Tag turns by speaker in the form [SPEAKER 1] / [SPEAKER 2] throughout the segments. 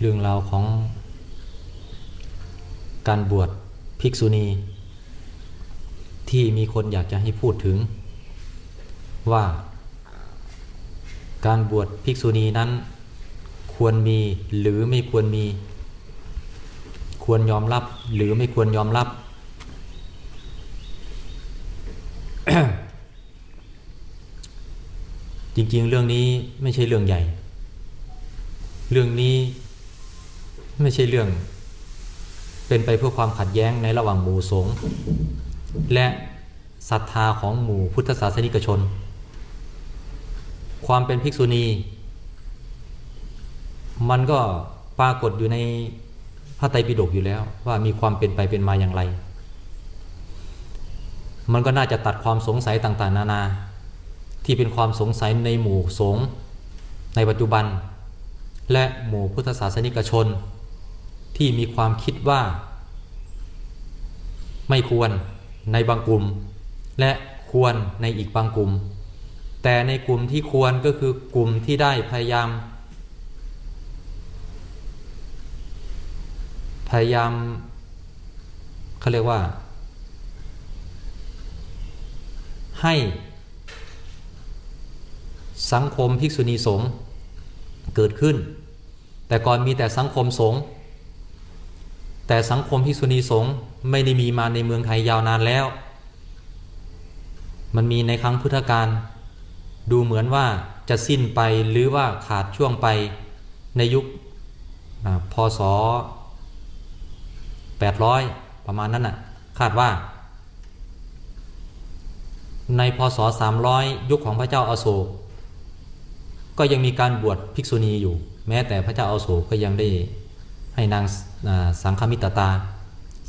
[SPEAKER 1] เรื่องราวของการบวชภิกษุณี ที่มีคนอยากจะให้พูดถึง ว่า การบวชภิกษุณีนั้น ควรมีหรือไม่ควรมี ควรยอมรับหรือไม่ควรยอมรับ จริงๆ เรื่องนี้ไม่ใช่เรื่องใหญ่ เรื่องนี้ ไม่ใช่เรื่อง เป็นไปเพื่อความขัดแย้งในระหว่างหมู่สงฆ์และศรัทธาของหมู่พุทธศาสนิกชน ความเป็นภิกษุณี มันก็ปรากฏอยู่ในพระไตรปิฎกอยู่แล้วว่ามีความเป็นไปเป็นมาอย่างไร มันก็น่าจะตัดความสงสัยต่างๆ นานา ที่เป็นความสงสัยในหมู่สงฆ์ในปัจจุบัน และหมู่พุทธศาสนิกชน ที่มีความคิดว่า ไม่ควรในบางกลุ่ม และควรในอีกบางกลุ่ม แต่ในกลุ่มที่ควรก็คือกลุ่มที่ได้พยายาม พยายามเขาเรียกว่า ให้สังคมภิกษุณีสงฆ์เกิดขึ้น แต่ก่อนมีแต่สังคมสงฆ์ แต่สังคมภิกษุณีสงฆ์ไม่ได้มีมาในเมืองไทยยาวนานแล้ว มันมีในครั้งพุทธกาลดูเหมือนว่าจะสิ้นไปหรือว่าขาดช่วงไปในยุคพศ 800 ประมาณนั้นน่ะคาดว่า ในพศ 300 ยุคของพระเจ้าอาโศก ก็ยังมีการบวชภิกษุณีอยู่ แม้แต่พระเจ้าอาโศกก็ยังได้ให้นาง สังฆมิตรตา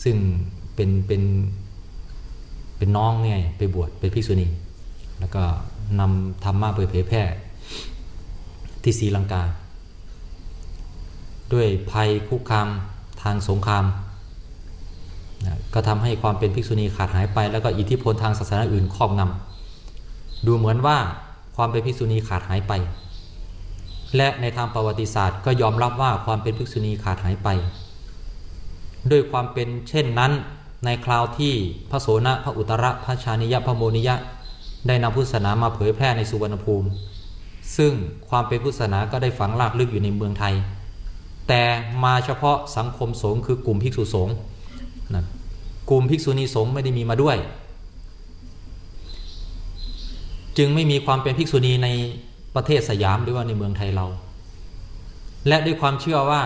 [SPEAKER 1] ซึ่งเป็นเป็นเป็นน้องไงไปบวชเป็นภิกษุณี แล้วก็นำธรรมะไปเผยแพร่ที่ศรีลังกา ด้วยภัยคุกคามทางสงครามนะก็ทำให้ความเป็นภิกษุณีขาดหายไป แล้วก็อิทธิพลทางศาสนาอื่นครอบงำดูเหมือนว่าความเป็นภิกษุณีขาดหายไป และในทางประวัติศาสตร์ก็ยอมรับว่าความเป็นภิกษุณีขาดหายไป ด้วยความเป็นเช่นนั้น ในคราวที่พระโสนพระอุตระพระชานิยะพระโมนิยะ ได้นำพุทธศาสนามาเผยแพร่ในสุวรรณภูมิ ซึ่งความเป็นพุทธศาสนาก็ได้ฝังรากลึกอยู่ในเมืองไทย แต่มาเฉพาะสังคมสงฆ์คือกลุ่มภิกษุสงฆ์นะกลุ่มภิกษุณีสงฆ์ไม่ได้มีมาด้วย จึงไม่มีความเป็นภิกษุณีในประเทศสยามหรือว่าในเมืองไทยเรา และด้วยความเชื่อว่า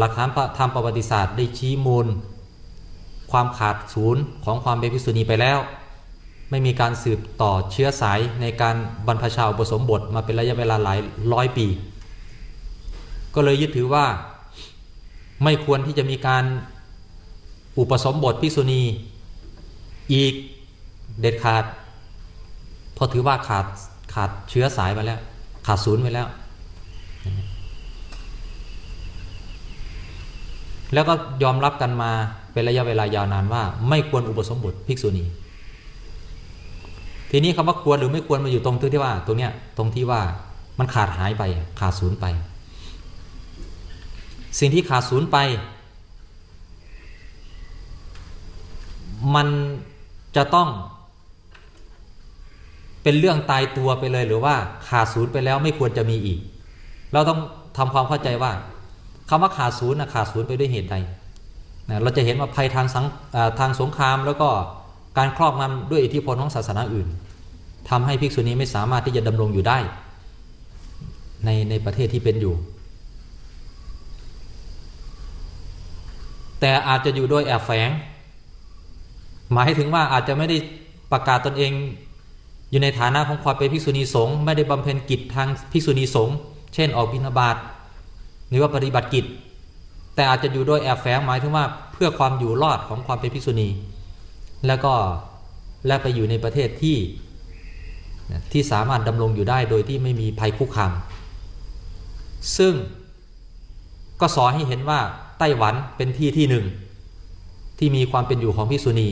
[SPEAKER 1] หลักฐานทางประวัติศาสตร์ได้ชี้มูล ความขาดศูนย์ของความเป็นภิกษุณีไปแล้ว ไม่มีการสืบต่อเชื้อสายในการบรรพชาอุปสมบทมาเป็นระยะเวลาหลายร้อยปี ก็เลยยึดถือว่าไม่ควรที่จะมีการอุปสมบทภิกษุณีอีกเด็ดขาดเพราะถือว่าขาดขาดเชื้อสายไปแล้ว ขาดศูนย์ไปแล้ว แล้วก็ยอมรับกันมาเป็นระยะเวลายาวนานว่า ไม่ควรอุปสมบทภิกษุณี ทีนี้คำว่าควรหรือไม่ควรมาอยู่ตรงที่ว่า ตรงเนี้ยตรงที่ว่ามันขาดหายไปขาดศูนย์ไป สิ่งที่ขาดศูนย์ไป มันจะต้อง เป็นเรื่องตายตัวไปเลยหรือว่าขาดศูนย์ไปแล้วไม่ควรจะมีอีก เราต้องทำความเข้าใจว่า คำว่าขาดศูนย์นะขาดศูนย์ไปด้วยเหตุใดนะเราจะเห็นว่าภัยทางสังทางสงครามแล้วก็การครอบงำด้วยอิทธิพลของศาสนาอื่นทำให้ภิกษุณีไม่สามารถที่จะดำรงอยู่ได้ ในในประเทศที่เป็นอยู่ แต่อาจจะอยู่โดยแอบแฝง หมายถึงว่าอาจจะไม่ได้ประกาศตนเองอยู่ในฐานะของความเป็นภิกษุณีสงฆ์ไม่ได้บำเพ็ญกิจทางภิกษุณีสงฆ์เช่นออกบิณฑบาต หรือว่าปฏิบัติกิจ แต่อาจจะอยู่โดยแอบแฝงหมายถึงว่าเพื่อความอยู่รอดของความเป็นภิกษุณี แล้วก็และไปอยู่ในประเทศที่ที่สามารถดำรงอยู่ได้โดยที่ไม่มีภัยคุกคามซึ่งก็สอนให้เห็นว่าไต้หวันเป็นที่ที่หนึ่ง ที่มีความเป็นอยู่ของภิกษุณี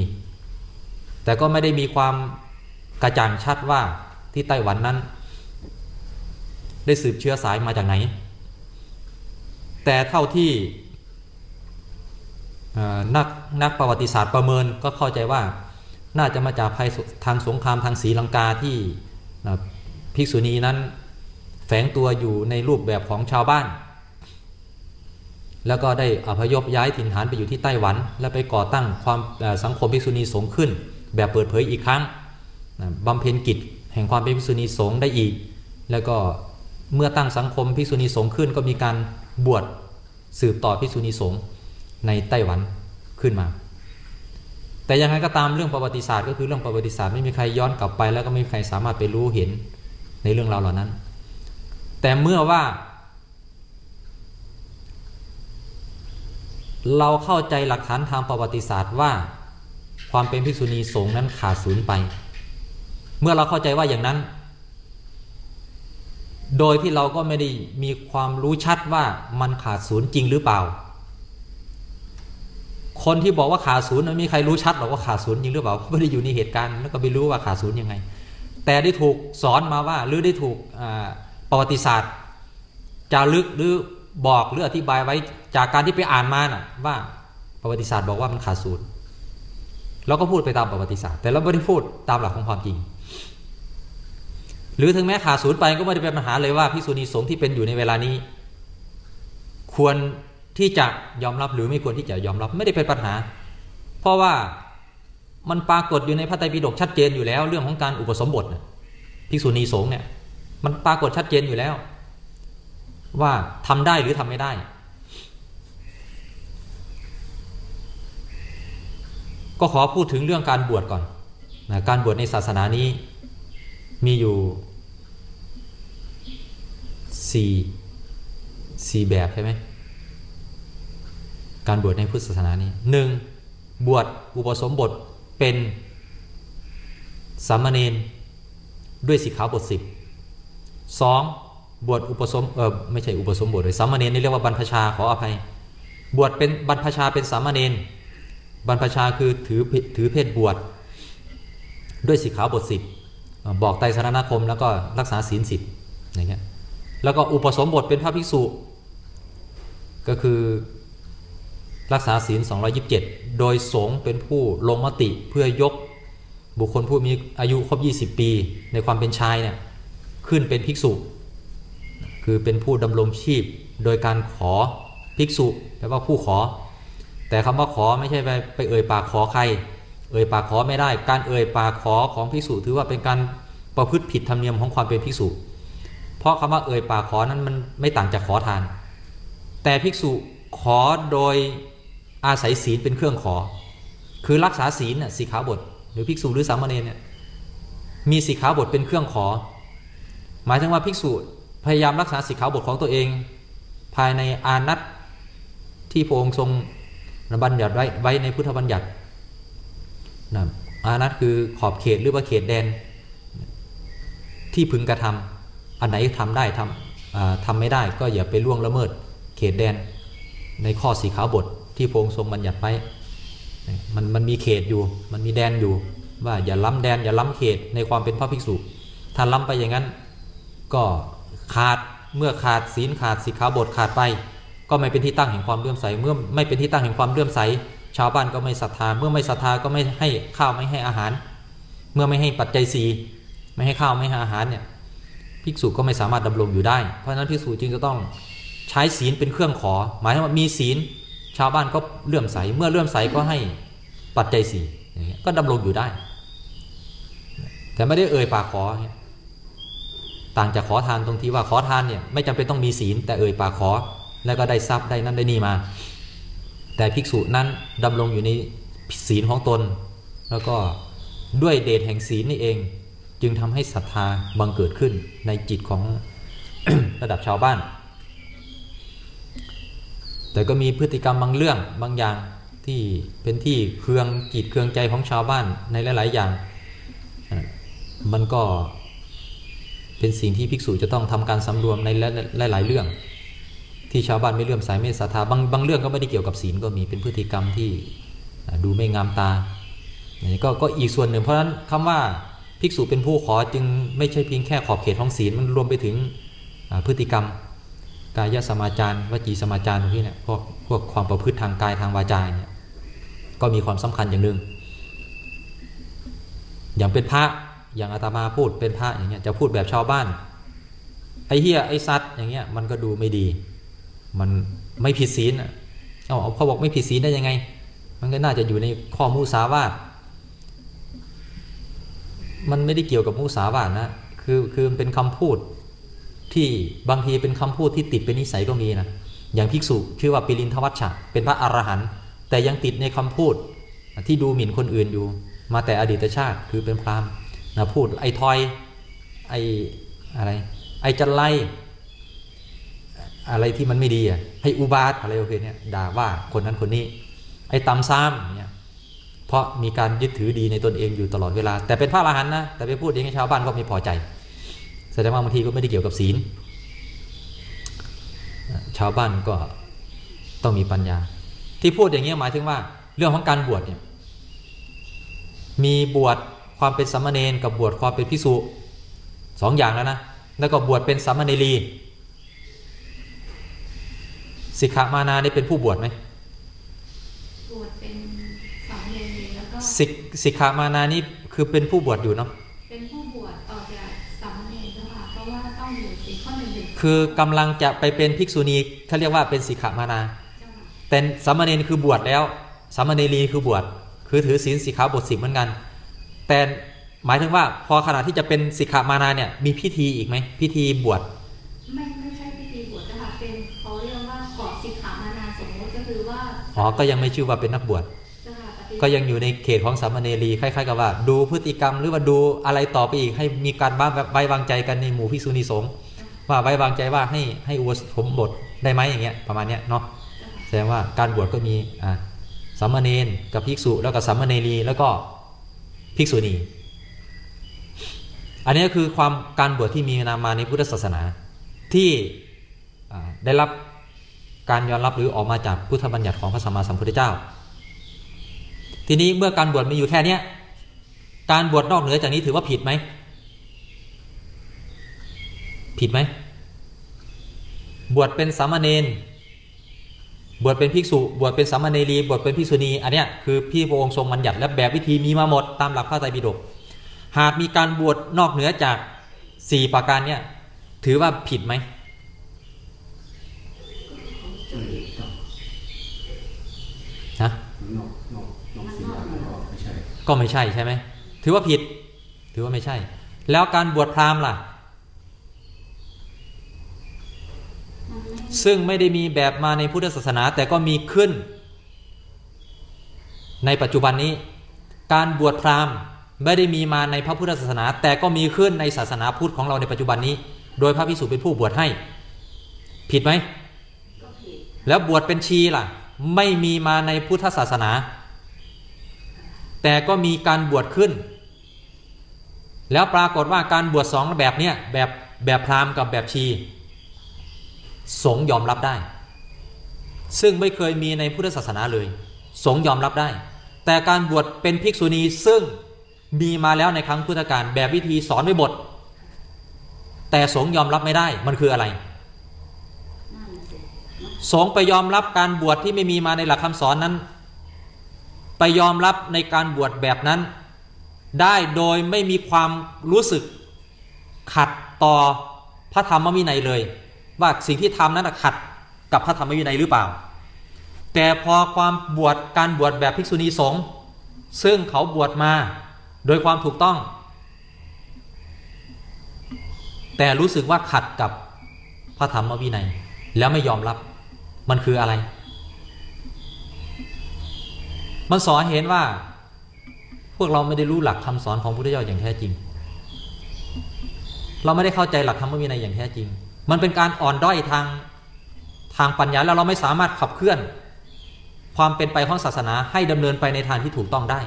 [SPEAKER 1] แต่ก็ไม่ได้มีความกระจ่างชัดว่าที่ไต้หวันนั้น ได้สืบเชื้อสายมาจากไหน แต่เท่าที่นักนักประวัติศาสตร์ประเมินก็เข้าใจว่าน่าจะมาจากภัยทางสงครามทางศรีลังกาที่ภิกษุณีนั้นแฝงตัวอยู่ในรูปแบบของชาวบ้าน แล้วก็ได้อพยพย้ายถิ่นฐานไปอยู่ที่ไต้หวัน และไปก่อตั้งความสังคมภิกษุณีสงฆ์ขึ้น แบบเปิดเผยอีกครั้งบำเพ็ญกิจแห่งความเป็นภิกษุณีสงฆ์ได้อีก แล้วก็เมื่อตั้งสังคมภิกษุณีสงฆ์ขึ้นก็มีการ บวชสืบต่อภิกษุณีสงฆ์ในไต้หวันขึ้นมา แต่ยังไงก็ตามเรื่องประวัติศาสตร์ก็คือเรื่องประวัติศาสตร์ไม่มีใครย้อนกลับไป แล้วก็ไม่มีใครสามารถไปรู้เห็นในเรื่องราวเหล่านั้น แต่เมื่อว่า เราเข้าใจหลักฐานทางประวัติศาสตร์ว่า ความเป็นภิกษุณีสงฆ์นั้นขาดศูนย์ไป เมื่อเราเข้าใจว่าอย่างนั้น โดยที่เราก็ไม่ได้มีความรู้ชัดว่ามันขาดศูนย์จริงหรือเปล่า คนที่บอกว่าขาดศูนย์ไม่มีใครรู้ชัดหรอกว่าขาดศูนย์จริงหรือเปล่าไม่ได้อยู่ในเหตุการณ์แล้วก็ไม่รู้ว่าขาดศูนย์ยังไง แต่ได้ถูกสอนมาว่าหรือได้ถูกประวัติศาสตร์จารึกหรือบอกหรืออธิบายไว้จากการที่ไปอ่านมาน่ะว่าประวัติศาสตร์บอกว่ามันขาดศูนย์เราก็พูดไปตามประวัติศาสตร์ แต่เราไม่ได้พูดตามหลักของความจริง หรือถึงแม้ขาดศูนย์ไปก็ไม่ได้เป็นปัญหาเลยว่าพิสูจนีสงฆ์ที่เป็นอยู่ในเวลานี้ ควรที่จะยอมรับหรือไม่ควรที่จะยอมรับไม่ได้เป็นปัญหา เพราะว่ามันปรากฏอยู่ในพระไตรปิฎกชัดเจนอยู่แล้ว เรื่องของการอุปสมบทภิกษุณีสงฆ์เนี่ย มันปรากฏชัดเจนอยู่แล้ว ว่าทำได้หรือทำไม่ได้ ก็ขอพูดถึงเรื่องการบวชก่อนนะการบวชในศาสนานี้มีอยู่ สี่สี่แบบใช่ไหมการบวชในพุทธศาสนานี้หนึ่งบวชอุปสมบทเป็นสามเณรด้วยสิกขาบทสิบสองบวชอุปสมเออไม่ใช่อุปสมบทเลยสามเณรนี่เรียกว่าบรรพชาขออภัย บวชเป็นบรรพชาเป็นสามเณรบรรพชาคือถือถือเพศบวชด้วยสิกขาบทสิบบอกไตรสารณคมแล้วก็รักษาศีลสิบอย่างเงี้ย แล้วก็อุปสมบทเป็นพระภิกษุ ก็คือรักษาศีล 227 โดยสงเป็นผู้ลงมติเพื่อยกบุคคลผู้มีอายุครบ 20 ปี ในความเป็นชายเนี่ยขึ้นเป็นภิกษุ คือเป็นผู้ดำรงชีพโดยการขอภิกษุแปลว่าผู้ขอ แต่คำว่าขอไม่ใช่ไปไปเอ่ยปากขอใคร เอ่ยปากขอไม่ได้ การเอ่ยปากขอของภิกษุถือว่าเป็นการประพฤติผิดธรรมเนียมของความเป็นภิกษุ เพราะคำว่าเอ่ยปากขอนั้นมันไม่ต่างจากขอทาน แต่ภิกษุขอโดยอาศัยศีลเป็นเครื่องขอ คือรักษาศีลน่ะสีขาบท หรือภิกษุหรือสามเณรเนี่ยมีสีขาบทเป็นเครื่องขอ หมายถึงว่าภิกษุพยายามรักษาสีขาบทของตัวเอง ภายในอานัตที่พระองค์ทรงบัญญัติไว้ไว้ในพุทธบัญญัตินะอานัตคือขอบเขตหรือว่าเขตแดน ที่พึงกระทำ อันไหนทำได้ทำทำไม่ได้ก็อย่าไปล่วงละเมิดเขตแดน ในข้อสีขาวบทที่พระองค์ทรงบัญญัติไว้มันมันมีเขตอยู่ มันมีแดนอยู่ ว่าอย่าล้ำแดนอย่าล้ำเขตในความเป็นพระภิกษุ ถ้าล้ำไปอย่างนั้น ก็ขาดเมื่อขาดศีลขาดสิกขาบทขาดไป ก็ไม่เป็นที่ตั้งแห่งความเลื่อมใสเมื่อไม่เป็นที่ตั้งแห่งความเลื่อมใส ชาวบ้านก็ไม่ศรัทธาเมื่อไม่ศรัทธาก็ไม่ให้ข้าวไม่ให้อาหาร เมื่อไม่ให้ปัจจัยสีไม่ให้ข้าวไม่ให้อาหารเนี่ย ภิกษุก็ไม่สามารถดำรงอยู่ได้ เพราะฉะนั้นภิกษุจึงจะต้องใช้ศีลเป็นเครื่องขอ หมายถึงว่ามีศีล ชาวบ้านก็เลื่อมใส เมื่อเลื่อมใสก็ให้ปัจจัยสี่ก็ดำรงอยู่ได้ แต่ไม่ได้เอ่ยปากขอ ต่างจากขอทานตรงที่ว่าขอทานเนี่ยไม่จำเป็นต้องมีศีล แต่เอ่ยปากขอ แล้วก็ได้ทรัพย์ได้นั่นได้นี่มา แต่ภิกษุนั้นดำรงอยู่ในศีลของตน แล้วก็ด้วยเดชแห่งศีลนี่เอง จึงทำให้ศรัทธาบังเกิดขึ้นในจิตของระดับชาวบ้าน แต่ก็มีพฤติกรรมบางเรื่องบางอย่างที่เป็นที่เครืองจิตเครืองใจของชาวบ้านในหลาย ๆ อย่าง มันก็เป็นสิ่งที่ภิกษุจะต้องทำการสำรวมในหลาย ๆ เรื่อง ที่ชาวบ้านไม่เลื่อมใสไม่ศรัทธาบางบางเรื่องก็ไม่ได้เกี่ยวกับศีลก็มีเป็นพฤติกรรมที่ดูไม่งามตานี่ก็ก็อีกส่วนหนึ่งเพราะฉะนั้นคำว่า ภิกษุเป็นผู้ขอจึงไม่ใช่เพียงแค่ขอบเขตของศีลมันรวมไปถึงพฤติกรรม กายสมาจารวจีสมาจารพวกนี้เนี่ยพวกพวกความประพฤติทางกายทางวาจาเนี่ยก็มีความสำคัญอย่างหนึ่งอย่างเป็นพระอย่างอาตมาพูดเป็นพระอย่างเงี้ยจะพูดแบบชาวบ้านไอ้เฮียไอ้ซัดอย่างเงี้ยมันก็ดูไม่ดี มันไม่ผิดศีลอะเอาเขาบอกไม่ผิดศีลได้ยังไง มันก็น่าจะอยู่ในข้อมูสาวาท มันไม่ได้เกี่ยวกับมุสาวาทนะคือคือมันเป็นคำพูดที่บางทีเป็นคำพูดที่ติดเป็นนิสัยก็มีนะอย่างภิกษุชื่อว่าปิรินทวัชชะเป็นพระอรหันต์แต่ยังติดในคำพูดที่ดูหมิ่นคนอื่นอยู่ มาแต่อดีตชาติคือเป็นพราหมณ์นะพูดไอ้ทอยไอ้อะไรไอ้จันไลอะไรที่มันไม่ดีอะให้อุบาทอะไรโอเคเนี่ยด่าว่าคนนั้นคนนี้ ไอ้ตำซ้ำเนี่ย เพราะมีการยึดถือดีในตนเองอยู่ตลอดเวลา แต่เป็นพระอรหันต์นะแต่ไปพูดเองนี้ชาวบ้านก็ไม่พอใจแสดงว่าบางทีก็ไม่ได้เกี่ยวกับศีล ชาวบ้านก็ต้องมีปัญญา ที่พูดอย่างนี้หมายถึงว่า เรื่องของการบวชเนี่ยมีบวชความเป็นสัมมาเนนกับบวชความเป็นพิสุสองอย่างแล้วนะแล้วก็บวชเป็นสัมมาเนรีสิกขามานาได้เป็นผู้บวชไหม
[SPEAKER 2] บวชเป็นสามเณรแล้วก็
[SPEAKER 1] สิกสิกขามานานี่คือเป็นผู้บวชอยู่เนาะ
[SPEAKER 2] เป็นผู้บวชออกจากสามเณรเจ้าค่ะเพราะว่าต้องอยู่สี่ข้อหนึ่งหนึ่ง
[SPEAKER 1] คือกำลังจะไปเป็นภิกษุณีเขาเรียกว่าเป็นสิกขามานา
[SPEAKER 2] เจ้าค่ะ
[SPEAKER 1] แต่สามเณรคือบวชแล้วสามเณรีคือบวชคือถือศีลสิกขาบทสิบเหมือนกัน แต่หมายถึงว่าพอขณะที่จะเป็นสิกขามานาเนี่ยมีพิธีอีกไหมพิธีบวช
[SPEAKER 2] ไม่ไม่ใช่พิธีบวชเจ้าค่ะเป็นเขาเรียกว่าขอสิกขามานาสมมติก็คือว่า
[SPEAKER 1] อ๋อก็ยังไม่ชื่อว่าเป็นนักบวช
[SPEAKER 2] เจ้าค่ะปฏิ
[SPEAKER 1] ก็ยังอยู่ในเขตของสามเณรีคล้ายๆกับว่า ดูพฤติกรรมหรือว่าดูอะไรต่อไปอีกให้มีการบ้าไว้วางใจกันในหมู่พิกษุณีสงฆ์ว่าไว้วางใจว่าให้ให้อุปสมบทได้ไหมอย่างเงี้ยประมาณเนี้ยเนาะแสดงว่าการบวชก็มีอ่าสามเณรกับภิกษุแล้วก็สามเณรีแล้วก็ภิกษุณีอันนี้ก็คือความการบวชที่มีนามาในพุทธศาสนา ที่ได้รับการยอมรับหรือออกมาจากพุทธบัญญัติของพระสัมมาสัมพุทธเจ้า ทีนี้เมื่อการบวชมีอยู่แค่เนี้ยการบวชนอกเหนือจากนี้ถือว่าผิดไหม ผิดไหม บวชเป็นสามเณรบวชเป็นภิกษุ บวชเป็นสามเณรีบวชเป็นภิกษุณี อันเนี้ยคือพี่พระองค์ทรงบัญญัติและแบบวิธีมีมาหมดตามหลักพระไตรปิฎกหากมีการบวชนอกเหนือจากสี่ประการเนี่ยถือว่าผิดไหม ฮะ
[SPEAKER 3] นอกนอกนอกสีดำก็ไม่ใช่
[SPEAKER 1] ก็ไม่ใช่ใช่ไหมถือว่าผิด ถือว่าไม่ใช่ แล้วการบวชพราหมณ์ล่ะ
[SPEAKER 2] มันไม่
[SPEAKER 1] ซึ่งไม่ได้มีแบบมาในพุทธศาสนา แต่ก็มีขึ้น ในปัจจุบันนี้ การบวชพราหมณ์ไม่ได้มีมาในพระพุทธศาสนา แต่ก็มีขึ้นในศาสนาพุทธของเราในปัจจุบันนี้ โดยพระภิกษุเป็นผู้บวชให้ ผิดไหม
[SPEAKER 2] ก็ผิด
[SPEAKER 1] แล้วบวชเป็นชีล่ะ ไม่มีมาในพุทธศาสนา แต่ก็มีการบวชขึ้น แล้วปรากฏว่าการบวชสองแบบเนี้ยแบบแบบพราหมณ์กับแบบชี สงฆ์ยอมรับได้ ซึ่งไม่เคยมีในพุทธศาสนาเลย สงฆ์ยอมรับได้ แต่การบวชเป็นภิกษุณีซึ่งมีมาแล้วในครั้งพุทธกาลแบบวิธีสอนไว้หมดแต่สงฆ์ยอมรับไม่ได้มันคืออะไร
[SPEAKER 2] นั่นน่ะสิ
[SPEAKER 1] สงฆ์ไปยอมรับการบวชที่ไม่มีมาในหลักคำสอนนั้น ไปยอมรับในการบวชแบบนั้น ได้โดยไม่มีความรู้สึกขัดต่อพระธรรมวินัยเลย ว่าสิ่งที่ทำนั้นขัดกับพระธรรมวินัยหรือเปล่า แต่พอความบวชการบวชแบบภิกษุณีสงฆ์ซึ่งเขาบวชมาโดยความถูกต้อง แต่รู้สึกว่าขัดกับพระธรรมวินัย แล้วไม่ยอมรับมันคืออะไร มันสอนเห็นว่า พวกเราไม่ได้รู้หลักคำสอนของพระพุทธเจ้าอย่างแท้จริง เราไม่ได้เข้าใจหลักธรรมวินัยอย่างแท้จริง มันเป็นการอ่อนด้อยทางทางปัญญาแล้วเราไม่สามารถขับเคลื่อน ความเป็นไปของศาสนาให้ดำเนินไปในทางที่ถูกต้องได้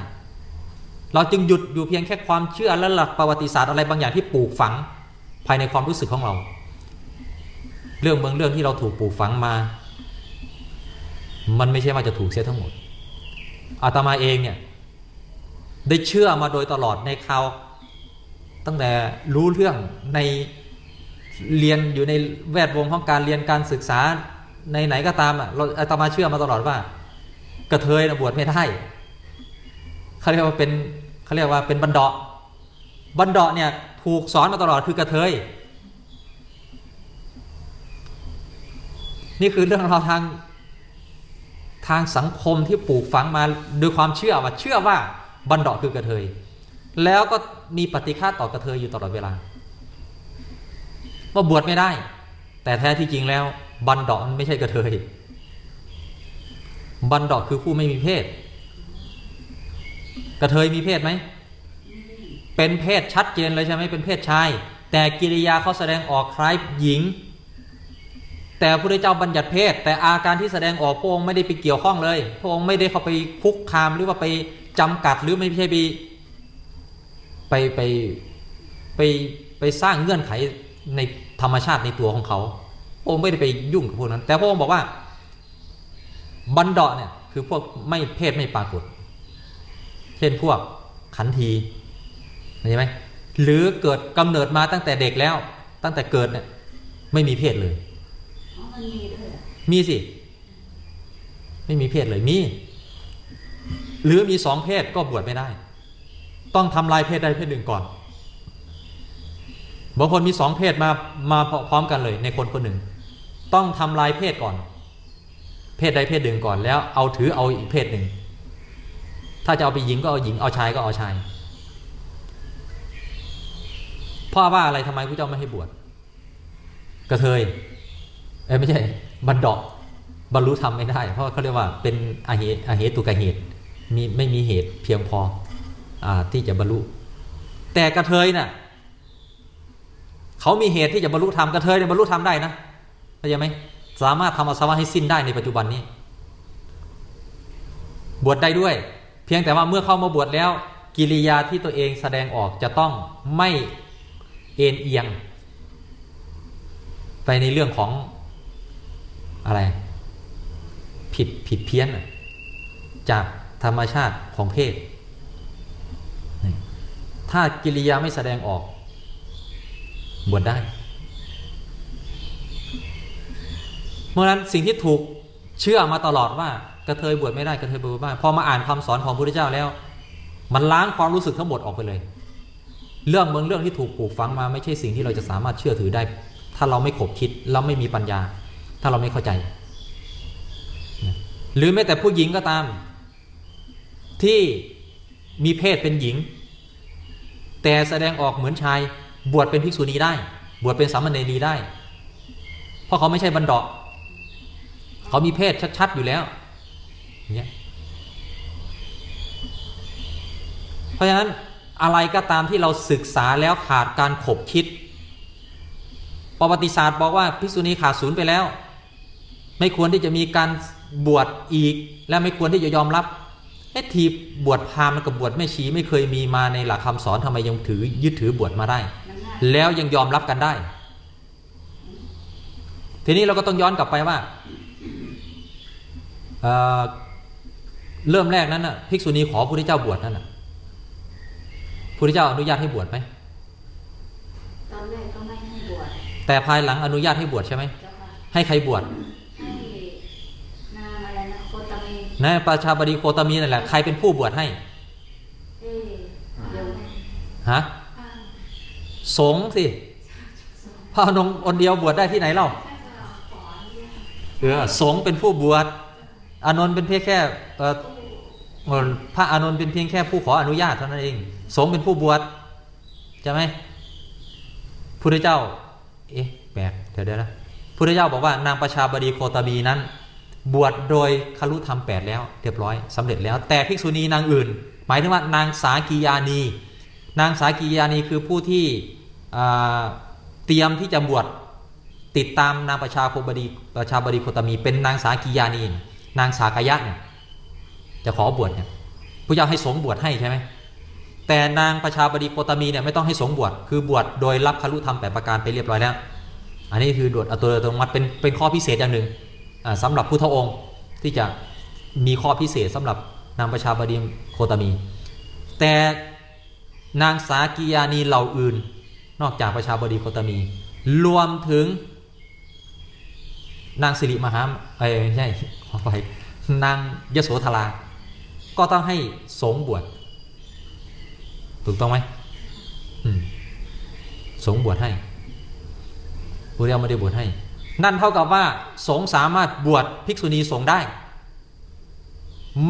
[SPEAKER 1] เราจึงหยุดอยู่เพียงแค่ความเชื่อและหลักประวัติศาสตร์อะไรบางอย่างที่ปลูกฝังภายในความรู้สึกของเรา เรื่องบางเรื่องที่เราถูกปลูกฝังมา มันไม่ใช่ว่าจะถูกเสียทั้งหมด อาตมาเองเนี่ยได้เชื่อมาโดยตลอดในข่าวตั้งแต่รู้เรื่องในเรียนอยู่ในแวดวงของการเรียนการศึกษาในไหนก็ตามอะเราอาตมาเชื่อมาตลอดว่า กระเทยนะบวชไม่ได้เขาเรียกว่าเป็นเขาเรียกว่าเป็นบันดาะบันดาะเนี่ยถูกสอนมาตลอดคือกระเทย นี่คือเรื่องราวทาง ทางสังคมที่ปลูกฝังมาโดยความเชื่อว่าเชื่อว่าบันดาะคือกระเทย แล้วก็มีปฏิฆาต่อกระเทยอยู่ตลอดเวลาว่าบวชไม่ได้ แต่แท้ที่จริงแล้วบันดาะมันไม่ใช่กระเทย บันดาะคือผู้ไม่มีเพศ กระเทยมีเพศไหมเป็นเพศชัดเจนเลยใช่ไหมเป็นเพศชาย แต่กิริยาเขาแสดงออกคล้ายหญิง แต่พระเจ้าบัญญัติเพศ แต่อาการที่แสดงออกพระองค์ไม่ได้ไปเกี่ยวข้องเลยพระองค์ไม่ได้เข้าไปคุกคามหรือว่าไปจำกัดหรือไม่ใช่ไปไปไปไปไปสร้างเงื่อนไขในธรรมชาติในตัวของเขาพระองค์ไม่ได้ไปยุ่งกับพวกนั้น แต่พระองค์บอกว่าบันดาเนี่ยคือพวกไม่เพศไม่ปรากฏ เช่นพวกขันทีเข้าใจไหมหรือเกิดกำเนิดมาตั้งแต่เด็กแล้วตั้งแต่เกิดเนี่ยไม่มีเพศเลย
[SPEAKER 2] มันมีด้วย
[SPEAKER 1] มีสิ ไม่มีเพศเลยมี หรือมีสองเพศก็บวชไม่ได้ ต้องทำลายเพศใดเพศหนึ่งก่อนบางคนมีสองเพศมามาพร้อมกันเลยในคนคนหนึ่ง ต้องทำลายเพศก่อน เพศใดเพศหนึ่งก่อนแล้วเอาถือเอาอีกเพศหนึ่ง ถ้าจะเอาไปหญิงก็เอาหญิงเอาชายก็เอาชายเพราะว่าอะไรทำไมพระเจ้าไม่ให้บวชกระเทย ไม่ใช่บันดอกบรรลุธรรมไม่ได้ เพราะเขาเรียกว่าเป็นอาเหตุอาเหตุตุกเหตุมีไม่มีเหตุเพียงพออที่จะบรรลุ แต่กระเทยน่ะเขามีเหตุที่จะบรรลุธรรมกระเทยเนี่ยบรรลุธรรมได้นะเข้าใจไหมสามารถทำอาสวะให้สิ้นได้ในปัจจุบันนี้ บวชได้ด้วย เพียงแต่ว่าเมื่อเข้ามาบวชแล้ว กิริยาที่ตัวเองแสดงออกจะต้องไม่เอ็นเอียง ไปในเรื่องของ อะไร ผิดผิดเพี้ยนจากธรรมชาติของเพศ ถ้ากิริยาไม่แสดงออก บวชได้เมื่อนั้นสิ่งที่ถูกเชื่อมาตลอดว่ากระเทยบวชไม่ได้กระเทยบวชไม่ได้พอมาอ่านคำสอนของพระพุทธเจ้าแล้ว มันล้างความรู้สึกทั้งหมดออกไปเลย เรื่องบางเรื่องที่ถูกปลูกฝังมาไม่ใช่สิ่งที่เราจะสามารถเชื่อถือได้ ถ้าเราไม่ขบคิดเราไม่มีปัญญา ถ้าเราไม่เข้าใจ หรือแม้แต่ผู้หญิงก็ตาม ที่มีเพศเป็นหญิง แต่แสดงออกเหมือนชาย บวชเป็นภิกษุณีได้ บวชเป็นสามเณรีได้ เพราะเขาไม่ใช่บันดาเขามีเพศชัดๆอยู่แล้วเงี้ยเพราะฉะนั้นอะไรก็ตามที่เราศึกษาแล้วขาดการขบคิด ประวัติศาสตร์บอกว่าภิกษุณีขาดศูนย์ไปแล้ว ไม่ควรที่จะมีการบวชอีก และไม่ควรที่จะยอมรับเอทีบวชพราหมณ์กับบวชแม่ชีไม่เคยมีมาในหลักคำสอนทำไมยังถือยึดถือบวชมาได้
[SPEAKER 2] มันง่าย
[SPEAKER 1] แล้วยังยอมรับกันได้ ทีนี้เราก็ต้องย้อนกลับไปว่าเอ่อเริ่มแรกนั้นน่ะภิกษุณีขอพระพุทธเจ้าบวชนั่นน่ะพระพุทธเจ้าอนุญาตให้บวชไหม
[SPEAKER 2] ตอนแรกก็ไม่ให้บวช
[SPEAKER 1] แต่ภายหลังอนุญาตให้บวชใช่ไหม
[SPEAKER 2] เจ้าค่ะ
[SPEAKER 1] ให้ใครบวช
[SPEAKER 2] ให้นางอะไรนะโคตเม
[SPEAKER 1] นะประชาบดีโคตมีนั่นแหละใครเป็นผู้บวชให้
[SPEAKER 2] เอ๊ะเดี๋ยวนะ
[SPEAKER 1] ฮะ
[SPEAKER 2] อ่า
[SPEAKER 1] สงฆ์สิพระอนุองค์เดียวบวชได้ที่ไหนเล่า
[SPEAKER 2] ให้เราขออนุญาต
[SPEAKER 1] เออสงฆ์เป็นผู้บวชอานนท์เป็นเพียงแค่เอ่อเอ่อพระอานนท์เป็นเพียงแค่ผู้ขออนุญาตเท่านั้นเอง สงฆ์เป็นผู้บวชใช่ไหมพุทธเจ้า เอ๊ะแปลกเดี๋ยวเดี๋ยวนะพุทธเจ้าบอกว่านางประชาบดีโคตมีนั้น บวชโดยคลุธรรมแปดแล้วเรียบร้อยสำเร็จแล้ว แต่ภิกษุณีนางอื่น หมายถึงว่านางสากียานี นางสากียานีคือผู้ที่เตรียมที่จะบวชติดตามนางประชาโคบดีประชาบดีโคตมี เป็นนางสากียานี นางสากยะเนี่ยจะขอบวชเนี่ยพระเจ้าให้สงฆ์บวชให้ใช่ไหมแต่นางประชาบดีโคตมีเนี่ยไม่ต้องให้สงฆ์บวชคือบวชโดยรับคลุธรรมแปดประการไปเรียบร้อยแล้ว อันนี้คือดวดอัตโนมัติเป็นเป็นข้อพิเศษอย่างหนึ่ง อ่าสำหรับพุทธองค์ที่จะมีข้อพิเศษสำหรับนางประชาบดีโคตมี แต่นางสากียานีเหล่าอื่น นอกจากประชาบดีโคตมี รวมถึง นางสิริมหาเอ้ยไม่ใช่ขอไปนางยโสธรา ก็ต้องให้สงบวชถูกต้องไหมมสงบวชให้พระเจ้าไม่ได้บวชให้ นั่นเท่ากับว่าสงสามารถบวชภิกษุณีสงได้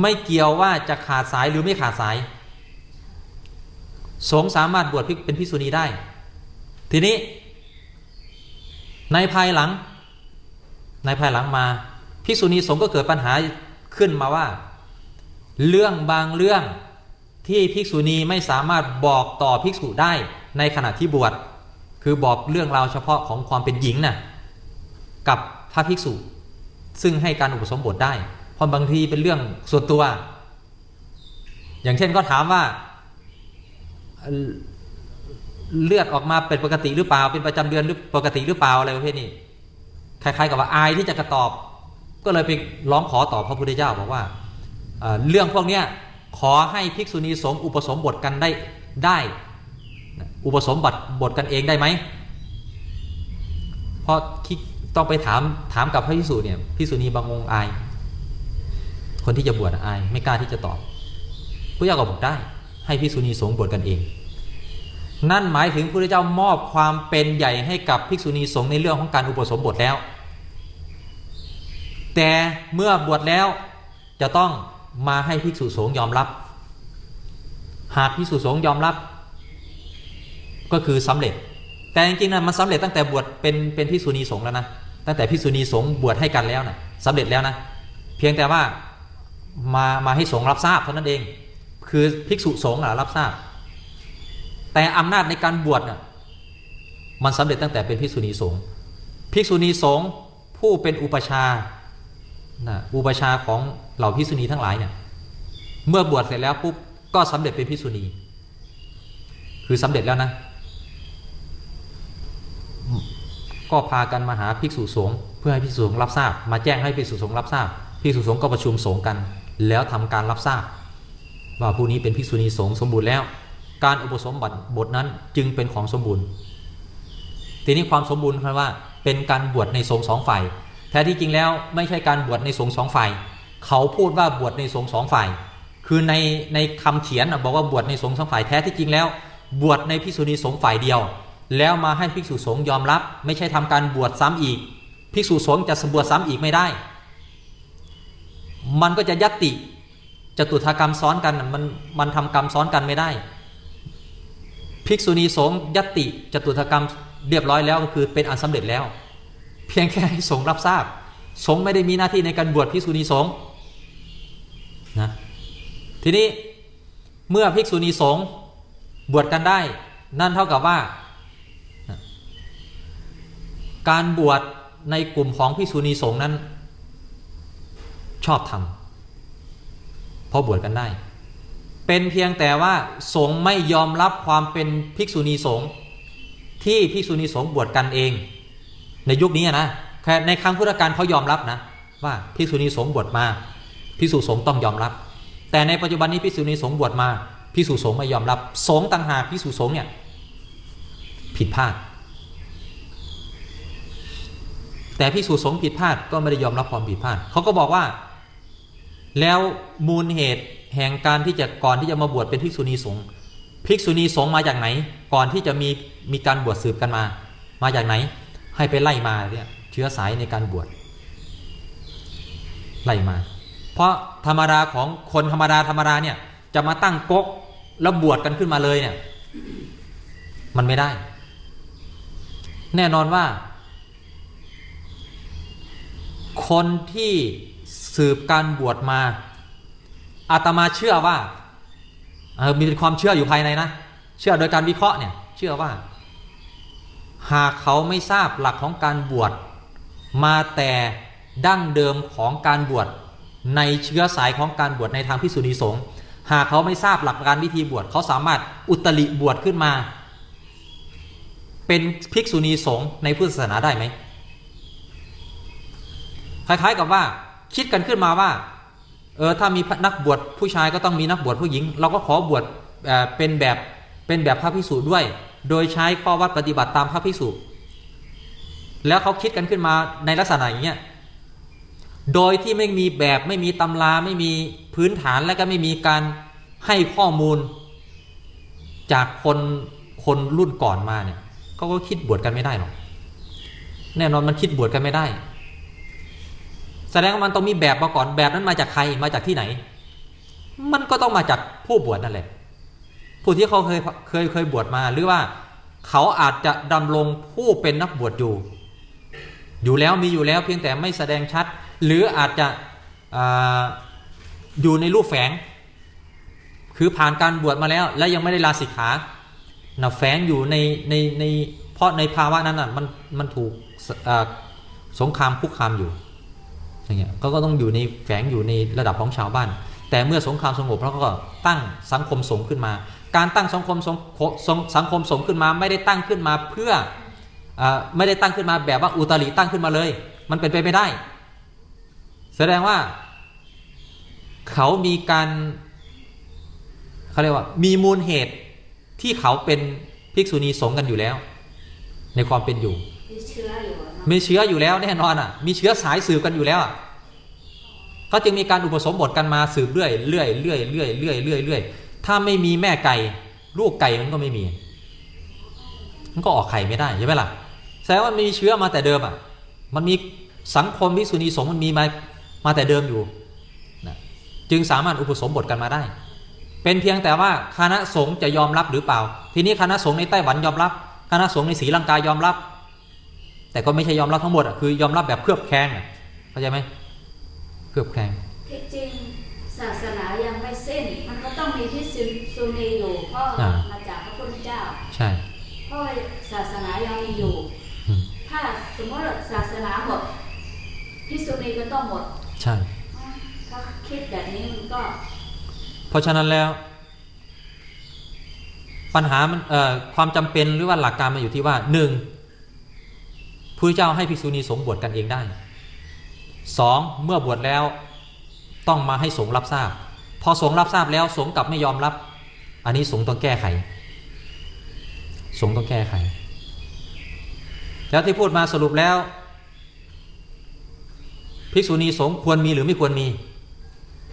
[SPEAKER 1] ไม่เกี่ยวว่าจะขาดสายหรือไม่ขาดสาย สงสามารถบวชเป็นภิกษุณีได้ ทีนี้ ในภายหลัง ในภายหลังมาภิกษุณีสงก็เกิดปัญหาขึ้นมาว่า เรื่องบางเรื่องที่ภิกษุณีไม่สามารถบอกต่อภิกษุได้ในขณะที่บวชคือบอกเรื่องราวเฉพาะของความเป็นหญิงน่ะ กับพระภิกษุ ซึ่งให้การอุปสมบทได้เพราะบางทีเป็นเรื่องส่วนตัว อย่างเช่นก็ถามว่าเลือดออกมาเป็นปกติหรือเปล่า เป็นประจำเดือนหรือปกติหรือเปล่าอะไรประเภทนี้คล้ายๆกับว่าอายที่จะกระตอบ ก็เลยไปร้องขอต่อพระพุทธเจ้าบอกว่าเรื่องพวกเนี้ยขอให้ภิกษุณีสงฆ์อุปสมบทกันได้ได้ อุปสมบทบทกันเองได้ไหมเพราะคิด ต้องไปถามถามกับพระภิกษุเนี่ยภิกษุณีบางองค์อาย คนที่จะบวชอาย ไม่กล้าที่จะตอบพระเจ้าก็บอกได้ ให้ภิกษุณีสงฆ์บวชกันเอง นั่นหมายถึงพระเจ้ามอบความเป็นใหญ่ให้กับภิกษุณีสงฆ์ในเรื่องของการอุปสมบทแล้ว แต่เมื่อบวชแล้วจะต้องมาให้ภิกษุสงฆ์ยอมรับ หากภิกษุสงฆ์ยอมรับ ก็คือสำเร็จ แต่จริงๆนะมันสำเร็จตั้งแต่บวชเป็นเป็นภิกษุณีสงฆ์แล้วนะ ตั้งแต่ภิกษุณีสงฆ์บวชให้กันแล้วนะสำเร็จแล้วนะเพียงแต่ว่ามามาให้สงฆ์รับทราบเท่านั้นเอง คือภิกษุสงฆ์อะรับทราบ แต่อำนาจในการบวชน่ะมันสำเร็จตั้งแต่เป็นภิกษุณีสงฆ์ภิกษุณีสงฆ์ผู้เป็นอุปชานะอุปชาของเหล่าภิกษุณีทั้งหลายเนี่ยเมื่อบวชเสร็จแล้วปุ๊บก็สำเร็จเป็นภิกษุณี คือสำเร็จแล้วนะ ก็พากันมาหาภิกษุสงฆ์เพื่อให้ภิกษุสงฆ์รับทราบ มาแจ้งให้ภิกษุสงฆ์รับทราบภิกษุสงฆ์ก็ประชุมสงฆ์กัน แล้วทำการรับทราบ ว่าผู้นี้เป็นภิกษุณีสงฆ์สมบูรณ์แล้ว การอุปสมบทบทนั้นจึงเป็นของสมบูรณ์ ทีนี้ความสมบูรณ์คือว่า เป็นการบวชในสงฆ์สองฝ่ายแท้ที่จริงแล้วไม่ใช่การบวชในสงฆ์สองฝ่าย เขาพูดว่าบวชในสงฆ์สองฝ่าย คือในในคำเขียนบอกว่าบวชในสงฆ์สองฝ่ายแท้ที่จริงแล้ว บวชในภิกษุณีสงฆ์ฝ่ายเดียว แล้วมาให้ภิกษุสงฆ์ยอมรับ ไม่ใช่ทำการบวชซ้ำอีก ภิกษุสงฆ์จะสบวชซ้ำอีกไม่ได้ มันก็จะยัตติจตุถากรรมซ้อนกันมันมันทำกรรมซ้อนกันไม่ได้ ภิกษุณีสงฆ์ยัตติจตุถกรรมเรียบร้อยแล้วก็คือเป็นอันสำเร็จแล้ว เพียงแค่ให้สงฆ์รับทราบ สงฆ์ไม่ได้มีหน้าที่ในการบวชภิกษุณีสงฆ์นะทีนี้เมื่อภิกษุณีสงฆ์บวชกันได้ นั่นเท่ากับว่า การบวชในกลุ่มของภิกษุณีสงฆ์นั้น ชอบทำเพราะบวชกันได้ เป็นเพียงแต่ว่าสงฆ์ไม่ยอมรับความเป็นภิกษุณีสงฆ์ที่ภิกษุณีสงฆ์บวชกันเอง ในยุคนี้นะแค่ในครั้งพุทธกาลเขายอมรับนะ ว่าภิกษุณีสงฆ์บวชมาภิกษุสงฆ์ต้องยอมรับ แต่ในปัจจุบันนี้ภิกษุณีสงฆ์บวชมาภิกษุสงฆ์ไม่ยอมรับสงฆ์ต่างหากภิกษุสงฆ์เนี่ยผิดพลาด แต่ภิกษุสงผิดพลาดก็ไม่ได้ยอมรับความผิดพลาดเขาก็บอกว่า แล้วมูลเหตุแห่งการที่จะก่อนที่จะมาบวชเป็นภิกษุณีสงฆ์ภิกษุณีสงฆ์มาจากไหน ก่อนที่จะมีมีการบวชสืบกันมา มาจากไหน ให้ไปไล่มาเนี่ยเชื้อสายในการบวชไล่มา เพราะธรรมดาของคนธรรมดาธรรมดาเนี่ยจะมาตั้งก๊กแล้วบวชกันขึ้นมาเลยเนี่ยมันไม่ได้ แน่นอนว่า คนที่สืบการบวชมาอาตมาเชื่อว่าเออมีความเชื่ออยู่ภายในนะ เชื่อโดยการวิเคราะห์เนี่ย เชื่อว่า หากเขาไม่ทราบหลักของการบวชมาแต่ดั้งเดิมของการบวชในเชื้อสายของการบวชในทางพิสุนีสงฆ์หากเขาไม่ทราบหลักการวิธีบวชเขาสามารถอุตริบวชขึ้นมา เป็นภิกษุณีสงฆ์ในพุทธศาสนาได้ไหม คล้ายๆกับว่าคิดกันขึ้นมาว่าเออถ้ามีนักบวชผู้ชายก็ต้องมีนักบวชผู้หญิง เราก็ขอบวชเเป็นแบบเป็นแบบพระพิสุด้วย โดยใช้ข้อวัดปฏิบัติตามพระพิสุแล้วเขาคิดกันขึ้นมาในลักษณะอย่างเงี้ยโดยที่ไม่มีแบบไม่มีตำราไม่มีพื้นฐานและก็ไม่มีการให้ข้อมูล จากคนคนรุ่นก่อนมาเนี่ยเขาก็คิดบวชกันไม่ได้หรอกแน่นอนมันคิดบวชกันไม่ได้ แสดงว่ามันต้องมีแบบมาก่อนแบบนั้นมาจากใครมาจากที่ไหน มันก็ต้องมาจากผู้บวชนั่นแหละผู้ที่เขาเคยเคยเคยบวชมาหรือว่า เขาอาจจะดำรงผู้เป็นนักบวชอยู่ อยู่แล้วมีอยู่แล้วเพียงแต่ไม่แสดงชัด หรืออาจจะอาอยู่ในรูปแฝง คือผ่านการบวชมาแล้ว และยังไม่ได้ลาสิกขานะแฝงอยู่ในในในเพราะในภาวะนั้นอะมันมันถูกสอ่าสงครามคุกคามอยู่ อย่างเงี้ยก็ก็ต้องอยู่ในแฝงอยู่ในระดับของชาวบ้าน แต่เมื่อสงครามสงบแล้วก็ตั้งสังคมสงฆ์ขึ้นมา การตั้งสังคมสงสงสังคมสงฆ์ขึ้นมาไม่ได้ตั้งขึ้นมาเพื่ออไม่ได้ตั้งขึ้นมาแบบว่าอุตริตั้งขึ้นมาเลย มันเป็นไปไม่ได้ แสดงว่า เขามีการเขาเรียกว่ามีมูลเหตุที่เขาเป็นภิกษุณีสงฆ์กันอยู่แล้ว ในความเป็นอยู่
[SPEAKER 4] เชื้ออยู่อ
[SPEAKER 1] มีเชื้ออยู่แล้วแน่นอนอะ มีเชื้อสายสืบกันอยู่แล้วอะก็จึงมีการอุปสมบทกันมาสืบเรื่อยเรื่อยเรื่อยเรื่อยเรื่อยเรื่อยเรื่อยถ้าไม่มีแม่ไก่ลูกไก่มันก็ไม่มี มันก็ออกไข่ไม่ได้ใช่ไหมล่ะแสดงว่ามันมีเชื้อมาแต่เดิมอะ มันมีสังคมพิกษุณีสงมันมีมามาแต่เดิมอยู่นะจึงสามารถอุปสมบทกันมาได้ เป็นเพียงแต่ว่าคณะสงฆ์จะยอมรับหรือเปล่า ทีนี้คณะสงฆ์ในไต้หวันยอมรับ คณะสงฆ์ในศรีลังกายอมรับ แต่ก็ไม่ใช่ยอมรับทั้งหมดอะคือยอมรับแบบเครือบแคลงอะเข้าใจไหมเครือบแคลง
[SPEAKER 4] ที่จริงศาสนายังไม่สิ้น มันก็ต้องมีที่ซุนีอยู่เพราะ
[SPEAKER 1] อ่า
[SPEAKER 4] มาจากพระพุทธเจ้า
[SPEAKER 1] ใช่
[SPEAKER 4] เพราะว่าศาสนายังมีอยู่
[SPEAKER 1] อืม
[SPEAKER 4] ถ้าสมมติว่าศาสนาหมดพิสุนีก็ต้องหมด
[SPEAKER 1] ใช่
[SPEAKER 4] ถ้าคิดแบบนี้มันก็
[SPEAKER 1] เพราะฉะนั้นแล้ว ปัญหามันเอ่อความจำเป็นหรือว่าหลักการมันอยู่ที่ว่าหนึ่ง พระเจ้าให้ภิกษุณีสงฆ์บวชกันเองได้สองเมื่อบวชแล้วต้องมาให้สงฆ์รับทราบ พอสงฆ์รับทราบแล้วสงฆ์กลับไม่ยอมรับ อันนี้สงฆ์ต้องแก้ไข สงฆ์ต้องแก้ไข แล้วที่พูดมาสรุปแล้ว ภิกษุณีสงฆ์ควรมีหรือไม่ควรมี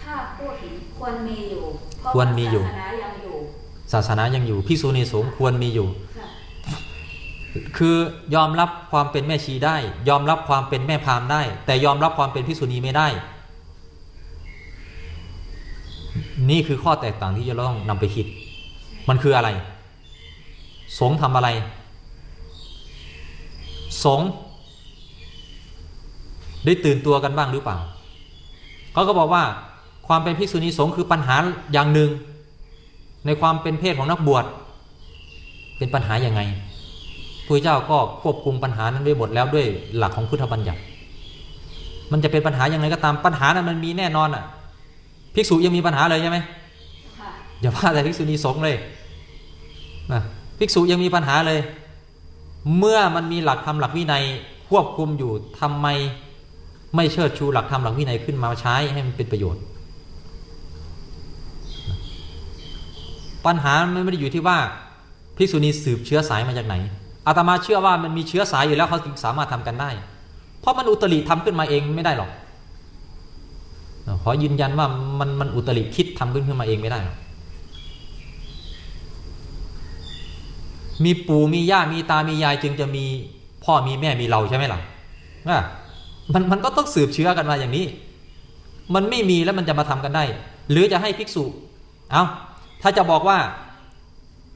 [SPEAKER 4] ถ้าพูดถึงควรมีอยู่เพาะ
[SPEAKER 1] ควรมีอยู่
[SPEAKER 4] ศาสนายังอยู่
[SPEAKER 1] ศาสนายังอยู่ภิกษุณีสงฆ์ควรมีอยู่
[SPEAKER 4] คื
[SPEAKER 1] อยอมรับความเป็นแม่ชีได้ ยอมรับความเป็นแม่พามได้ แต่ยอมรับความเป็นภิกษุณีไม่ได้ นี่คือข้อแตกต่างที่จะต้องนำไปคิด มันคืออะไร สงฆ์ทำอะไร สงฆ์ได้ตื่นตัวกันบ้างหรือเปล่าเขาก็บอกว่าความเป็นภิกษุณีสงฆ์คือปัญหาอย่างหนึ่ง ในความเป็นเพศของนักบวชเป็นปัญหาอย่างไง พระเจ้าก็ควบคุมปัญหานั้นไว้หมดแล้วด้วยหลักของพุทธบัญญัติ มันจะเป็นปัญหายังไงก็ตามปัญหานั้นมันมีแน่นอนอะภิกษุยังมีปัญหาเลยใช่ไหม
[SPEAKER 4] ค่ะ
[SPEAKER 1] อย่าว่าแต่ภิกษุณีสงฆ์เลยนะภิกษุยังมีปัญหาเลย เมื่อมันมีหลักธรรมหลักวินัยควบคุมอยู่ทำไมไม่เชิดชูหลักธรรมหลักวินัยขึ้นมาใช้ให้มันเป็นประโยชน์ ปัญหามันไม่ได้อยู่ที่ว่าภิกษุณีสืบเชื้อสายมาจากไหน อาตมาเชื่อว่ามันมีเชื้อสายอยู่แล้วเขาถึงสามารถทำกันได้ เพราะมันอุตริทำขึ้นมาเองไม่ได้หรอกขอยืนยันว่ามันมันอุตริคิดทำขึ้นขึ้นมาเองไม่ได้หรอกมีปู่มีย่ามีตามียายจึงจะมีพ่อมีแม่มีเราใช่ไหมล่ะอะมันมันก็ต้องสืบเชื้อกันมาอย่างนี้ มันไม่มีแล้วมันจะมาทำกันได้ หรือจะให้ภิกษุ เอาถ้าจะบอกว่า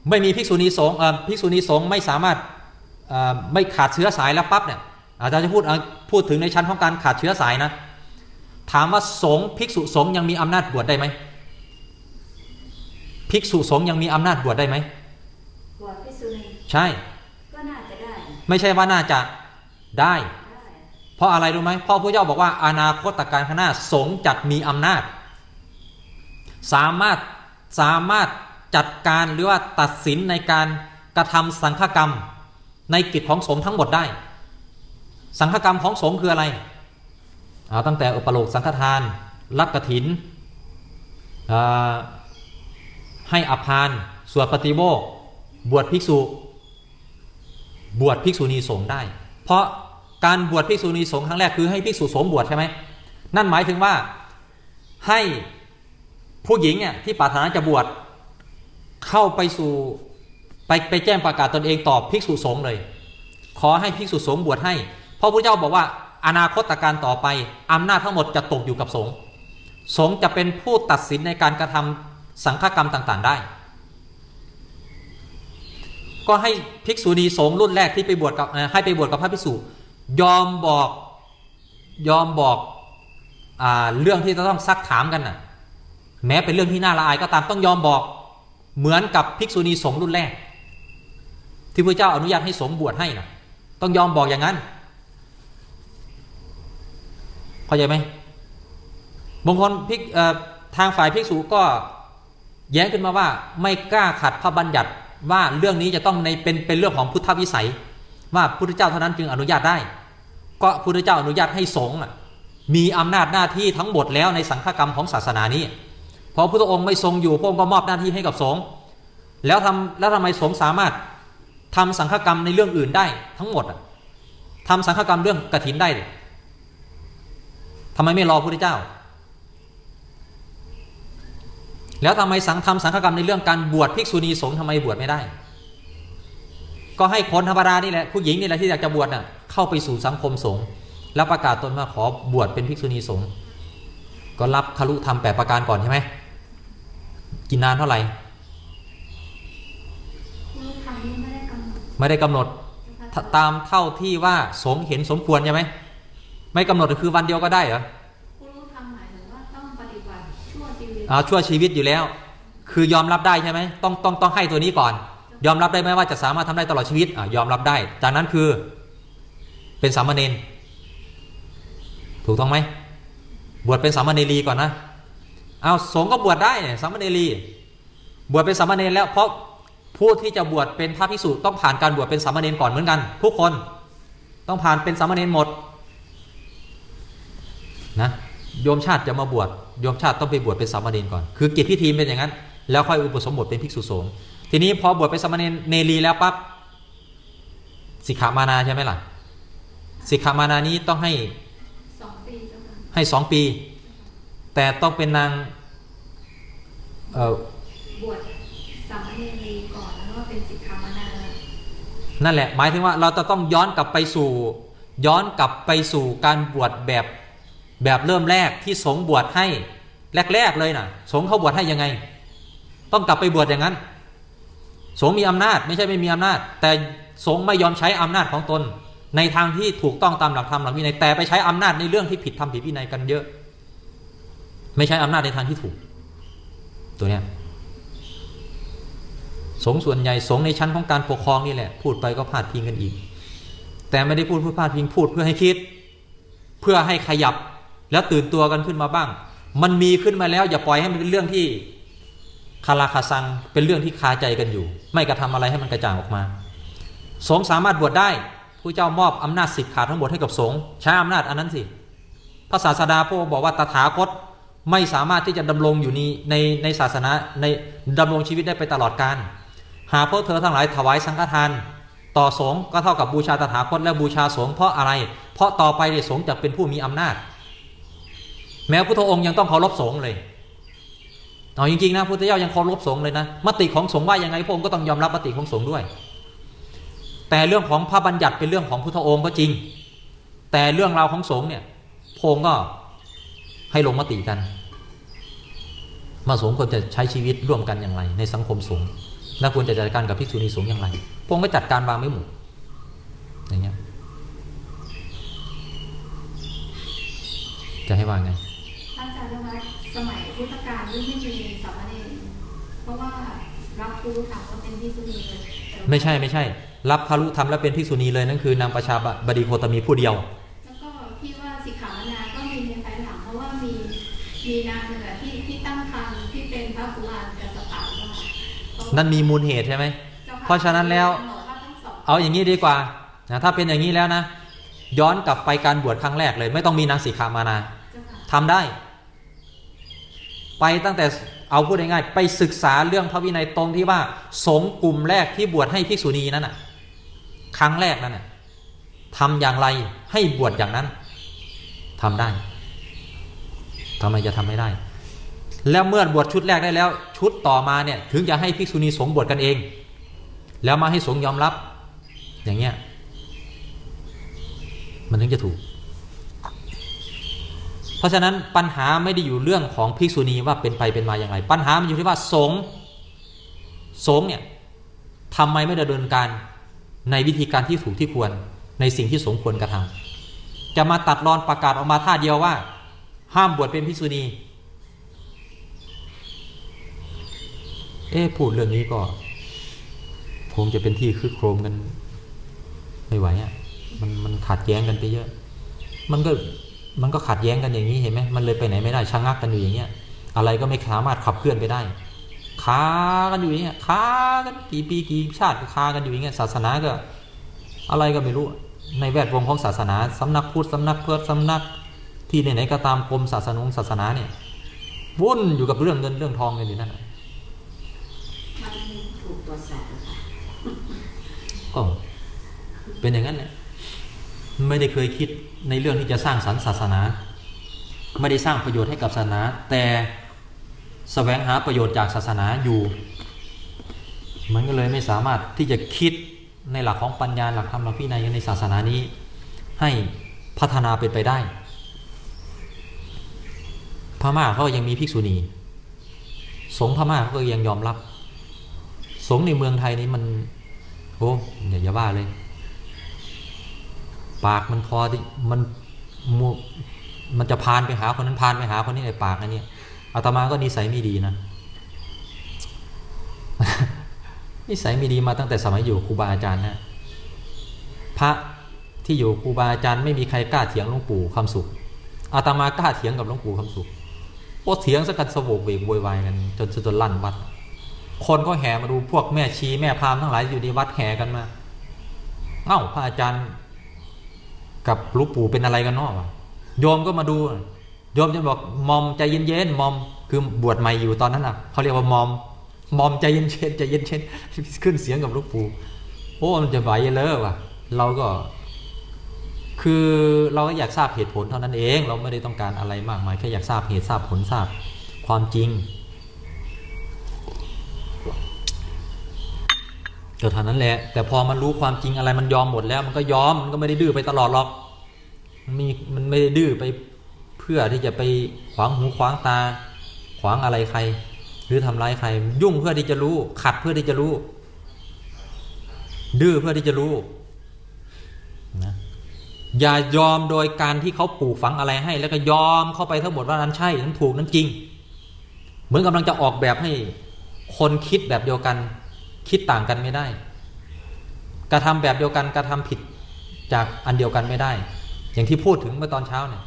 [SPEAKER 1] ไม่มีภิกษุณีสงฆ์ภิกษุณีสงฆ์ไม่สามารถ ไม่ขาดเชื้อสายแล้วปั๊บเนี่ยอาจารย์จะพูดเอาพูดถึงในชั้นของการขาดเชื้อสายนะ ถามว่าสงฆ์ภิกษุสงฆ์ยังมีอำนาจบวชได้ไหมภิกษุสงฆ์ยังมีอำนาจบวชได้ไหม
[SPEAKER 4] บวชพิสุนี
[SPEAKER 1] ใช่
[SPEAKER 4] ก็น่าจะได้
[SPEAKER 1] ไม่ใช่ว่าน่าจะได้
[SPEAKER 4] ได้
[SPEAKER 1] เพราะอะไรรู้ไหมเพราะพระเจ้าบอกว่าอนาคตการข้างหน้าสงฆ์จักมีอำนาจ สามารถสามารถจัดการหรือว่าตัดสินในการกระทำสังฆกรรม ในกิจของสงฆ์ทั้งหมดได้ สังฆกรรมของสงฆ์คืออะไรเอาตั้งแต่อุปโลกสังฆทานรับกถินอ่าให้อภานสวดปฏิโมกบวชภิกษุ บวชภิกษุณีสงฆ์ได้ เพราะการบวชภิกษุณีสงฆ์ครั้งแรกคือให้ภิกษุสงฆ์บวชใช่ไหมนั่นหมายถึงว่าให้ผู้หญิงเนี่ยที่ปรารถนาจะบวชเข้าไปสู่ ไปไปแจ้งประกาศตนเองต่อภิกษุสงฆ์เลย ขอให้ภิกษุสงฆ์บวชให้ เพราะพระเจ้าบอกว่า อนาคตการต่อไปอำนาจทั้งหมดจะตกอยู่กับสงฆ์สงฆ์จะเป็นผู้ตัดสินในการกระทำสังฆกรรมต่างๆได้ ก็ให้ภิกษุณีสงฆ์รุ่นแรกที่ไปบวชกับให้ไปบวชกับพระภิกษุ ยอมบอกยอมบอกอเรื่องที่จะต้องซักถามกันน่ะ แม้เป็นเรื่องที่น่าละอายก็ตามต้องยอมบอกเหมือนกับภิกษุณีสงฆ์รุ่นแรก ที่พระเจ้าอนุญาตให้สงบวชให้นะต้องยอมบอกอย่างนั้นเข้าใจไหมบางคนภิกทางฝ่ายภิกษุก็แย้งขึ้นมาว่าไม่กล้าขัดพระบัญญัติว่าเรื่องนี้จะต้องในเป็นเป็นเรื่องของพุทธวิสัย ว่าพุทธเจ้าเท่านั้นจึงอนุญาตได้ ก็พุทธเจ้าอนุญาตให้สงฆ์มีอำนาจหน้าที่ทั้งหมดแล้วในสังฆกรรมของศาสนานี้พอพระพุทธองค์ไม่ทรงอยู่พระองค์ก็มอบหน้าที่ให้กับสงฆ์แล้วทำแล้วทำไมสงฆ์สามารถ ทำสังฆกรรมในเรื่องอื่นได้ทั้งหมดอะทำสังฆกรรมเรื่องกฐินได้ทำไมไม่รอพระเจ้า แล้วทำไมสังทำสังฆกรรมในเรื่องการบวชภิกษุณีสงฆ์ทำไมบวชไม่ได้ ก็ให้คนธรรมดานี่แหละผู้หญิงนี่แหละที่อยากจะบวชน่ะเข้าไปสู่สังคมสงฆ์แล้วประกาศตนมาขอบวชเป็นภิกษุณีสงฆ์ก็รับคารุธรรมแปดประการก่อนใช่ไหมกินนานเท่าไหร่
[SPEAKER 2] ผู้ทำนี่ไม่ ได้กำหนด
[SPEAKER 1] ไม่ได้กำหนดตตามเท่าที่ว่าสงฆ์เห็นสมควรใช่ไหมไม่กำหนดคือวันเดียวก็ได้เหรอ
[SPEAKER 2] ผู้รู้ทำหมายถึงว่าต้องปฏิบัติชั่วชีวิต
[SPEAKER 1] เอาชั่วชีวิตอยู่แล้ว คือยอมรับได้ใช่ไหมต้องต้องต้องให้ตัวนี้ก่อน ยอมรับได้ไหมว่าจะสามารถทำได้ตลอดชีวิตอะยอมรับได้ จากนั้นคือ เป็นสามเณรถูกต้องไหมบวชเป็นสามเณรีก่อนนะเอาสงฆ์ก็บวชได้เนี่ยสามเณรีบวชเป็นสามเณรแล้วเพราะ ผู้ที่จะบวชเป็นพระภิกษุต้องผ่านการบวชเป็นสามเณรก่อนเหมือนกัน ทุกคนต้องผ่านเป็นสามเณรหมดนะโยมชาติจะมาบวชโยมชาติต้องไปบวชเป็นสามเณรก่อน คือกิจพิธีเป็นอย่างนั้น แล้วค่อยอุปสมบทเป็นภิกษุสงฆ์ทีนี้พอบวชเป็นสามเณรเนรีแล้วปั๊บสิกขามานาใช่ไหมล่ะสิกขามานานี้ต้องให้
[SPEAKER 2] สองปี
[SPEAKER 1] ให้สองปี แต่ต้องเป็นนางเอ่อบ
[SPEAKER 2] วชสามเณรก่อนแล้วก็เป็นสิกขามานา
[SPEAKER 1] นั่นแหละหมายถึงว่าเราจะต้องย้อนกลับไปสู่ ย้อนกลับไปสู่การบวชแบบแบบเริ่มแรกที่สงบวชให้แรกๆเลยนะสงเขาบวชให้ยังไง ต้องกลับไปบวชอย่างนั้น สงมีอำนาจไม่ใช่ไม่มีอำนาจ แต่สงไม่ยอมใช้อำนาจของตน ในทางที่ถูกต้องตามหลักธรรมหลักวินัยแต่ไปใช้อำนาจในเรื่องที่ผิดธรรมผิดวินัยกันเยอะ ไม่ใช่อำนาจในทางที่ถูก ตัวเนี้ย สงส่วนใหญ่สงในชั้นของการปกครองนี่แหละ พูดไปก็พาดพิงกันอีก แต่ไม่ได้พูดเพื่อพาดพิงพูดเพื่อให้คิด เพื่อให้ขยับแล้วตื่นตัวกันขึ้นมาบ้าง มันมีขึ้นมาแล้ว อย่าปล่อยให้มันเป็นเรื่องที่คาราคาซังเป็นเรื่องที่คาใจกันอยู่ ไม่กระทำอะไรให้มันกระจ่างออกมา สงสามารถบวชได้ผู้เจ้ามอบอำนาจสิทธิ์ขาดทั้งหมดให้กับสงใช้อำนาจอันนั้นสิพระศาสดาพระบอกว่าตถาคตไม่สามารถที่จะดำรงอยู่ในในในศาสนาในดำรงชีวิตได้ไปตลอดกาล หาพวกเธอทั้งหลายถวายสังฆทานต่อสงฆ์ก็เท่ากับบูชาตถาคตและบูชาสงฆ์เพราะอะไร เพราะต่อไปเนี่ยสงฆ์จะเป็นผู้มีอำนาจ แม้พระพุทธองค์ยังต้องเคารพสงฆ์เลยเอาจริงๆนะพระพุทธเจ้ายังเคารพสงฆ์เลยนะมติของสงฆ์ว่ายังไงพระองค์ก็ต้องยอมรับมติของสงฆ์ด้วย แต่เรื่องของพระบัญญัติเป็นเรื่องของพุทธองค์ก็จริง แต่เรื่องราวของสงฆ์เนี่ยพระองค์ก็ให้ลงมติกันมาสงฆ์ควรจะใช้ชีวิตร่วมกันอย่างไร ในสังคมสงฆ์ และควรจะจัดการกับภิกษุณีสงฆ์อย่างไรพระองค์ก็จัดการวางไม่หมดอย่างเงี้ยจะให้ว่าไง
[SPEAKER 2] ท่านอาจารย์ว่าสมัยพุทธกาลที่ไม่มีสามเณรเพราะว่ารับผู้รู้ธรรมก็เป็นที่สุนีเลยแต่ว่า
[SPEAKER 1] ไม่ใช่ไม่ใช่ รับพารุธรรมและเป็นภิกษุณีเลยนั่นคือนางประชาบดีโคตมีผู้เดียว
[SPEAKER 2] แล้วก็ที่ว่าสิกขามานาก็มีในภายหลังเพราะว่ามีมีนาง นั่นมี
[SPEAKER 1] มูลเหตุใช่ไหม
[SPEAKER 2] จ้ค่
[SPEAKER 1] เพราะฉะนั้นแล้ว
[SPEAKER 2] กำหดว่าทั้งสอง
[SPEAKER 1] เอาอย่างนี้ดีกว่านะถ้าเป็นอย่างนี้แล้วนะ ย้อนกลับไปการบวชครั้งแรกเลย ไม่ต้องมีนางสีขามานา
[SPEAKER 2] เจ้าค่ะ
[SPEAKER 1] ทำได้ ไปตั้งแต่เอาพูดง่ายๆไปศึกษาเรื่องพระวินัยตรงที่ว่า สงฆ์กลุ่มแรกที่บวชให้ภิกษุณีนั้นน่ะ ครั้งแรกนั่นน่ะทำอย่างไรให้บวชอย่างนั้นทำได้ทำไมจะทำไม่ได้ แล้วเมื่อบวชชุดแรกได้แล้ว ชุดต่อมาเนี่ยถึงจะให้ภิกษุณีสงฆ์บวชกันเอง แล้วมาให้สงฆ์ยอมรับ อย่างเงี้ยมันถึงจะถูก เพราะฉะนั้นปัญหาไม่ได้อยู่เรื่องของภิกษุณีว่าเป็นไปเป็นมาอย่างไร ปัญหามันอยู่ที่ว่าสงฆ์สงฆ์เนี่ยทำไมไม่ดำเนินการในวิธีการที่ถูกที่ควรในสิ่งที่สมควรกระทำจะมาตัดรอนประกาศออกมาท่าเดียวว่า ห้ามบวชเป็นภิกษุณี เอ๊พูดเรื่องนี้ก็คงจะเป็นที่คึกโครมกัน ไม่ไหวอะ่ะมันมันขัดแย้งกันไปเยอะ มันก็มันก็ขัดแย้งกันอย่างนี้เห็นไหมมันเลยไปไหนไม่ได้ชะงักกันอยู่อย่างเงี้ย อะไรก็ไม่สามารถขับเคลื่อนไปได้ค้ากันอยู่อย่างเงี้ยค้ากันกี่ปีกี่ชาติก็คากันอยู่อย่างเงี้ยศาสนาก็ อะไรก็ไม่รู้ในแวดวงของศาสนาสำนักพุทธสำนักเพื่อสำนักที่ไหนๆก็ตามกรมศาสนงศาสนาเนี่ยวุ่นอยู่กับเรื่องเงินเรื่องทองกันอยู่นั่นน่ะ
[SPEAKER 4] มัน ถูกตรวจสอบอะค่ะ
[SPEAKER 1] ก็เป็นอย่างนั้นเนี่ยไม่ได้เคยคิดในเรื่องที่จะสร้างสรรค์ศาสนา ไม่ได้สร้างประโยชน์ให้กับศาสนา แต่แสวงหาประโยชน์จากศาสนาอยู่ มันก็เลยไม่สามารถที่จะคิดในหลักของปัญญาหลักธรรมหลักพินัยในศาสนานี้ ให้พัฒนาเป็นไปได้พม่าเขายังมีภิกษุณี สงฆ์พม่าเขาก็ยังยอมรับ สงในเมืองไทยนี้มันโอ้อย่าอย่าว่าเลย ปากมันพอที่มันมัวมันจะพานไปหาคนนั้นพานไปหาคนนี้ในปากอันนี้อาตมาก็นิสัยไม่ดีนะนิสัยไม่ดีมาตั้งแต่สมัยอยู่ครูบาอาจารย์นะพระที่อยู่ครูบาอาจารย์ไม่มีใครกล้าเถียงหลวงปู่คำสุขอาตมากล้าเถียงกับหลวงปู่คำสุขโอ้เถียงสักกันสวกเวกโวยวายกันจนจนลั่นวัด คนก็แห่มาดูพวกแม่ชีแม่พามทั้งหลายอยู่ในวัดแห่กันมา เอ้าพระอาจารย์ กับลูกปู่เป็นอะไรกันเนาะวะโยมก็มาดู โยมจะบอกมอมใจเย็นๆมอมคือบวชใหม่อยู่ตอนนั้นอะเขาเรียกว่ามอมมอมใจเย็นๆใจเย็นๆขึ้นเสียงกับลูกปู่โอ้มันจะไหวเลยว่ะ เราก็ คือเราก็อยากทราบเหตุผลเท่านั้นเอง เราไม่ได้ต้องการอะไรมากมายแค่อยากทราบเหตุทราบผลทราบความจริง ก็เท่านั้นแหละ แต่พอมันรู้ความจริงอะไรมันยอมหมดแล้ว มันก็ยอมมันก็ไม่ได้ดื้อไปตลอดหรอกมันมีมันไม่ได้ดื้อไปเพื่อที่จะไปขวางหูขวางตา ขวางอะไรใคร หรือทำร้ายใคร ยุ่งเพื่อที่จะรู้ ขัดเพื่อที่จะรู้ ดื้อเพื่อที่จะรู้นะอย่ายอมโดยการที่เขาปลูกฝังอะไรให้ แล้วก็ยอมเข้าไปทั้งหมดว่านั้นใช่นั้นถูกนั้นจริง เหมือนกำลังจะออกแบบให้คนคิดแบบเดียวกัน คิดต่างกันไม่ได้ กระทำแบบเดียวกันกระทำผิดจากอันเดียวกันไม่ได้ อย่างที่พูดถึงเมื่อตอนเช้าเนี่ย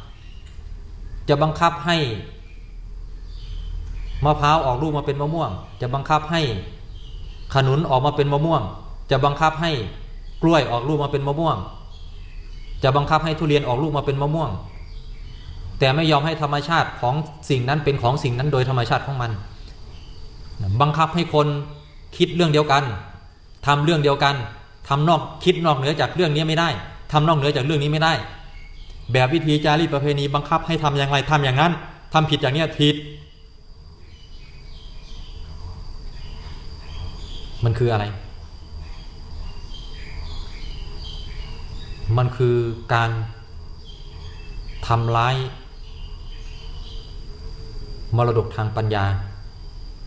[SPEAKER 1] จะบังคับให้มะพร้าวออกลูกมาเป็นมะม่วง จะบังคับให้ขนุนออกมาเป็นมะม่วง จะบังคับให้กล้วยออกลูกมาเป็นมะม่วง จะบังคับให้ทุเรียนออกลูกมาเป็นมะม่วง แต่ไม่ยอมให้ธรรมชาติของสิ่งนั้นเป็นของสิ่งนั้นโดยธรรมชาติของมัน บังคับให้คน คิดเรื่องเดียวกันทำเรื่องเดียวกันทำนอกคิดนอกเหนือจากเรื่องนี้ไม่ได้ทำนอกเหนือจากเรื่องนี้ไม่ได้ แบบวิธีจารีตประเพณีบังคับให้ทำอย่างไรทำอย่างนั้นทำผิดอย่างเนี้ยผิดมันคืออะไร มันคือการทำร้าย มรดกทางปัญญา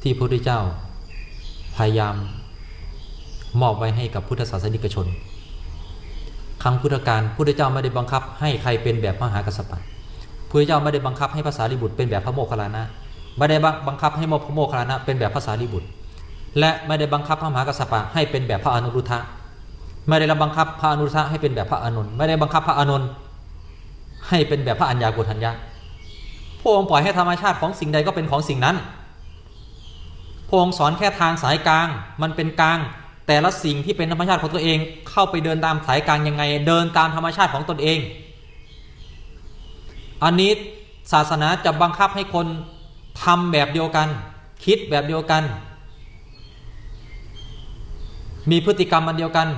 [SPEAKER 1] ที่พระพุทธเจ้า พยายามมอบไว้ให้กับพุทธศาสนิกชน ครั้งพุทธกาลพุทธเจ้าไม่ได้บังคับ ให้ใครเป็นแบบมหากัสสปะพุทธเจ้าไม่ได้บังคับให้ภาษาลิบุตรเป็นแบบพระโมคคัลลานะไม่ได้บังคับให้พระโมคคัลลานะเป็นแบบภาษาลิบุตร และไม่ได้บังคับพระมหากัสสปะให้เป็นแบบพระอนุรุทธะไม่ได้บังคับพระอนุรุทธะให้เป็นแบบพระอานนท์ไม่ได้บังคับพระอานนท์ให้เป็นแบบพระอัญญาโกฏัญญาพระองค์ปล่อยให้ธรรมชาติของสิ่งใดก็เป็นของสิ่งนั้น พงค์สอนแค่ทางสายกลาง มันเป็นกลาง แต่ละสิ่งที่เป็นธรรมชาติของตัวเอง เข้าไปเดินตามสายกลางยังไง เดินตามธรรมชาติของตนเอง อันนี้ศาสนาจะบังคับให้คนทำแบบเดียวกัน คิดแบบเดียวกัน มีพฤติกรรมมันเดียวกัน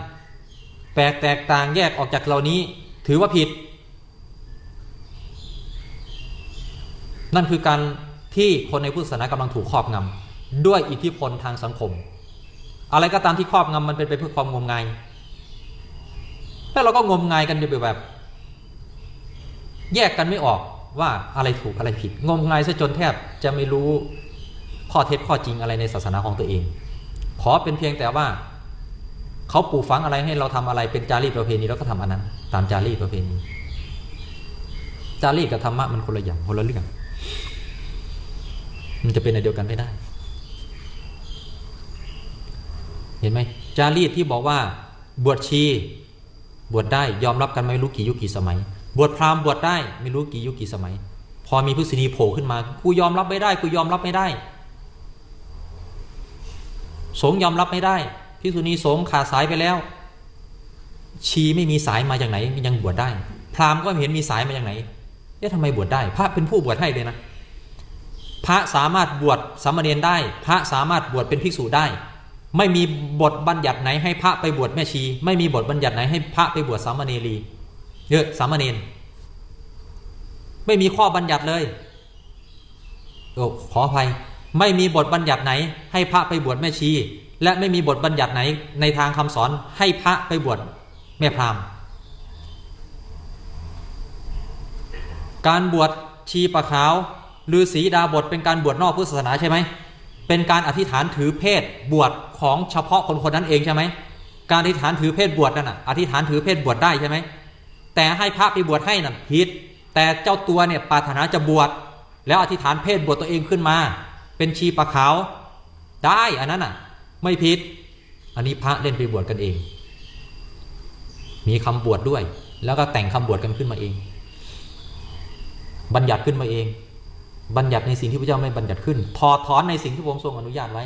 [SPEAKER 1] แปลกแตกต่างแยกออกจากเหล่านี้ ถือว่าผิด นั่นคือการที่คนในพุทธศาสนากำลังถูกครอบงำ ด้วยอิทธิพลทางสังคม อะไรก็ตามที่ครอบงำมันเป็นไปเพื่อความงมงายแล้วเราก็งมงายกันอยู่แบบ แยกกันไม่ออกว่าอะไรถูกอะไรผิด งมงายซะจนแทบจะไม่รู้ข้อเท็จข้อจริงอะไรในศาสนาของตัวเอง ขอเป็นเพียงแต่ว่า เขาปลูกฝังอะไรให้เราทำอะไรเป็นจารีตประเพณีแล้วก็ทำอันนั้น ตามจารีตประเพณี จารีตกับธรรมะมันคนละอย่างคนละเรื่องมันจะเป็นในเดียวกันไม่ได้ เห็นไหมจารีตที่บอกว่า บวชชี บวชได้ยอมรับกันไม่รู้กี่ยุคกี่สมัย บวชพราหมณ์บวชได้ไม่รู้กี่ยุคกี่สมัย พอมีพุทธศีโผล่ขึ้นมากูยอมรับไม่ได้กูยอมรับไม่ได้ สงยอมรับไม่ได้พิษุณีสงขาดสายไปแล้ว ชีไม่มีสายมาจากไหนยังบวชได้ พราหมณ์ก็ไม่เห็นมีสายมาจากไหนเอ๊ะทำไมบวชได้ พระเป็นผู้บวชให้เลยนะ พระสามารถบวชสามเณรได้ พระสามารถบวชเป็นภิกษุได้ ไม่มีบทบัญญัติไหนให้พระไปบวชแม่ชี ไม่มีบทบัญญัติไหนให้พระไปบวชสามเณรีเยอะสามเณรไม่มีข้อบัญญัติเลยโอ้ขออภัย ไม่มีบทบัญญัติไหน ให้พระไปบวชแม่ชี และไม่มีบทบัญญัติไหนในทางคำสอนให้พระไปบวชแม่พราหมณ์ การบวชชีปะขาวหรือสีดาบทเป็นการบวชนอกพุทธศาสนาใช่ไหม เป็นการอธิษฐานถือเพศบวชของเฉพาะคนคนนั้นเองใช่ไหมการอธิษฐานถือเพศบวชนั่นน่ะอธิษฐานถือเพศบวชได้ใช่ไหมแต่ให้พระไปบวชให้นั่นผิดแต่เจ้าตัวเนี่ยปรารถนาจะบวชแล้วอธิษฐานเพศบวชตัวเองขึ้นมา เป็นชีปะขาวได้อันนั้นน่ะ ไม่ผิด อันนี้พระเล่นไปบวชกันเอง มีคำบวชดด้วย แล้วก็แต่งคำบวชกันขึ้นมาเอง บัญญัติขึ้นมาเอง บัญญัติในสิ่งที่พระเจ้าไม่บัญญัติขึ้น ถอดถอนในสิ่งที่พระองค์ทรงอนุญาตไว้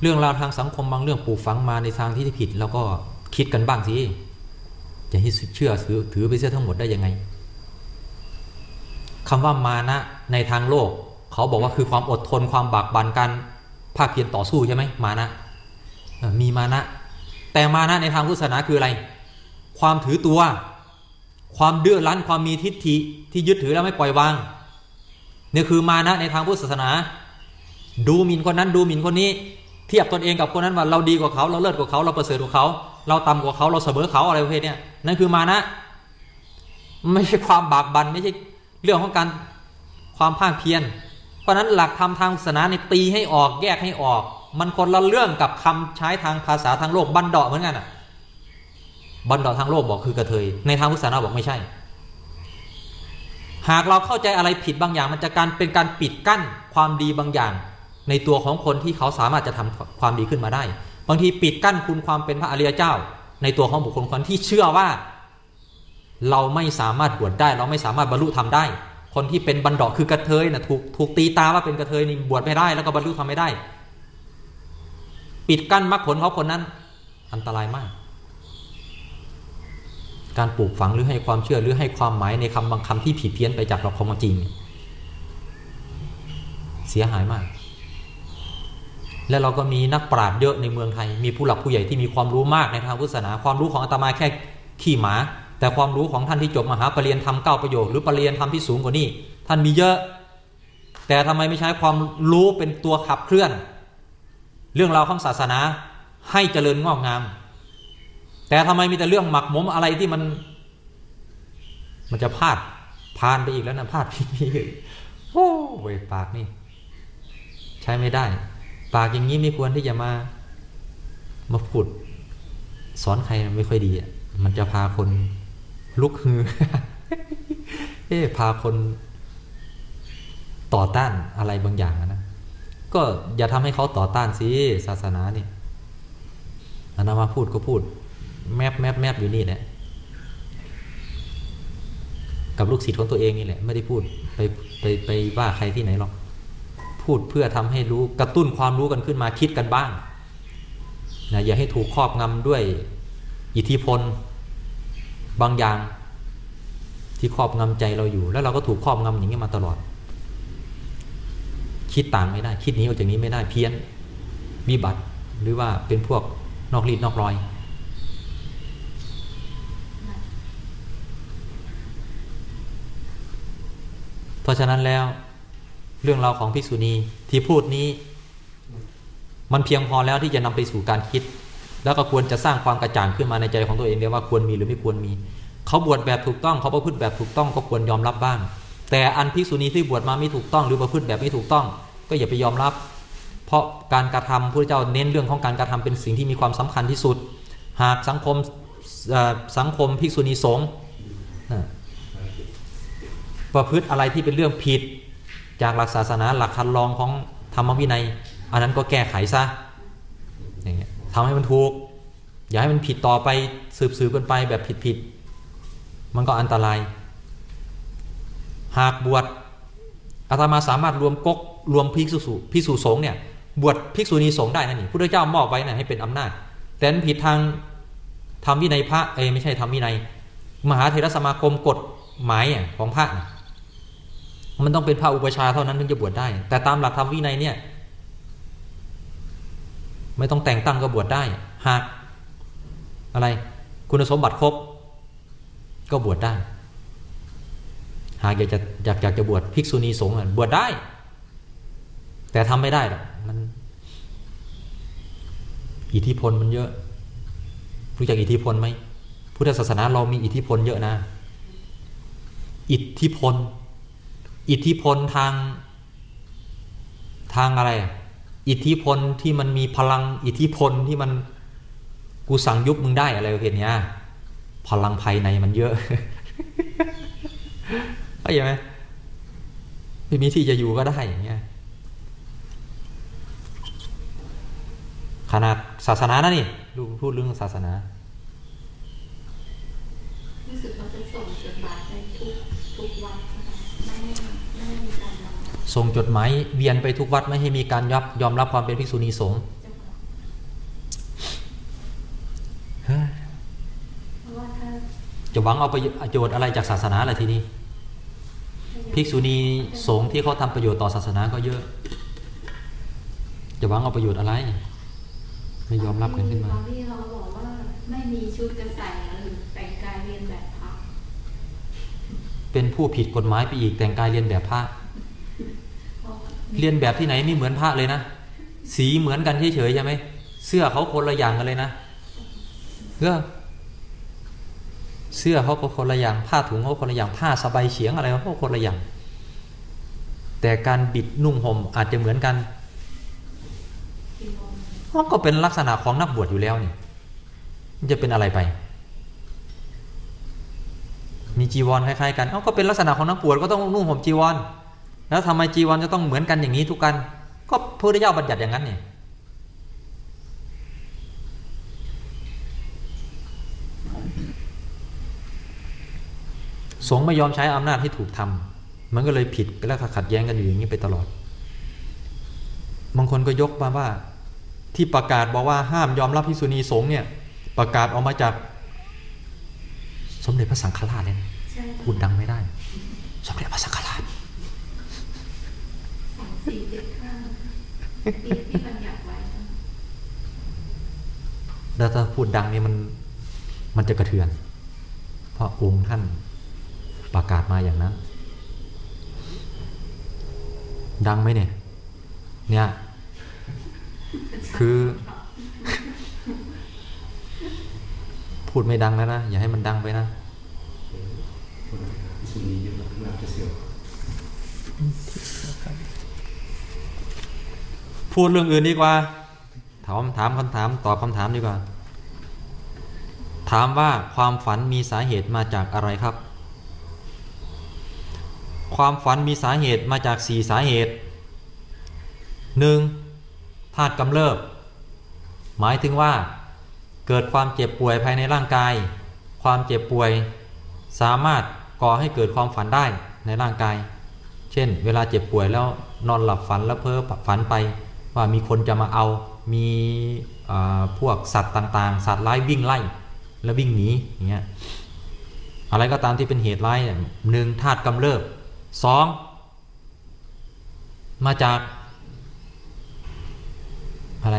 [SPEAKER 1] เรื่องราวทางสังคมบางเรื่องปลูกฝังมาในทางที่ผิด แล้วก็คิดกันบ้างสิจะให้เชื่อถือถือไปเสียทั้งหมดได้ยังไงคำว่ามานะในทางโลก เขาบอกว่าคือความอดทนความบากบั่นการภาคเพียรต่อสู้ใช่ไหมมานะมีมานะ แต่มานะในทางพุทธศาสนาคืออะไร ความถือตัว ความดื้อรั้นความมีทิฏฐิที่ยึดถือแล้วไม่ปล่อยวางเนี่ยคือมานะในทางพุทธศาสนา ดูหมิ่นคนนั้นดูหมิ่นคนนี้ เทียบตนเองกับคนนั้นว่าเราดีกว่าเขา เราเลิศกว่าเขาเราประเสริฐกว่าเขา เราต่ำกว่าเขาเราเสมอเขาอะไรประเภทเนี้ยนั่นคือมานะ ไม่ใช่ความบากบัน่นไม่ใช่เรื่องของการความภาคเพียรเพราะนั้นหลักธรรมทางศาสนาในตีให้ออกแยกให้ออก มันคนละเรื่องกับคำใช้ทางภาษาทางโลกบันดาะเหมือนกันอะ บันดาทางโลกบอกคือกระเทย ในทางพุทธศาสนาบอกไม่ใช่ หากเราเข้าใจอะไรผิดบางอย่าง มันจะการเป็นการปิดกั้นความดีบางอย่าง ในตัวของคนที่เขาสามารถจะทำความดีขึ้นมาได้ บางทีปิดกั้นคุณความเป็นพระอริยเจ้า ในตัวของบุคคลคนที่เชื่อว่า เราไม่สามารถบวชได้ เราไม่สามารถบรรลุธรรมได้ คนที่เป็นบันดอกคือกระเทยนะถูกถูกตีตาว่าเป็นกระเทยนี่บวชไม่ได้ แล้วก็บรรลุธรรมไม่ได้ ปิดกั้นมรรคผลเขาคนนั้น อันตรายมาก การปลูกฝังหรือให้ความเชื่อหรือให้ความหมายในคำบางคำที่ผิดเพี้ยนไปจากหลักความจริง เสียหายมาก และเราก็มีนักปราชญ์เยอะในเมืองไทย มีผู้หลักผู้ใหญ่ที่มีความรู้มากในทางพุทธศาสนา ความรู้ของอาตมาแค่ขี่หมา แต่ความรู้ของท่านที่จบมหาปรริญญาธรรมเก้าประโยคหรือปรริญญาธรรมที่สูงกว่านี้ ท่านมีเยอะ แต่ทำไมไม่ใช้ความรู้เป็นตัวขับเคลื่อน เรื่องราวของศาสนาให้เจริญงอกงาม แต่ทำไมมีแต่เรื่องหมักหมมอะไรที่มัน มันจะพลาดพานไปอีกแล้วนะพลาดพี่โอ้เว้ยปากนี่ ใช้ไม่ได้ ปากอย่างนี้ไม่ควรที่จะมา มาพูดสอนใครไม่ค่อยดีอะมันจะพาคนลุกฮือเอ๊ะพาคนต่อต้านอะไรบางอย่างนะ ก็อย่าทำให้เขาต่อต้านสิศาสนานี่อานามาพูดก็พูด แมบแมบแมบอยู่นี่แหละกับลูกศิษย์ของตัวเองนี่แหละ ไม่ได้พูดไปไปไปว่าใครที่ไหนหรอก พูดเพื่อทำให้รู้กระตุ้นความรู้กันขึ้นมาคิดกันบ้างนะอย่าให้ถูกครอบงำด้วยอิทธิพล บางอย่าง ที่ครอบงำใจเราอยู่ แล้วเราก็ถูกครอบงำอย่างนี้มาตลอด คิดต่างไม่ได้ คิดนี้ออกจากนี้ไม่ได้เพี้ยนวิบัติหรือว่าเป็นพวกนอกรีดนอกรอย ราะฉะนั้นแล้วเรื่องราวของภิกษุณีที่พูดนี้ มันเพียงพอแล้วที่จะนำไปสู่การคิด แล้วก็ควรจะสร้างความกระจ่างขึ้นมาในใจของตัวเองได้ว่าควรมีหรือไม่ควรมี เขาบวชแบบถูกต้องเขาประพฤติแบบถูกต้องก็ควรยอมรับบ้าง แต่อันภิกษุณีที่บวชมาไม่ถูกต้อง หรือประพฤติแบบไม่ถูกต้อง ก็อย่าไปยอมรับ เพราะการกระทำพระเจ้าเน้นเรื่องของการกระทำเป็นสิ่งที่มีความสำคัญที่สุด หากสังคมสังคมภิกษุณีสงฆ์ ประพฤติอะไรที่เป็นเรื่องผิด จากหลักศาสนาหลักคันลองของธรรมวินัย อันนั้นก็แก้ไขซะอย่างเงี้ยทำให้มันถูก อย่าให้มันผิดต่อไปสืบสืบกันไปแบบผิดผิดๆมันก็อันตราย หากบวชอาตมาสามารถรวมกกรวมภิกษุภิกษุสงฆ์เนี่ยบวชภิกษุณีสงฆ์ได้นั่นนี่พุทธเจ้ามอบไว้นะให้เป็นอำนาจ แต่นั้นผิดทางธรรมวินัยพระเอไม่ใช่ธรรมวินัย มหาเถรสมาคมกฎหมายของพระนะ มันต้องเป็นพระอุปชาเท่านั้นถึงจะบวชได้ แต่ตามหลักธรรมวินัยเนี่ย ไม่ต้องแต่งตั้งก็บวชได้ หาก อะไร คุณสมบัติครบ ก็บวชได้ หากอยากจะอยากอยากจะบวชภิกษุณีสงฆ์บวชได้ แต่ทำไม่ได้หรอกมัน อิทธิพลมันเยอะรู้จักอิทธิพลไหมพุทธศาสนาเรามีอิทธิพลเยอะนะ อิทธิพล อิทธิพลทางทางอะไร อิทธิพลที่มันมีพลังอิทธิพลที่มันกูสั่งยุบมึงได้อะไรประเภทเนี้ยพลังภายในมันเยอะเข้าใจไหมไม่มีที่จะอยู่ก็ได้อย่างเงี้ยขนาดศาสนานะนี่ดูพูดเรื่องศาสนา
[SPEAKER 2] รู้สึกเขาจะส่งจดหมายไปทุกทุกวัน
[SPEAKER 1] ส่งจดหมายเวียนไปทุกวัดไม่ให้มีการยอมยอมรับความเป็นภิกษุณีสงฆ์
[SPEAKER 2] เจ้าค่ะ
[SPEAKER 1] เฮ้ย
[SPEAKER 2] เพราะว่าถ้า
[SPEAKER 1] จะหวังเอาประโยชน์อะไรจากศาสนาล่ะทีนี้ภิกษุณีสงฆ์ที่เขาทำประโยชน์ต่อศาสนาก็เยอะ จะหวังเอาประโยชน์อะไร ไม่ยอมรับกันขึ้นมา
[SPEAKER 2] บางที่เราบอกว่าไม่มีชุดจะใส่หรือแต่งกายเรียนแบบพระ
[SPEAKER 1] เป็นผู้ผิดกฎหมายไปอีกแต่งกายเรียนแบบพระ
[SPEAKER 2] เรี
[SPEAKER 1] ยนแบบที่ไหนไม่เหมือนพระเลยนะ สีเหมือนกันเฉยๆใช่ไหมเสื้อเขาคนละอย่างกันเลยนะเสื้อเสื้อเขาก็คนละอย่าง ผ้าถุงเขาคนละอย่างผ้าสบายเฉียงอะไรเขาก็คนละอย่าง แต่การบิดนุ่งห่มอาจจะเหมือนกัน
[SPEAKER 2] จีวร
[SPEAKER 1] มันก็เป็นลักษณะของนักบวชอยู่แล้วนี่มันจะเป็นอะไรไป มีจีวรคล้ายๆกัน เอ้าก็เป็นลักษณะของนักบวชก็ต้องนุ่งห่มจีวร แล้วทำไมจีวรจะต้องเหมือนกันอย่างนี้ทุกกัน ก็พระพุทธเจ้าบัญญัติอย่างนั้นเนี่ยสงฆ์ไม่ยอมใช้อำนาจให้ถูกทำมันก็เลยผิดและขัดแย้งกันอยู่อย่างนี้ไปตลอด บางคนก็ยกมาว่า ที่ประกาศบอกว่าห้ามยอมรับภิกษุณีสงฆ์เนี่ย ประกาศออกมาจาก สมเด็จพระสังฆราชเลยนะ
[SPEAKER 2] ใช่
[SPEAKER 1] พูดดังไม่ได้ สมเด็จพระสังฆราช
[SPEAKER 2] สี่เจ็ดห้าที่บัญญัติไว้
[SPEAKER 1] แล้วถ้าพูดดังนี่มันมันจะกระเทือน เพราะองค์ท่านประกาศมาอย่างนั้น ดังไหมเนี่ย เนี่ย คือ พูดไม่ดังแล้วนะ อย่าให้มันดังไปนะ
[SPEAKER 3] พู
[SPEAKER 1] ดเรื่องอื่นดีกว่า ถามถามคำถามตอบคำถามดีกว่า ถามว่าความฝันมีสาเหตุมาจากอะไรครับ ความฝันมีสาเหตุมาจากสี่สาเหตุหนึ่งธาตุกำเริบ หมายถึงว่า เกิดความเจ็บป่วยภายในร่างกาย ความเจ็บป่วยสามารถก่อให้เกิดความฝันได้ในร่างกาย เช่น เวลาเจ็บป่วยแล้วนอนหลับฝันแล้วเพ้อฝันไป ว่ามีคนจะมาเอา มีพวกสัตว์ต่างๆ สัตว์ร้ายวิ่งไล่ แล้ววิ่งหนีอย่างเงี้ยอะไรก็ตามที่เป็นเหตุร้ายเนี่ยหนึ่งธาตุกำเริบสองมาจากอะไร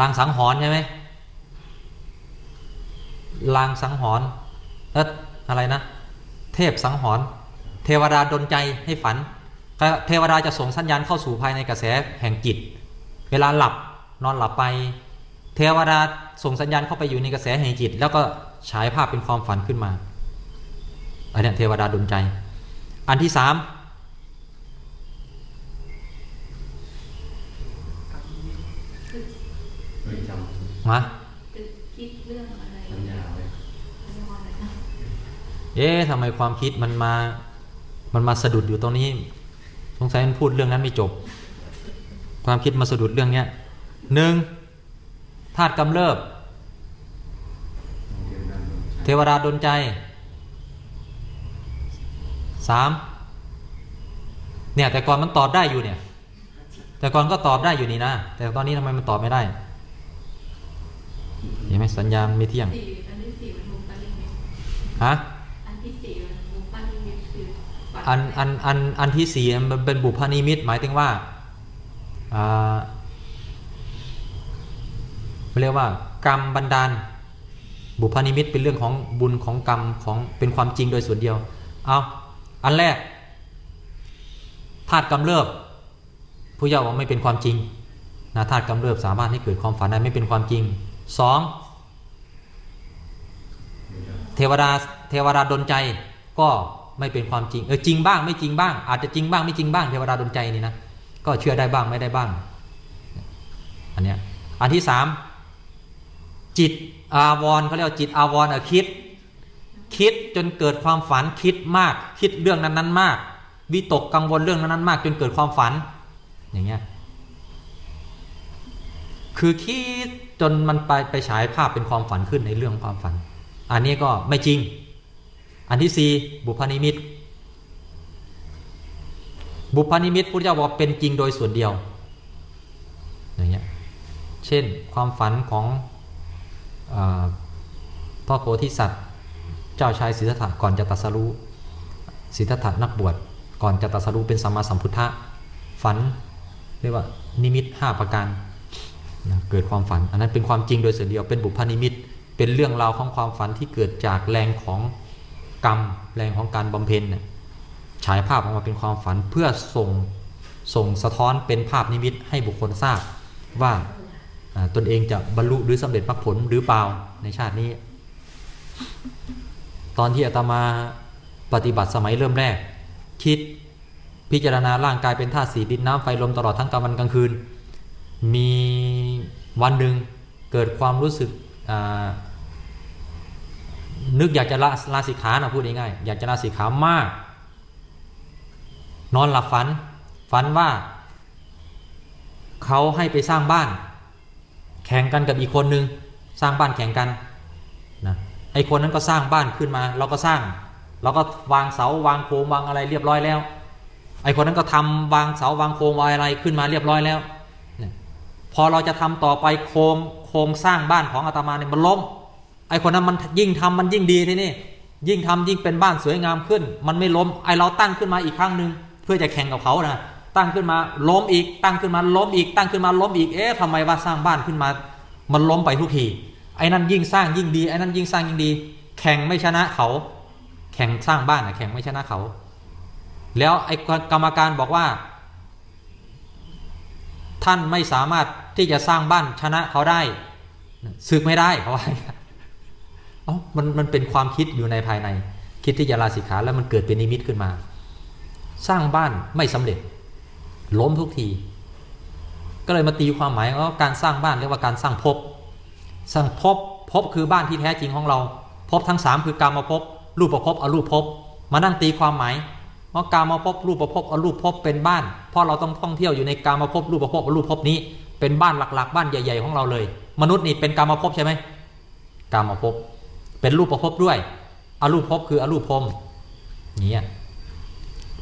[SPEAKER 1] ลางสังหรณ์ใช่ไหมลางสังหรณ์เอออะไรนะ เทพสังหรณ์เทวดาดลใจให้ฝัน เทวดาจะส่งสัญญาณเข้าสู่ภายในกระแสแห่งจิต เวลาหลับนอนหลับไป เทวดาส่งสัญญาณเข้าไปอยู่ในกระแสแห่งจิต แล้วก็ฉายภาพเป็นความฝันขึ้นมาอันเนี้ยเทวดาดลใจ อันที่สาม
[SPEAKER 3] เฮ้ยจ
[SPEAKER 1] มา
[SPEAKER 2] คือคิดเรื่องอะไรำ
[SPEAKER 3] สัญญาไว้
[SPEAKER 2] เรื่องอะไรนะ
[SPEAKER 1] เอ๊ะทำไมความคิดมันมา มันมาสะดุดอยู่ตรงนี้ สงสัยมันพูดเรื่องนั้นไม่จบ ความคิดมาสะดุดเรื่องเนี้ยหนึ่งธาตุกำเริบ
[SPEAKER 3] เดี๋ยวนั้นใช้
[SPEAKER 1] เทวดาดลใจสามเนี่ยแต่ก่อนมันตอบได้อยู่เนี่ย แต่ก่อนก็ตอบได้อยู่นี่นะ แต่ตอนนี้ทำไมมันตอบไม่ได้เห็นไหมสัญญาณไม่เที่ยง
[SPEAKER 2] สี่อันที่สี่มันมุมปริมิต
[SPEAKER 1] ฮะ
[SPEAKER 2] อันที่สี่มันบุพนิมิตคือฝั
[SPEAKER 1] อันอันอันอันที่สี่มันเป็นบุพนิมิตหมายถึงว่าอ่าเรียกว่ากรรมบันดาล บุพนิมิตเป็นเรื่องของบุญของกรรมของเป็นความจริงโดยส่วนเดียว เอาอันแรกธาตุกำเริบผู้เยาว์ว่าไม่เป็นความจริงนะธาตุกำเริบสามารถให้เกิดความฝันได้ไม่เป็นความจริงสองเทวดาเทวดาดลใจก็ ไม่เป็นความจริงเออจริงบ้างไม่จริงบ้าง อาจจะจริงบ้างไม่จริงบ้างเทวดาดลใจนี่นะก็เชื่อได้บ้างไม่ได้บ้าง อันเนี้ยอันที่สามจิตอาวรณ์เขาเรียกว่าจิตอาวรณ์อคิด คิดจนเกิดความฝันคิดมาก คิดเรื่องนั้นๆมากวิตกกังวลเรื่องนั้นๆมาก จนเกิดความฝัน อย่างเงี้ยคือคิดจนมันไปไปฉายภาพเป็นความฝันขึ้นในเรื่องความฝัน อันนี้ก็ไม่จริง อันที่สี่บุพนิมิต บุพนิมิตพุทธเจ้าบอกเป็นจริงโดยส่วนเดียวอย่างเงี้ยเช่นความฝันของอพระโพธิสัตว์ เจ้าชายสิทธัตถะก่อนจะตัสรู้สิทธัตถะนักบวชก่อนจะตรัสรู้เป็นสัมมาสัมพุทธะฝันเรียกว่านิมิตห้าประการนะเกิดความฝัน อันนั้นเป็นความจริงโดยส่วนเดียวเป็นบุพนิมิต เป็นเรื่องราวของความฝันที่เกิดจากแรงของ กรรมแรงของการบำเพ็ญเนี่ยฉายภาพออกมาเป็นความฝันเพื่อส่งส่งสะท้อนเป็นภาพนิมิตให้บุคคลทราบว่าตนเองจะบรรลุหรือสำเร็จมรรคผลหรือเปล่าในชาตินี้ ตอนที่อาตมาปฏิบัติสมัยเริ่มแรก คิดพิจารณาร่างกายเป็นธาตุสีดินน้ำไฟลมตลอดทั้งกลางวันกลางคืน มีวันหนึ่งเกิดความรู้สึก นึกอยากจะละลาสิกขานะพูดง่ายๆอยากจะลาสิกขามาก นอนหลับฝัน ฝันว่าเขาให้ไปสร้างบ้าน แข่งกันกับอีกคนนึง สร้างบ้านแข่งกันนะไอคนนั้นก็สร้างบ้านขึ้นมา เราก็สร้างเราก็วางเสาวางโครงวางอะไรเรียบร้อยแล้ว ไอคนนั้นก็ทำวางเสาวางโครงวางอะไรขึ้นมาเรียบร้อยแล้วพอเราจะทำต่อไปโครงโครงสร้างบ้านของอาตมาเนี่ยมันล้ม ไอคนนั้นมันยิ่งทำมันยิ่งดีทีนี่ยิ่งทำยิ่งเป็นบ้านสวยงามขึ้น มันไม่ล้มไอเราตั้งขึ้นมาอีกครั้งหนึ่งเพื่อจะแข่งกับเขานะตั้งขึ้นมาล้มอีก ตั้งขึ้นมาล้มอีก ตั้งขึ้นมาล้มอีกเอ๊ะทำไมว่าสร้างบ้านขึ้นมา มันล้มไปทุกทีไอ้นั่นยิ่งสร้างยิ่งดีไอ้นั่นยิ่งสร้างยิ่งดี แข่งไม่ชนะเขา แข่งสร้างบ้านนะแข่งไม่ชนะเขา แล้วไอ้กรรมการบอกว่า ท่านไม่สามารถที่จะสร้างบ้านชนะเขาได้ศึกไม่ได้เขาว่า เอ้ามันมันเป็นความคิดอยู่ในภายใน คิดที่จะลาสิกขาแล้วมันเกิดเป็นนิมิตขึ้นมา สร้างบ้านไม่สำเร็จ ล้มทุกที ก็เลยมาตีความหมายว่าการสร้างบ้านเรียกว่าการสร้างภพสร้างภพภพคือบ้านที่แท้จริงของเราภพทั้งสามคือกรรมภพรูปภพอรูปภพมานั่งตีความหมายว่ากรรมภพรูปภพอรูปภพเป็นบ้าน เพราะเราต้องท่องเที่ยวอยู่ในกรรมภพรูปภพอรูปภพนี้ เป็นบ้านหลักๆ บ้านใหญ่ ๆ ของเราเลย มนุษย์นี่เป็นกรรมภพใช่ไหมกรรมภพ เป็นรูปภพบด้วยอรูปภพคืออรูปพอย่างเงี้ย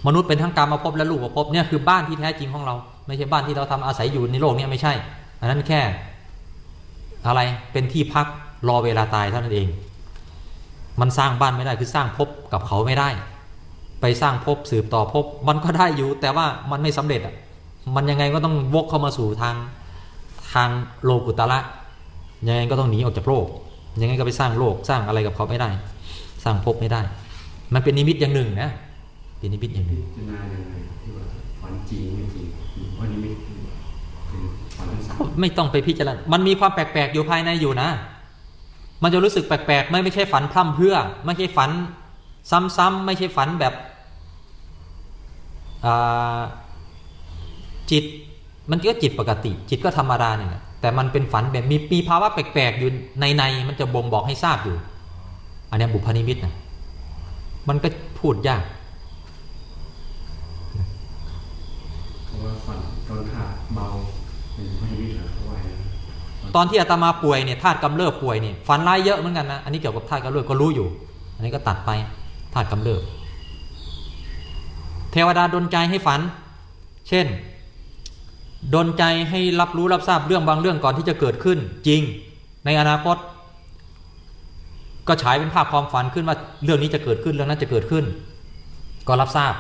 [SPEAKER 1] มนุษย์เป็นทั้งกรรมภพและรูปภพเนี่ยคือบ้านที่แท้จริงของเรา ไม่ใช่บ้านที่เราทำอาศัยอยู่ในโลกเนี่ยไม่ใช่ อันนั้นแค่ อะไรเป็นที่พักรอเวลาตายเท่านั้นเอง มันสร้างบ้านไม่ได้คือสร้างภพกับเขาไม่ได้ ไปสร้างภพสืบต่อภพมันก็ได้อยู่ แต่ว่ามันไม่สำเร็จอะมันยังไงก็ต้องวกเข้ามาสู่ทางทางโลกุตระยังไงก็ต้องหนีออกจากโลก ยังไงก็ไปสร้างโลกสร้างอะไรกับเขาไม่ได้ สร้างภพไม่ได้ มันเป็นนิมิตอย่างหนึ่งนะเป็นนิมิตอย่างหนึ่ง
[SPEAKER 3] พิจารณายังไงที่ว่าฝันจริงไม่จริงเพราะนี่ไม่เป็นฝันทั้งสาม
[SPEAKER 1] ไม่ต้องไปพิจารณา มันมีความแปลกๆอยู่ภายในอยู่นะ มันจะรู้สึกแปลกๆ ไม่ไม่ใช่ฝันพร่ำเพรื่อ ไม่ใช่ฝัน ซ้ำๆไม่ใช่ฝันแบบอ่าจิต มันก็จิตปกติ จิตก็ธรรมดาเนี่ย แหละแต่มันเป็นฝันแบบมีมีภาวะแปลกๆอยู่ในในๆมันจะบ่งบอกให้ทราบอยู่ อันเนี้ยบุพนิมิตนะมันก็พูดยาก
[SPEAKER 3] เพราะว่าฝันตอนขาดเบาเป็นพระนิมิตเหรอเขาว่าอย่างนั้น
[SPEAKER 1] ตอนที่อาตมาป่วยเนี่ยธาตุกำเริบป่วยเนี่ยฝันร้ายเยอะเหมือนกันนะอันนี้เกี่ยวกับธาตุกำเริบก็รู้อยู่ อันนี้ก็ตัดไปธาตุกำเริบ เทวดาดลใจให้ฝัน เช่น ดลใจให้รับรู้รับทราบเรื่องบางเรื่องก่อนที่จะเกิดขึ้น จริง ในอนาคต ก็ฉายเป็นภาพความฝันขึ้นว่าเรื่องนี้จะเกิดขึ้นเรื่องนั้นจะเกิดขึ้น ก็รับทราบ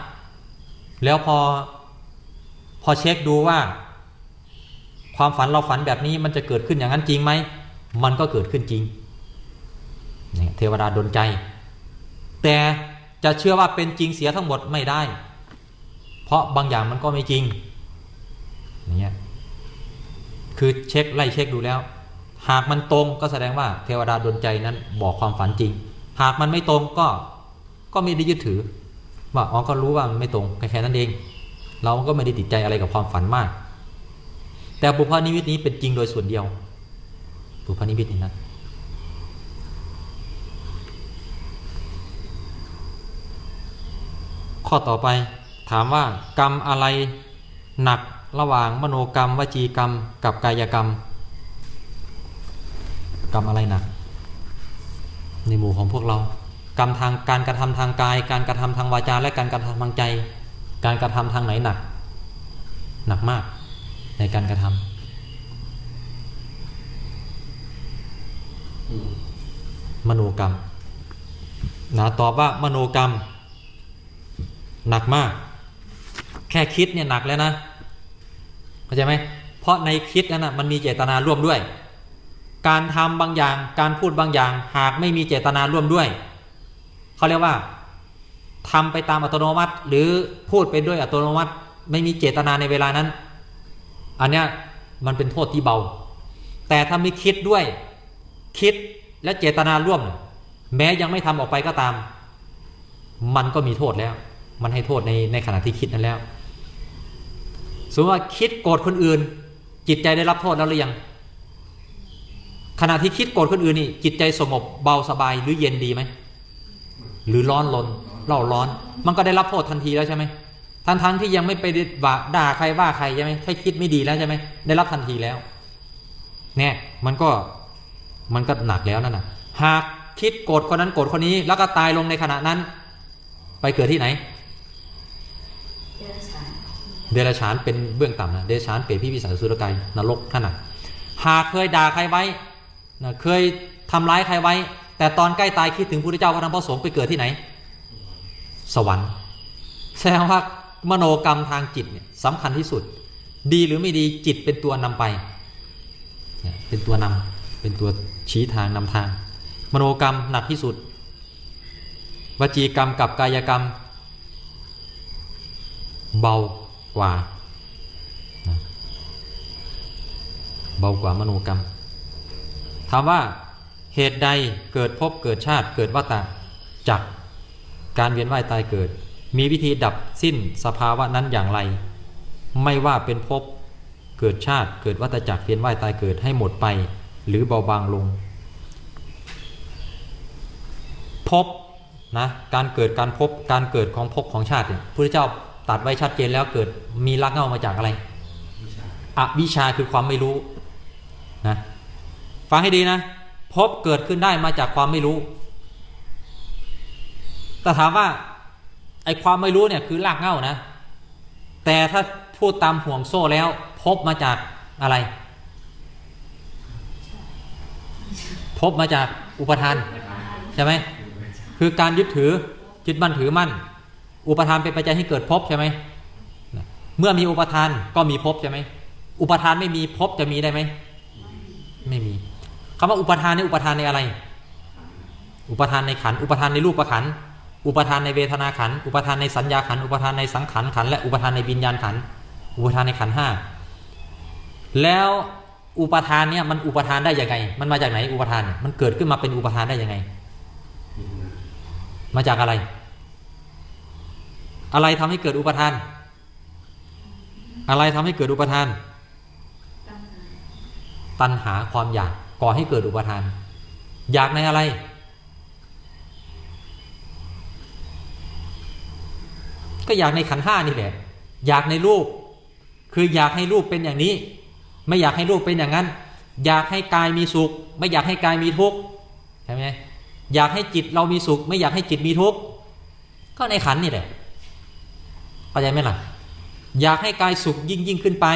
[SPEAKER 1] แล้วพอพอเช็คดูว่า ความฝันเราฝันแบบนี้มันจะเกิดขึ้นอย่างนั้นจริงไหมมันก็เกิดขึ้นจริงเทวดาดลใจ แต่จะเชื่อว่าเป็นจริงเสียทั้งหมดไม่ได้ เพราะบางอย่างมันก็ไม่จริง อย่างเงี้ยคือเช็คไล่เช็คดูแล้ว หากมันตรงก็แสดงว่าเทวดาดลใจนั้นบอกความฝันจริง หากมันไม่ตรงก็ก็ไม่ได้ยึดถือ ว่าอ๋อก็รู้ว่ามันไม่ตรงแค่นั้นเอง เราก็ไม่ได้ติดใจอะไรกับความฝันมาก แต่บุพนิมิตนี้เป็นจริงโดยส่วนเดียวบุพนิมิตนี้นะข้อต่อไปถามว่ากรรมอะไรหนัก ระหว่างมโนกรรม วจีกรรม กับกายกรรม กรรมอะไรหนัก ในหมู่ของพวกเรา กรรมทางการกระทำทางกาย การกระทำทางวาจา และการกระทำทางใจ การกระทำทางไหนหนัก หนักมากในการกระทำ
[SPEAKER 3] อืม
[SPEAKER 1] มโนกรรมนะตอบว่ามโนกรรม หนักมาก แค่คิดเนี่ยหนักแล้วนะ เข้าใจไหมเพราะในคิดนั้นนะมันมีเจตนาร่วมด้วย การทำบางอย่างการพูดบางอย่าง หากไม่มีเจตนาร่วมด้วยเขาเรียกว่าทำไปตามอัตโนมัติ หรือพูดไปด้วยอัตโนมัติ ไม่มีเจตนาในเวลานั้น อันเนี้ยมันเป็นโทษที่เบา แต่ถ้าม่คิดด้วย คิดและเจตนาร่วม แม้ยังไม่ทำออกไปก็ตาม มันก็มีโทษแล้ว มันให้โทษในในขณะที่คิดนั้นแล้ว สมมติว่าคิดโกรธคนอื่น จิตใจได้รับโทษแล้วหรือยังขณะที่คิดโกรธคนอื่นนี่จิตใจสงบเบาสบายหรือเย็นดีไหมหรือร้อนรนเล่าร้อน มันก็ได้รับโทษทันทีแล้วใช่ไหมทั้งทั้งๆที่ยังไม่ไปด่าใครว่าใครใช่ไหมแค่คิดไม่ดีแล้วใช่ไหมได้รับทันทีแล้ว เนี่ยมันก็มันก็หนักแล้วนั่นน่ะหากคิดโกรธคนนั้นโกรธคนนี้ แล้วก็ตายลงในขณะนั้น ไปเกิดที่ไหน
[SPEAKER 4] เดรัจฉาน
[SPEAKER 1] เป็นเบื้องต่ำนะเดรัจฉานเปรตพิพิสัยสุรกายนรกขนาดหากเคยด่าใครไว้นะเคยทำร้ายใครไว้ แต่ตอนใกล้ตายคิดถึงพระพุทธเจ้าพระธรรมพระสงฆ์ไปเกิดที่ไหน สวรรค์แสดงว่ามโนกรรมทางจิตเนี่ยสำคัญที่สุด ดีหรือไม่ดีจิตเป็นตัวนำไป เป็นตัวนำเป็นตัวชี้ทางนำทาง มโนกรรมหนักที่สุด วจีกรรมกับกายกรรม เบา กว่านะเบากว่ามโนกรรม ถามว่าเหตุใดเกิดภพเกิดชาติเกิดวัฏฏะจากการเวียนว่ายตายเกิด มีวิธีดับสิ้นสภาวะนั้นอย่างไร ไม่ว่าเป็นภพเกิดชาติเกิดวัฏจักรเวียนว่ายตายเกิดให้หมดไป หรือเบาบางลงภพนะการเกิดการพบการเกิดของภพของชาติเนี่ยพระเจ้า ตัดไว้ชัดเจนแล้วเกิดมีรากเหง้ามาจากอะไร
[SPEAKER 3] วิชา
[SPEAKER 1] อวิชชาคือความไม่รู้นะฟังให้ดีนะพบเกิดขึ้นได้มาจากความไม่รู้ แต่ถามว่าไอ้ความไม่รู้เนี่ยคือรากเหง้านะ แต่ถ้าพูดตามห่วงโซ่แล้ว พบมาจากอะไร พบมาจากอุปทานใช่ไหมคือการยึดถือยึดมั่นถือมั่น อุปทานเป็นปัจจัยให้เกิดภพใช่ไหมเมื่อมีอุปทานก็มีภพใช่ไหมอุปทานไม่มีภพจะมีได้ไหมไม่มีคำว่าอุปทานในอุปทานในอะไร อุปทานในขัน อุปทานในรูปขันอุปทานในเวทนาขัน อุปทานในสัญญาขัน อุปทานในสังขารขัน และอุปทานในวิญญาณขัน อุปทานในขันห้าแล้วอุปทานเนี่ยมันอุปทานได้ยังไง มันมาจากไหนอุปทาน มันเกิดขึ้นมาเป็นอุปทานได้ยังไง มาจากอะไร อะไรทำให้เกิดอุปทาน อะไรทำให้เกิดอุปทาน ตัณหาความอยากก่อให้เกิดอุปทาน อยากในอะไร ก็อยากในขันห้านี่แหละ อยากในรูป คืออยากให้รูปเป็นอย่างนี้ ไม่อยากให้รูปเป็นอย่างนั้น อยากให้กายมีสุข ไม่อยากให้กายมีทุกข์ใช่ไหมอยากให้จิตเรามีสุข ไม่อยากให้จิตมีทุกข์ก็ในขันนี่แหละ เข้าใจไหมล่ะ อยากให้กายสุขยิ่งยิ่งขึ้นไป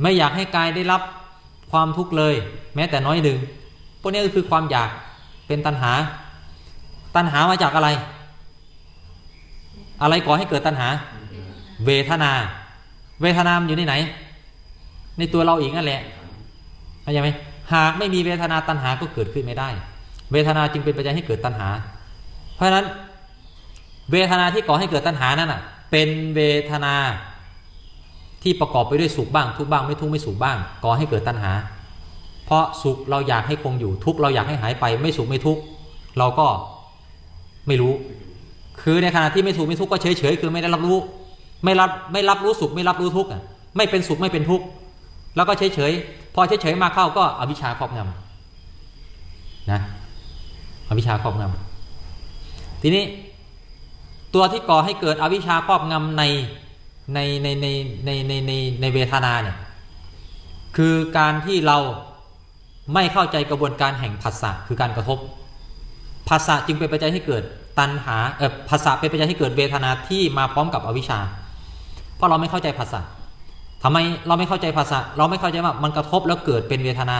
[SPEAKER 1] ไม่อยากให้กายได้รับความทุกข์เลย แม้แต่น้อยหนึ่งพวกนี้ก็คือความอยากเป็นตัณหา ตัณหามาจากอะไร อะไรก่อให้เกิดตัณหา เวทนา เวทนามอยู่ในไหน ในตัวเราเองนั่นแหละเข้าใจไหมหากไม่มีเวทนาตัณหาก็เกิดขึ้นไม่ได้ เวทนาจึงเป็นปัจจัยให้เกิดตัณหา เพราะฉะนั้น เวทนาที่ก่อให้เกิดตัณหานั่นน่ะ เป็นเวทนาที่ประกอบไปด้วยสุขบ้าง ทุกบ้างไม่ทุกไม่สุขบ้างก่อให้เกิดตัณหา เพราะสุขเราอยากให้คงอยู่ทุกเราอยากให้หายไปไม่สุขไม่ทุกเราก็ไม่รู้ คือในขณะที่ไม่สุขไม่ทุกก็เฉยเฉยๆคือไม่ได้รับรู้ ไม่รับไม่รับรู้สุขไม่รับรู้ทุกอะไม่เป็นสุขไม่เป็นทุกแล้วก็เฉยเฉยๆพอเฉยเฉยๆมาเข้าก็อวิชชาครอบงำนะอวิชชาครอบงำทีนี้ ตัวที่ก่อให้เกิดอวิชชาครอบงำในในในในในในในในเวทนาเนี่ยคือการที่เราไม่เข้าใจกระบวนการแห่งผัสสะคือการกระทบภาษาจึงเป็นปัจจัยให้เกิดตัณหาเออภาษาเป็นปัจจัยให้เกิดเวทนาที่มาพร้อมกับอวิชชา เพราะเราไม่เข้าใจภาษาทำไมเราไม่เข้าใจภาษาเราไม่เข้าใจว่ามันกระทบแล้วเกิดเป็นเวทนา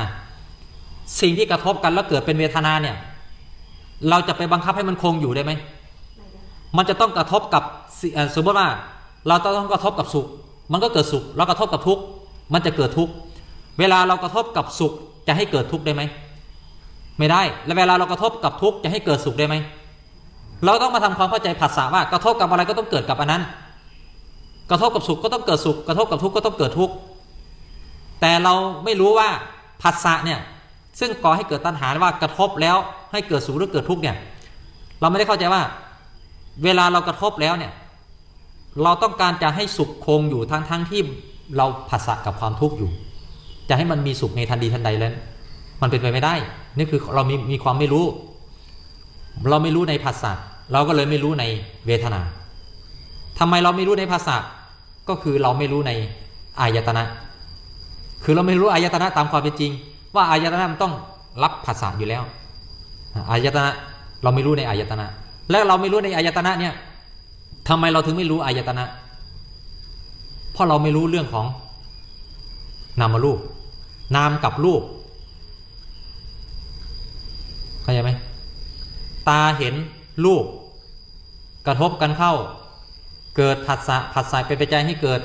[SPEAKER 1] สิ่งที่กระทบกันแล้วเกิดเป็นเวทนาเนี่ย เราจะไปบังคับให้มันคงอยู่ได้ไหม มันจะต้องกระทบกับสมมติว่า เราต้องกระทบกับสุข มันก็เกิดสุขเรากระทบกับทุกข์มันจะเกิดทุกข์เวลาเรากระทบกับสุขจะให้เกิดทุกข์ได้ไหมไม่ได้ แล้วเวลาเรากระทบกับทุกข์จะให้เกิดสุขได้ไหมเราต้องมาทำความเข้าใจภาษาว่ากระทบกับอะไรก็ต้องเกิดกับอันนั้น กระทบกับสุขก็ต้องเกิดสุข กระทบกับทุกข์ก็ต้องเกิดทุกข์แต่เราไม่รู้ว่าภาษาเนี่ยซึ่งก่อให้เกิดตัณหาว่ากระทบแล้วให้เกิดสุขหรือเกิดทุกข์เนี่ยเราไม่ได้เข้าใจว่า เวลาเรากระทบแล้วเนี่ย เราต้องการจะให้สุขคงอยู่ทั้งทั้งที่เราผัสสะกับความทุกข์อยู่ จะให้มันมีสุขในทันทีทันใดแล้วมันเป็นไปไม่ได้ นี่คือเรามีมีความไม่รู้ เราไม่รู้ในภาษาเราก็เลยไม่รู้ในเวทนาทำไมเราไม่รู้ในภาษาก็คือเราไม่รู้ในอายตนะ คือเราไม่รู้อายตนะตามความเป็นจริง ว่าอายตนะมันต้องรับภาษาอยู่แล้วอายตนะเราไม่รู้ในอายตนะ และเราไม่รู้ในอายตนะเนี่ยทำไมเราถึงไม่รู้อายตนะ เพราะเราไม่รู้เรื่องของนามรูป นามกับรูปเข้าใจไหมตาเห็นรูป กระทบกันเข้า เกิดผัสสะผัสสะเป็นปัจจัยให้เกิด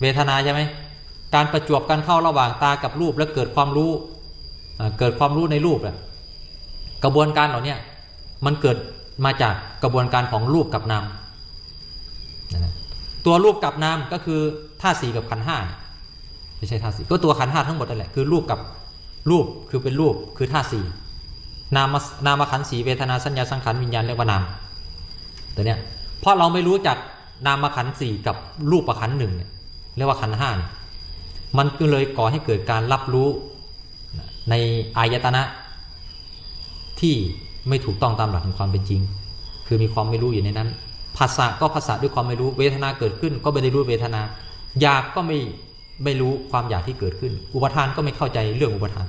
[SPEAKER 1] เวทนาใช่ไหมการประจวบกันเข้าระหว่างตากับรูปแล้วเกิดความรู้เกิดความรู้ในรูปอะกระบวนการเหล่านี้มันเกิด มาจากกระบวนการของรูปกับนามตัวรูปกับนามก็คือธาตุสีกับขันห้าไม่ใช่ธาตุสีก็ตัวขันห้าทั้งหมดนั่นแหละคือรูปกับรูปคือเป็นรูปคือธาตุสีนามนามขันสีเวทนาสัญญาสังขารวิญญาณเรียกว่านามตัวเนี้ยเพราะเราไม่รู้จักนามขันสี่กับรูปขันหนึ่งเนี่ยเรียกว่าขันห้ามันก็เลยก่อให้เกิดการรับรู้ในอายตนะที่ ไม่ถูกต้องตามหลักของความเป็นจริง คือมีความไม่รู้อยู่ในนั้นภาษาก็ภาษาด้วยความไม่รู้เวทนาเกิดขึ้น ก็ไม่ได้รู้เวทนา อยากก็ไม่ไม่รู้ความอยากที่เกิดขึ้น อุปทานก็ไม่เข้าใจเรื่องอุปทาน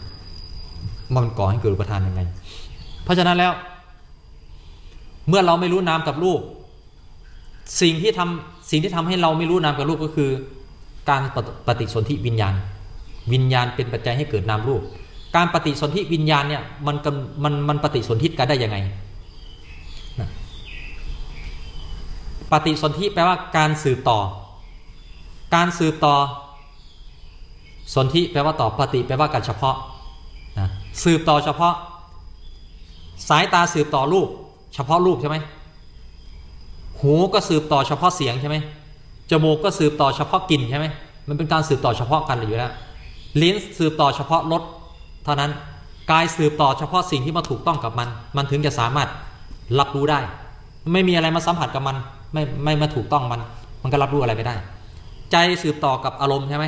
[SPEAKER 1] มันก่อให้เกิดอุปทานยังไง เพราะฉะนั้นแล้ว เมื่อเราไม่รู้นามกับรูป สิ่งที่ทำสิ่งที่ทำให้เราไม่รู้นามกับรูปก็คือ การปฏิปฏิสนธิวิญญาณ วิญญาณเป็นปัจจัยให้เกิดนามรูป การปฏิสนธิวิญญาณเนี่ยมันมันมันปฏิสนธิกันได้ยังไงปฏิสนธิแปลว่าการสืบต่อ การสืบต่อ สนธิแปลว่าต่อปฏิแปลว่ากันเฉพาะนะสืบต่อเฉพาะ สายตาสืบต่อรูป เฉพาะรูปใช่ไหมหูก็สืบต่อเฉพาะเสียงใช่ไหมจมูกก็สืบต่อเฉพาะกลิ่นใช่ไหมมันเป็นการสืบต่อเฉพาะกันอยู่แล้วลิ้นสืบต่อเฉพาะรส เท่านั้นกายสืบต่อเฉพาะสิ่งที่มาถูกต้องกับมัน มันถึงจะสามารถรับรู้ได้ ไม่มีอะไรมาสัมผัสกับมัน ไม่ไม่มาถูกต้องมัน มันก็รับรู้อะไรไม่ได้ ใจสืบต่อกับอารมณ์ใช่ไหม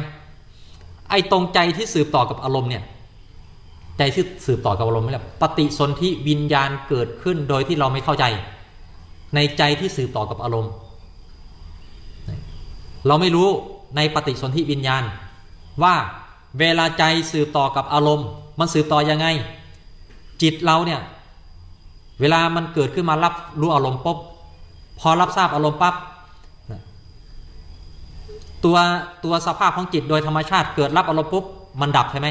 [SPEAKER 1] ไอ้ตรงใจที่สืบต่อกับอารมณ์เนี่ยใจที่สืบต่อกับอารมณ์นี่แหละปฏิสนธิวิญญาณเกิดขึ้นโดยที่เราไม่เข้าใจ ในใจที่สืบต่อกับอารมณ์ เราไม่รู้ในปฏิสนธิวิญญาณ ว่าเวลาใจสืบต่อกับอารมณ์ มันสืบต่อยังไง จิตเราเนี่ย เวลามันเกิดขึ้นมารับรู้อารมณ์ปุ๊บพอรับทราบอารมณ์ปั๊บตัวตัวสภาพของจิตโดยธรรมชาติเกิดรับอารมณ์ปุ๊บมันดับใช่ไหม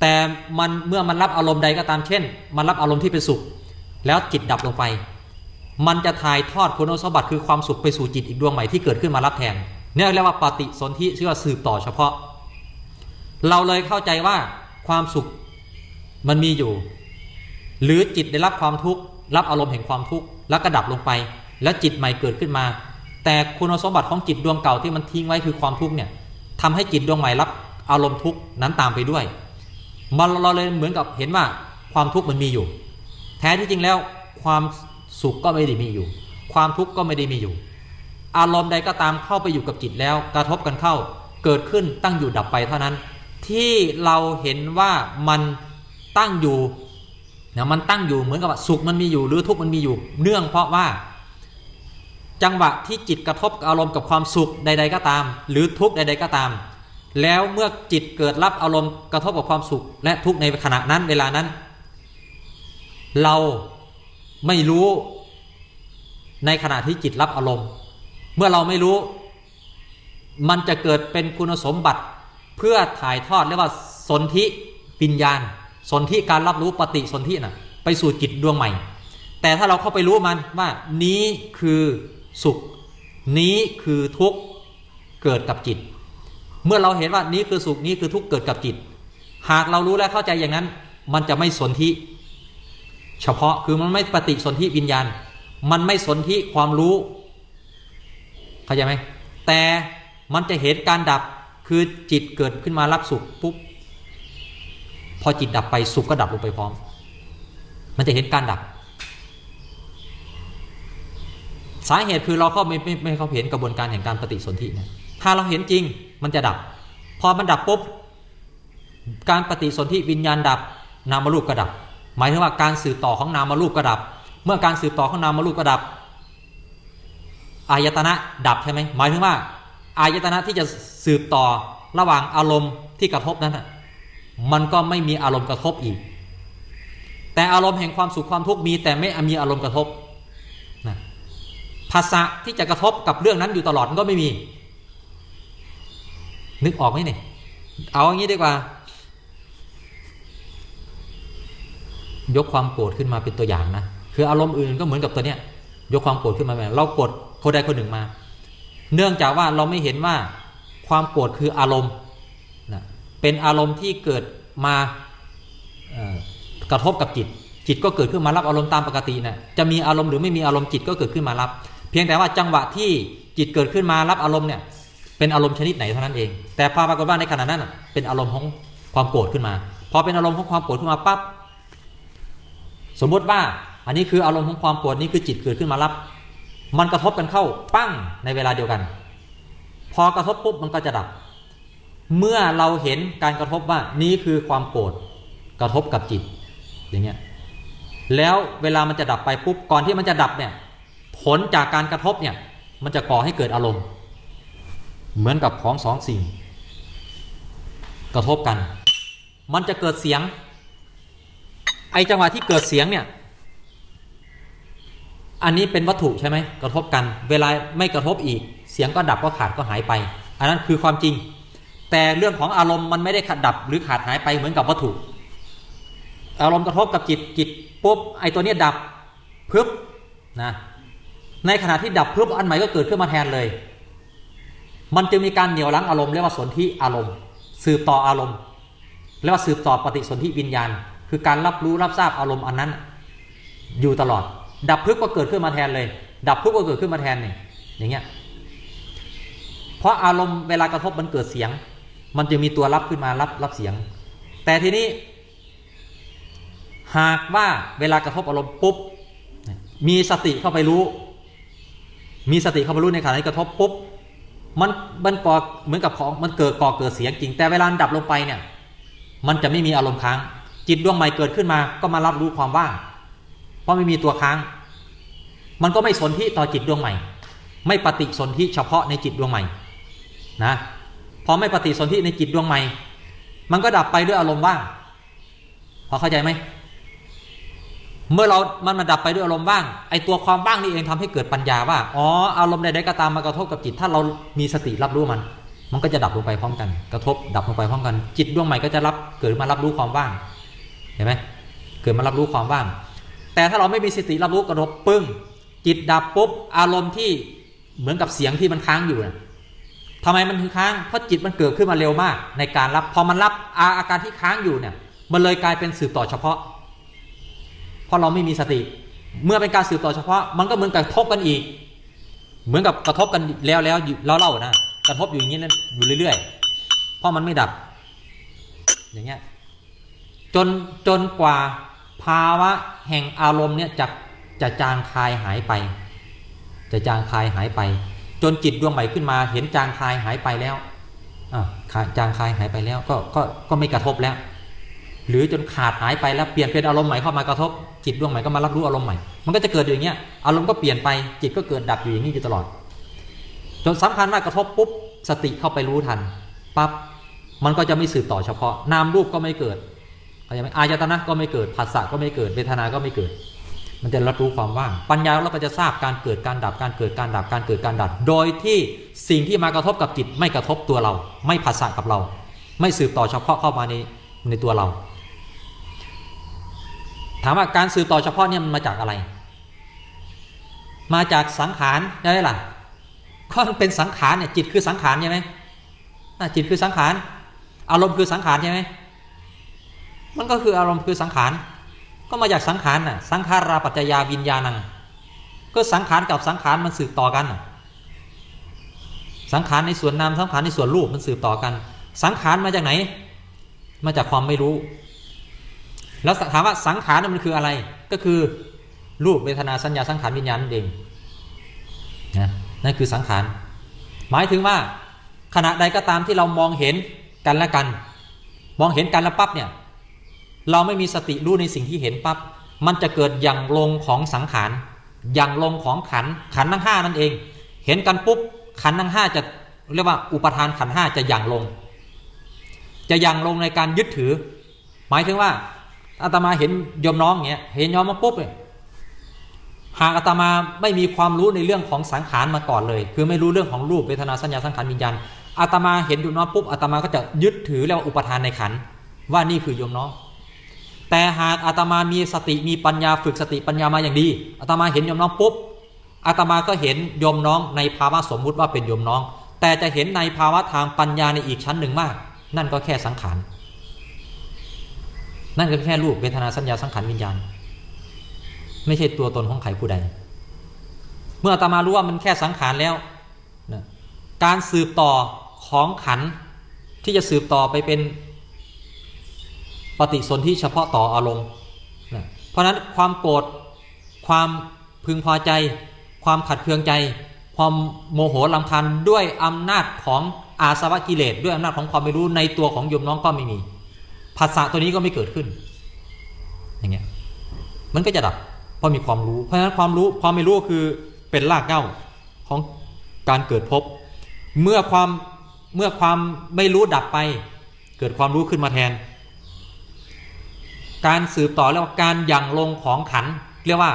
[SPEAKER 1] แต่มันเมื่อมันรับอารมณ์ใดก็ตามเช่น มันรับอารมณ์ที่เป็นสุข แล้วจิตดับลงไป มันจะถ่ายทอดคุณสมบัติคือความสุขไปสู่จิตอีกดวงใหม่ที่เกิดขึ้นมารับแทนเนี่ยเรียกว่าปฏิสนธิชื่อว่าสืบต่อเฉพาะ เราเลยเข้าใจว่า ความสุขมันมีอยู่ หรือจิตได้รับความทุกข์รับอารมณ์แห่งความทุกข์แล้วก็ดับลงไป แล้วจิตใหม่เกิดขึ้นมา แต่คุณสมบัติของจิตดวงเก่าที่มันทิ้งไว้คือความทุกข์เนี่ยทำให้จิตดวงใหม่รับอารมณ์ทุกข์นั้นตามไปด้วยมันเราเลยเหมือนกับเห็นว่าความทุกข์มันมีอยู่ แท้ที่จริงแล้วความสุขก็ไม่ได้มีอยู่ ความทุกข์ก็ไม่ได้มีอยู่ อารมณ์ใดก็ตามเข้าไปอยู่กับจิตแล้วกระทบกันเข้าเกิดขึ้นตั้งอยู่ดับไปเท่านั้น ที่เราเห็นว่ามันตั้งอยู่เนี่ยมันตั้งอยู่เหมือนกับว่าสุขมันมีอยู่หรือทุกข์มันมีอยู่ เนื่องเพราะว่า จังหวะที่จิตกระทบอารมณ์กับความสุขใด ๆ ก็ตาม หรือทุกข์ใด ๆ ก็ตาม แล้วเมื่อจิตเกิดรับอารมณ์กระทบกับความสุข และทุกข์ในขณะนั้นเวลานั้น เราไม่รู้ในขณะที่จิตรับอารมณ์ เมื่อเราไม่รู้ มันจะเกิดเป็นคุณสมบัติ เพื่อถ่ายทอดเรียกว่าสนธิปิญญาณ สนธิการรับรู้ปฏิสนธิน่ะไปสู่จิตดวงใหม่ แต่ถ้าเราเข้าไปรู้มันว่านี้คือสุข นี้คือทุกข์เกิดกับจิต เมื่อเราเห็นว่านี้คือสุขนี้คือทุกข์เกิดกับจิต หากเรารู้และเข้าใจอย่างนั้น มันจะไม่สนธิเฉพาะคือมันไม่ปฏิสนธิวิญญาณ มันไม่สนธิความรู้เข้าใจไหมแต่มันจะเห็นการดับ คือจิตเกิดขึ้นมารับสุขปุ๊บพอจิตดับไปสุขก็ดับลงไปพร้อม มันจะเห็นการดับ สาเหตุคือเราเข้าไม่ไม่ไม่เข้าเห็นกระบวนการแห่งการปฏิสนธินี่ยถ้าเราเห็นจริงมันจะดับ พอมันดับปุ๊บการปฏิสนธิวิญญาณดับ นามรูปก็ดับ หมายถึงว่าการสืบต่อของนามรูปก็ดับ เมื่อการสืบต่อของนามรูปก็ดับอายตนะดับใช่ไหมหมายถึงว่า อายตนะที่จะสืบต่อระหว่างอารมณ์ที่กระทบนั้นมันก็ไม่มีอารมณ์กระทบอีก แต่อารมณ์แห่งความสุขความทุกข์มี แต่ไม่มีอารมณ์กระทบนะภาษาที่จะกระทบกับเรื่องนั้นอยู่ตลอดก็ไม่มี นึกออกไหมเนี่ยเอาอย่างนี้ดีกว่า ยกความโกรธขึ้นมาเป็นตัวอย่างนะคืออารมณ์อื่นก็เหมือนกับตัวเนี้ย ยกความโกรธขึ้นมาแบบเราโกรธคนใดคนหนึ่งมา เนื่องจากว่าเราไม่เห็นว่าความโกรธคืออารมณ์นะเป็นอารมณ์ที่เกิดมากระทบกับจิต จิตก็เกิดขึ้นมารับอารมณ์ตามปกตินะจะมีอารมณ์หรือไม่มีอารมณ์จิตก็เกิดขึ้นมารับ เพียงแต่ว่าจังหวะที่จิตเกิดขึ้นมารับอารมณ์เนี่ยเป็นอารมณ์ชนิดไหนเท่านั้นเอง แต่พอปรากฏว่าในขณะนั้นเป็นอารมณ์ของความโกรธขึ้นมา พอเป็นอารมณ์ของความโกรธขึ้นมาปั๊บสมมติว่าอันนี้คืออารมณ์ของความโกรธนี่คือจิตเกิดขึ้นมารับ มันกระทบกันเข้าปั้งในเวลาเดียวกัน พอกระทบปุ๊บมันก็จะดับ เมื่อเราเห็นการกระทบว่านี้คือความโกรธกระทบกับจิต อย่างเงี้ยแล้วเวลามันจะดับไปปุ๊บก่อนที่มันจะดับเนี่ยผลจากการกระทบเนี่ยมันจะก่อให้เกิดอารมณ์ เหมือนกับของสองสิ่ง กระทบกัน มันจะเกิดเสียงไอจังหวะที่เกิดเสียงเนี่ย อันนี้เป็นวัตถุใช่ไหมกระทบกัน เวลาไม่กระทบอีก เสียงก็ดับก็ขาดก็หายไป อันนั้นคือความจริง แต่เรื่องของอารมณ์มันไม่ได้ขาดดับหรือขาดหายไปเหมือนกับวัตถุ อารมณ์กระทบกับจิตจิตปุ๊บไอตัวนี้ดับพึบนะในขณะที่ดับพึบอันใหม่ก็เกิดขึ้นมาแทนเลย มันจะมีการเหนี่ยวรั้งอารมณ์เรียกว่าสนธิอารมณ์ สืบต่ออารมณ์เรียกว่าสืบต่อปฏิสนธิวิญญาณ คือการรับรู้รับทราบอารมณ์อันนั้น อยู่ตลอด ดับพึกก็เกิดขึ้นมาแทนเลย ดับพึกก็เกิดขึ้นมาแทนนี่อย่างเงี้ยเพราะอารมณ์เวลากระทบมันเกิดเสียง มันจะมีตัวรับขึ้นมารับรับเสียง แต่ทีนี้ หากว่าเวลากระทบอารมณ์ปุ๊บมีสติเข้าไปรู้ มีสติเข้าไปรู้ในขณะที่กระทบปุ๊บมันมันก่อเหมือนกับของมันเกิดก่อเกิดเสียงจริง แต่เวลาดับลงไปเนี่ย มันจะไม่มีอารมณ์ค้าง จิตดวงใหม่เกิดขึ้นมา ก็มารับรู้ความว่าง ราะไม่มีตัวค้าง มันก็ไม่สนที่ต่อจิตดวงใหม่ ไม่ปฏิสนธิเฉพาะในจิตดวงใหม่นะพอไม่ปฏิสนธิในจิตดวงใหม่ มันก็ดับไปด้วยอารมณ์ว่างพอเข้าใจไหมเมื่อเรามันมาดับไปด้วยอารมณ์ว่าง ไอตัวความว่างนี่เองทำให้เกิดปัญญาว่า อ๋อ อารมณ์ใดๆก็ตามมากระทบกับจิต ถ้าเรามีสติรับรู้มัน มันก็จะดับลงไปพร้อมกัน กระทบดับลงไปพร้อมกัน จิตดวงใหม่ก็จะรับเกิดมารับรู้ความว่าง เห็นไหมเกิดมารับรู้ความว่าง แต่ถ้าเราไม่มีสติรับรู้กระทบปึ้ง จิตดับปุ๊บอารมณ์ที่เหมือนกับเสียงที่มันค้างอยู่นะทำไมมันถึงค้าง เพราะจิตมันเกิดขึ้นมาเร็วมาก ในการรับ พอมันรับอาอาการที่ค้างอยู่เนี่ย มันเลยกลายเป็นสืบต่อเฉพาะ เพราะเราไม่มีสติ เมื่อเป็นการสืบต่อเฉพาะ มันก็เหมือนกับกระทบกันอีก เหมือนกับกระทบกันแล้วแล้วเล่าเล่านะ กระทบอยู่อย่างนี้นั่นอยู่เรื่อยๆ เพราะมันไม่ดับ อย่างเงี้ย จนจนกว่า ภาวะแห่งอารมณ์เนี่ยจะจะจางคายหายไป จะจางคายหายไป จนจิตดวงใหม่ขึ้นมา เห็นจางคายหายไปแล้วอ่าจางคายหายไปแล้วก็ก็ก็ไม่กระทบแล้ว หรือจนขาดหายไปแล้วเปลี่ยนเป็นอารมณ์ใหม่เข้ามากระทบ จิตดวงใหม่ก็มารับรู้อารมณ์ใหม่ มันก็จะเกิดอย่างเงี้ยอารมณ์ก็เปลี่ยนไปจิตก็เกิดดับอยู่อย่างนี้อยู่ตลอด จนสำคัญว่ากระทบปุ๊บสติเข้าไปรู้ทันปั๊บมันก็จะไม่สืบต่อเฉพาะ นามรูปก็ไม่เกิด เข้าใจไหมอายตนะก็ไม่เกิดผัสสะก็ไม่เกิดเวทนาก็ไม่เกิด มันจะรับรู้ความว่าง ปัญญาเราก็จะทราบการเกิดการดับการเกิดการดับการเกิดการดับ โดยที่สิ่งที่มากระทบกับจิตไม่กระทบตัวเรา ไม่ผัสสะกับเรา ไม่สืบต่อเฉพาะเข้ามาในในตัวเรา ถามว่าการสืบต่อเฉพาะเนี่ยมันมาจากอะไร มาจากสังขารใช่ไหมล่ะก็เป็นสังขารเนี่ยจิตคือสังขารใช่ไหมจิตคือสังขาร อารมณ์คือสังขารใช่ไหม มันก็คืออารมณ์คือสังขารก็มาจากสังขารน่ะสังขาราปัจจยาวิญญาณัง ก็สังขารกับสังขารมันสืบต่อกัน สังขารในส่วนนามสังขารในส่วนรูปมันสืบต่อกัน สังขารมาจากไหน มาจากความไม่รู้ แล้วถามว่าสังขารมันคืออะไร ก็คือรูปเวทนาสัญญาสังขารวิญญาณนั่นเองนะนั่นคือสังขาร หมายถึงว่าขณะใดก็ตามที่เรามองเห็นกันและกัน มองเห็นกันแล้วปั๊บเนี่ย เราไม่มีสติรู้ในสิ่งที่เห็นปั๊บมันจะเกิดอย่างลงของสังขารอย่างลงของขันขันทั้งห้านั่นเอง เห็นกันปุ๊บขันทั้งห้าจะเรียกว่าอุปทานขันห้าจะอย่างลง จะอย่างลงในการยึดถือ หมายถึงว่าอาตมาเห็นยมน้องเงี้ยเห็นยอมมาปุ๊บเนี่ยหากอาตมาไม่มีความรู้ในเรื่องของสังขารมาก่อนเลย คือไม่รู้เรื่องของรูปเวทนาสัญญาสังขารวิญญาณอาตมาเห็นยมน้องปุ๊บอาตมาก็จะยึดถือแล้วอุปทานในขันว่านี่คือยมน้อง แต่หากอาตมามีสติมีปัญญาฝึกสติปัญญามาอย่างดีอาตมาเห็นยมน้องปุ๊บอาตมาก็เห็นยมน้องในภาวะสมมุติว่าเป็นยมน้อง แต่จะเห็นในภาวะทางปัญญาในอีกชั้นหนึ่งมาก นั่นก็แค่สังขารนั่นก็แค่รูปเวทนาสัญญาสังขารวิญญาณ ไม่ใช่ตัวตนของใครผู้ใด เมื่ออาตมารู้ว่ามันแค่สังขารแล้วนะการสืบต่อของขันที่จะสืบต่อไปเป็น ปฏิสนธิเฉพาะต่ออารมณ์นะเพราะนั้นความโกรธความพึงพอใจ ความขัดเคืองใจ ความโมโหลำพันด้วยอำนาจของอาสวะกิเลสด้วยอำนาจของความไม่รู้ในตัวของโยมน้องก็ไม่มีภาษาตัวนี้ก็ไม่เกิดขึ้นอย่างเงี้ยมันก็จะดับเพราะมีความรู้ เพราะฉะนั้นความรู้ความไม่รู้คือเป็นรากเหง้าของการเกิดพบ เมื่อความเมื่อความไม่รู้ดับไป เกิดความรู้ขึ้นมาแทน การสืบต่อเรียกว่าการยังลงของขัน เรียกว่า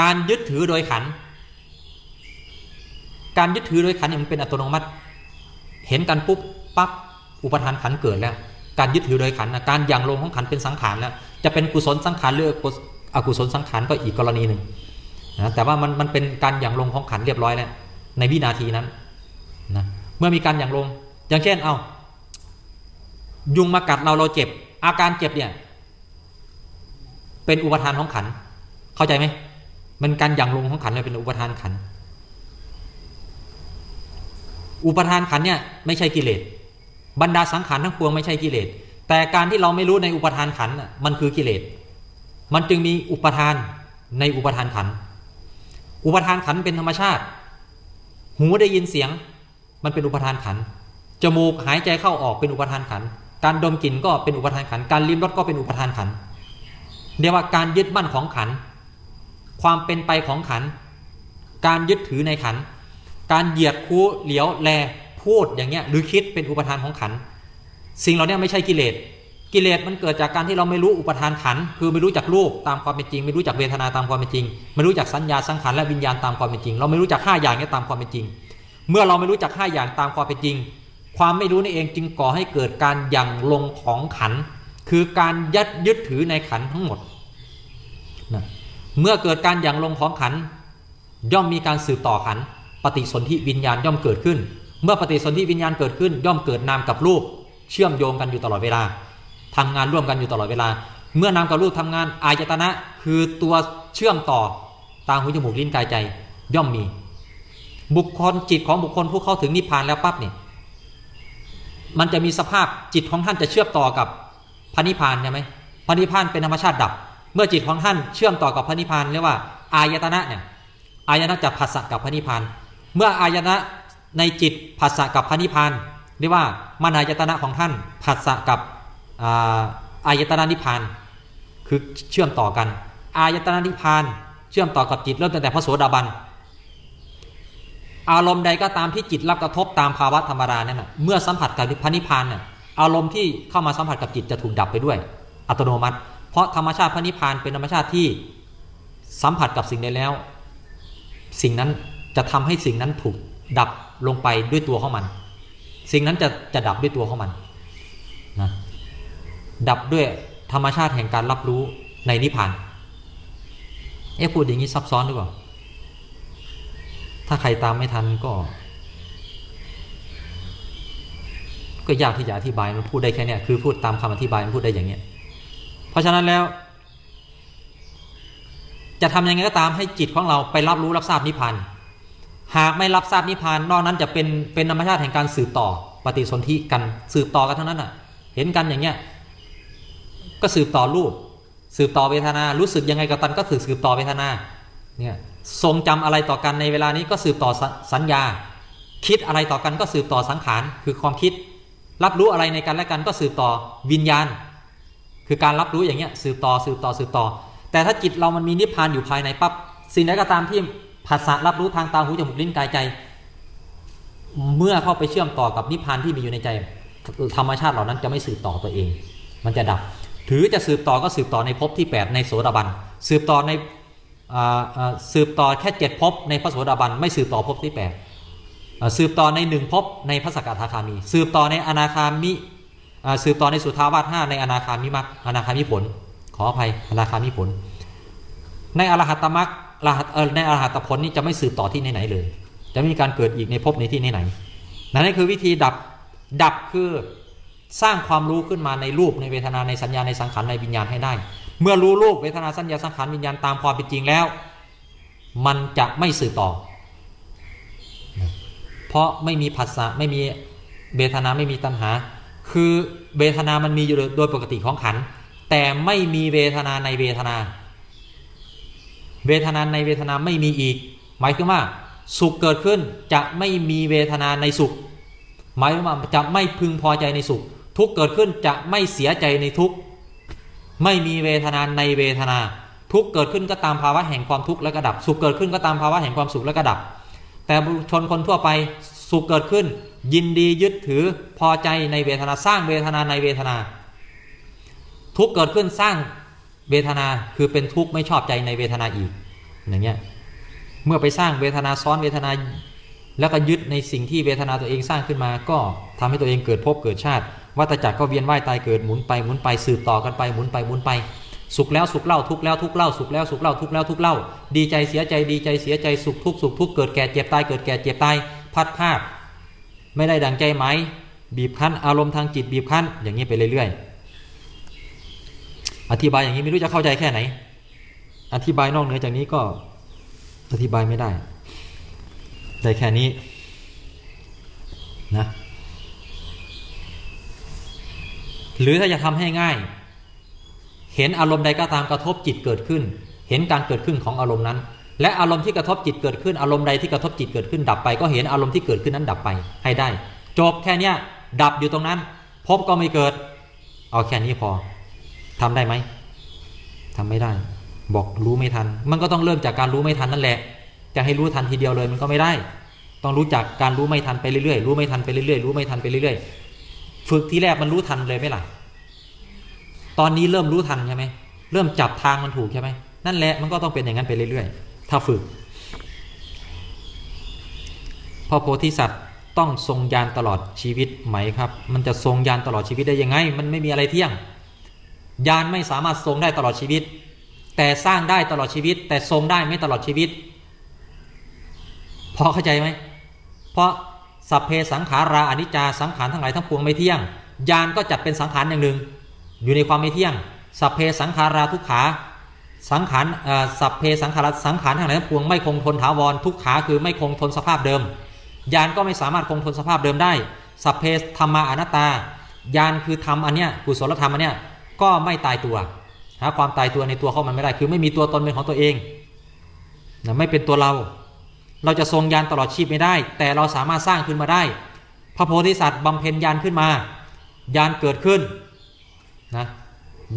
[SPEAKER 1] การยึดถือโดยขัน การยึดถือโดยขันเนี่ยมันเป็นอัตโนมัติ เห็นกันปุ๊บปั๊บอุปทานขันเกิดแล้ว การยึดถือโดยขันนะการยังลงของขันเป็นสังขารแล้วจะเป็นกุศลสังขารหรืออกุศลสังขารก็อีกกรณีหนึ่งนะแต่ว่ามันมันเป็นการยั่งลงของขันเรียบร้อยแล้วในวินาทีนั้นนะเมื่อมีการอย่างลง อย่างเช่นเอายุงมากัดเราเราเจ็บ อาการเจ็บเนี่ย เป็นอุปทานของขัน เข้าใจไหมมันการอย่างลงของขันเลยเป็นอุปทานขัน อุปทานขันเนี่ยไม่ใช่กิเลสบรรดาสังขารทั้งปวงไม่ใช่กิเลสแต่การที่เราไม่รู้ในอุปทานขันมันคือกิเลสมันจึงมีอุปทานในอุปทานขัน อุปทานขันเป็นธรรมชาติ หูได้ยินเสียง มันเป็นอุปทานขัน จมูกหายใจเข้าออกเป็นอุปทานขัน การดมกลิ่นก็เป็นอุปทานขัน การลิ้มรสก็เป็นอุปทานขัน เรียกว่าการยึดมั่นของขัน ความเป็นไปของขัน การยึดถือในขัน การเหยียดคูเหลียวแลพูดอย่างเงี้ยหรือคิดเป็นอุปทานของขัน สิ่งเหล่านี้ไม่ใช่กิเลสกิเลสมันเกิดจากการที่เราไม่รู้อุปทานขัน คือไม่รู้จักรูปตามความเป็นจริง ไม่รู้จักเวทนาตามความเป็นจริง ไม่รู้จักสัญญาสังขารและวิญญาณตามความเป็นจริง เราไม่รู้จักห้าอย่างนี้ตามความเป็นจริง เมื่อเราไม่รู้จักห้าอย่างตามความเป็นจริง ความไม่รู้นี่เองจึงก่อให้เกิดการยังลงของขัน คือการยัดยึดถือในขันทั้งหมดนะเมื่อเกิดการยังลงของขัน ย่อมมีการสืบต่อขัน ปฏิสนธิวิญญาณย่อมเกิดขึ้น เมื่อปฏิสนธิวิญญาณเกิดขึ้น ย่อมเกิดนามกับรูป เชื่อมโยงกันอยู่ตลอดเวลาทำงานร่วมกันอยู่ตลอดเวลา เมื่อนามกับรูปทำงานอายตนะ คือตัวเชื่อมต่อตาหูจมูกลิ้นกายใจย่อมมี บุคคลจิตของบุคคลผู้เข้าถึงนิพพานแล้วปั๊บเนี่ยมันจะมีสภาพจิตของท่านจะเชื่อมต่อกับ พระนิพพานใช่ไหมพระนิพพานเป็นธรรมชาติดับ เมื่อจิตของท่านเชื่อมต่อกับพระนิพพานเรียกว่าอายตนะเนี่ยอายตนะจะผัสสะกับพระนิพพาน เมื่ออายตนะในจิตผัสสะกับพระนิพพานเรียกว่ามนายตนะของท่านผัสสะกับอายตนะนิพพาน คือเชื่อมต่อกัน อายตนะนิพพานเชื่อมต่อกับจิตเริ่มตั้งแต่พระโสดาบันอารมณ์ใดก็ตามที่จิตรับกระทบตามภาวะธรรมดานั่นนะเมื่อสัมผัสกับพระนิพพานน่ะ อารมณ์ที่เข้ามาสัมผัสกับจิตจะถูกดับไปด้วย อัตโนมัติ เพราะธรรมชาติพระนิพพานเป็นธรรมชาติที่สัมผัสกับสิ่งใดแล้ว สิ่งนั้นจะทำให้สิ่งนั้นถูกดับลงไปด้วยตัวของมัน สิ่งนั้นจะจะดับด้วยตัวของมันนะดับด้วยธรรมชาติแห่งการรับรู้ในนิพพานเอ๊ะพูดอย่างนี้ซับซ้อนหรือเปล่าถ้าใครตามไม่ทันก็ ก็ยากที่จะอธิบายมันพูดได้แค่เนี้ยคือพูดตามคำอธิบายมันพูดได้อย่างเนี้ยเพราะฉะนั้นแล้ว จะทำยังไงก็ตามให้จิตของเราไปรับรู้รับทราบนิพพานหากไม่รับทราบนิพพานนอกนั้นจะเป็นเป็นธรรมชาติแห่งการสืบต่อปฏิสนธิกันสืบต่อกันเท่านั้นอะ เห็นกันอย่างเงี้ยก็สืบต่อรูป สืบต่อเวทนา รู้สึกยังไงกับตันก็สืบสืบต่อเวทนาเนี่ยทรงจำอะไรต่อกันในเวลานี้ก็สืบต่อสัญญา คิดอะไรต่อกันก็สืบต่อสังขารคือความคิด รับรู้อะไรในกันและกันก็สืบต่อวิญญาณ คือการรับรู้อย่างเงี้ยสืบต่อสืบต่อสืบต่อ แต่ถ้าจิตเรามันมีนิพพานอยู่ภายในปั๊บสิ่งใดก็ตามที่ภาษารับรู้ทางตาหูจมูกลิ้นกายใจ เมื่อเข้าไปเชื่อมต่อกับนิพพานที่มีอยู่ในใจ ธรรมชาติเหล่านั้นจะไม่สืบต่อตัวเอง มันจะดับ ถือจะสืบต่อก็สืบต่อในภพที่ 8 ในโสดาบัน สืบต่อในสืบต่อแค่เจ็ดภพในพระโสดาบันไม่สืบต่อภพที่ 8 สืบต่อในหนึ่งภพในพระสกทาคามี สืบต่อในอนาคามิสืบต่อในสุทาวาสห้าในอนาคามิมักอนาคามิผล ขออภัยอนาคามิผล ในอรหัตมักรหัตในอรหัตผลนี้จะไม่สืบต่อที่ไหนๆเลย จะไม่มีการเกิดอีกในภพในที่ไหนๆนั่นคือวิธีดับดับคือสร้างความรู้ขึ้นมาในรูปในเวทนาในสัญญาในสังขารในวิญญาณให้ได้ เมื่อรู้รูปเวทนาสัญญาสังขารวิญญาณตามความเป็นจริงแล้ว มันจะไม่สืบต่อ เพราะไม่มีผัสสะไม่มีเวทนาไม่มีตัณหา คือเวทนามันมีอยู่โดยปกติของขัน แต่ไม่มีเวทนาในเวทนา เวทนาในเวทนาไม่มีอีก หมายคือว่า สุขเกิดขึ้นจะไม่มีเวทนาในสุข หมายว่าจะไม่พึงพอใจในสุข ทุกเกิดขึ้นจะไม่เสียใจในทุกไม่มีเวทนาในเวทนา ทุกเกิดขึ้นก็ตามภาวะแห่งความทุกข์และกระดับ สุขเกิดขึ้นก็ตามภาวะแห่งความสุขและกระดับ แต่ชนคนทั่วไปสุขเกิดขึ้น ยินดียึดถือพอใจในเวทนาสร้างเวทนาในเวทนา ทุกเกิดขึ้นสร้างเวทนาคือเป็นทุกข์ไม่ชอบใจในเวทนาอีกอย่างเงี้ยเมื่อไปสร้างเวทนาซ้อนเวทนา แล้วก็ยึดในสิ่งที่เวทนาตัวเองสร้างขึ้นมา ก็ทำให้ตัวเองเกิดภพเกิดชาติวัฏจักรก็เวียนว่ายตายเกิดหมุนไปหมุนไปสืบต่อกันไปหมุนไปหมุนไป สุขแล้วสุขเล่าทุกแล้วทุกเล่าสุขแล้วสุขเล่าทุกแล้วทุกเล่า ดีใจเสียใจดีใจเสียใจสุขทุกสุขทุกเกิดแก่เจ็บตายเกิดแก่เจ็บตายพัดภาคไม่ได้ดังใจไหมบีบคั้นอารมณ์ทางจิตบีบคั้นอย่างนี้ไปเรื่อยๆอธิบายอย่างนี้ไม่รู้จะเข้าใจแค่ไหน อธิบายนอกเหนือจากนี้ก็อธิบายไม่ได้ได้แค่นี้นะหรือถ้าจะทำให้ง่าย เห็นอารมณ์ใดก็ตามกระทบจิตเกิดขึ้น เห็นการเกิดขึ้นของอารมณ์นั้น และอารมณ์ที่กระทบจิตเกิดขึ้น อารมณ์ใดที่กระทบจิตเกิดขึ้น ดับไป ก็เห็นอารมณ์ที่เกิดขึ้นนั้นดับไปให้ได้ จบแค่เนี้ยดับอยู่ตรงนั้น พบก็ไม่เกิด เอาแค่นี้พอทำได้ไหมทำไม่ได้ บอกรู้ไม่ทัน มันก็ต้องเริ่มจากการรู้ไม่ทันนั่นแหละ จะให้รู้ทันทีเดียวเลยมันก็ไม่ได้ ต้องรู้จักการรู้ไม่ทันไปเรื่อยๆรู้ไม่ทันไปเรื่อยๆรู้ไม่ทันไปเรื่อยๆฝึกทีแรกมันรู้ทันเลยไหมล่ะ ตอนนี้เริ่มรู้ทันใช่ไหมเริ่มจับทางมันถูกใช่ไหมนั่นแหละมันก็ต้องเป็นอย่างนั้นไปเรื่อยๆ ถ้าฝึกพระโพธิสัตว์ต้องทรงยานตลอดชีวิตไหมครับ มันจะทรงยานตลอดชีวิตได้ยังไง มันไม่มีอะไรเที่ยง ยานไม่สามารถทรงได้ตลอดชีวิต แต่สร้างได้ตลอดชีวิต แต่ทรงได้ไม่ตลอดชีวิต พอเข้าใจไหม เพราะสัพเพสังขาราอนิจจาสังขารทั้งหลายทั้งปวงไม่เที่ยง ยานก็จัดเป็นสังขารอย่างหนึ่ง อยู่ในความไม่เที่ยง สัพเพสังขาราทุกขาสังขารสัพเพสังขารสังขารทั้งหลายทั้งปวงไม่คงทนถาวรทุกขาคือไม่คงทนสภาพเดิม ยานก็ไม่สามารถคงทนสภาพเดิมได้ สัพเพธรรมาอนัตตา ยานคือธรรมอันเนี้ยกุศลธรรมอันเนี้ยก็ไม่ตายตัวหาความตายตัวในตัวเขามันไม่ได้ คือไม่มีตัวตนเป็นของตัวเองนะไม่เป็นตัวเรา เราจะทรงยานตลอดชีพไม่ได้ แต่เราสามารถสร้างขึ้นมาได้ พระโพธิสัตว์บำเพ็ญยานขึ้นมายานเกิดขึ้น นะ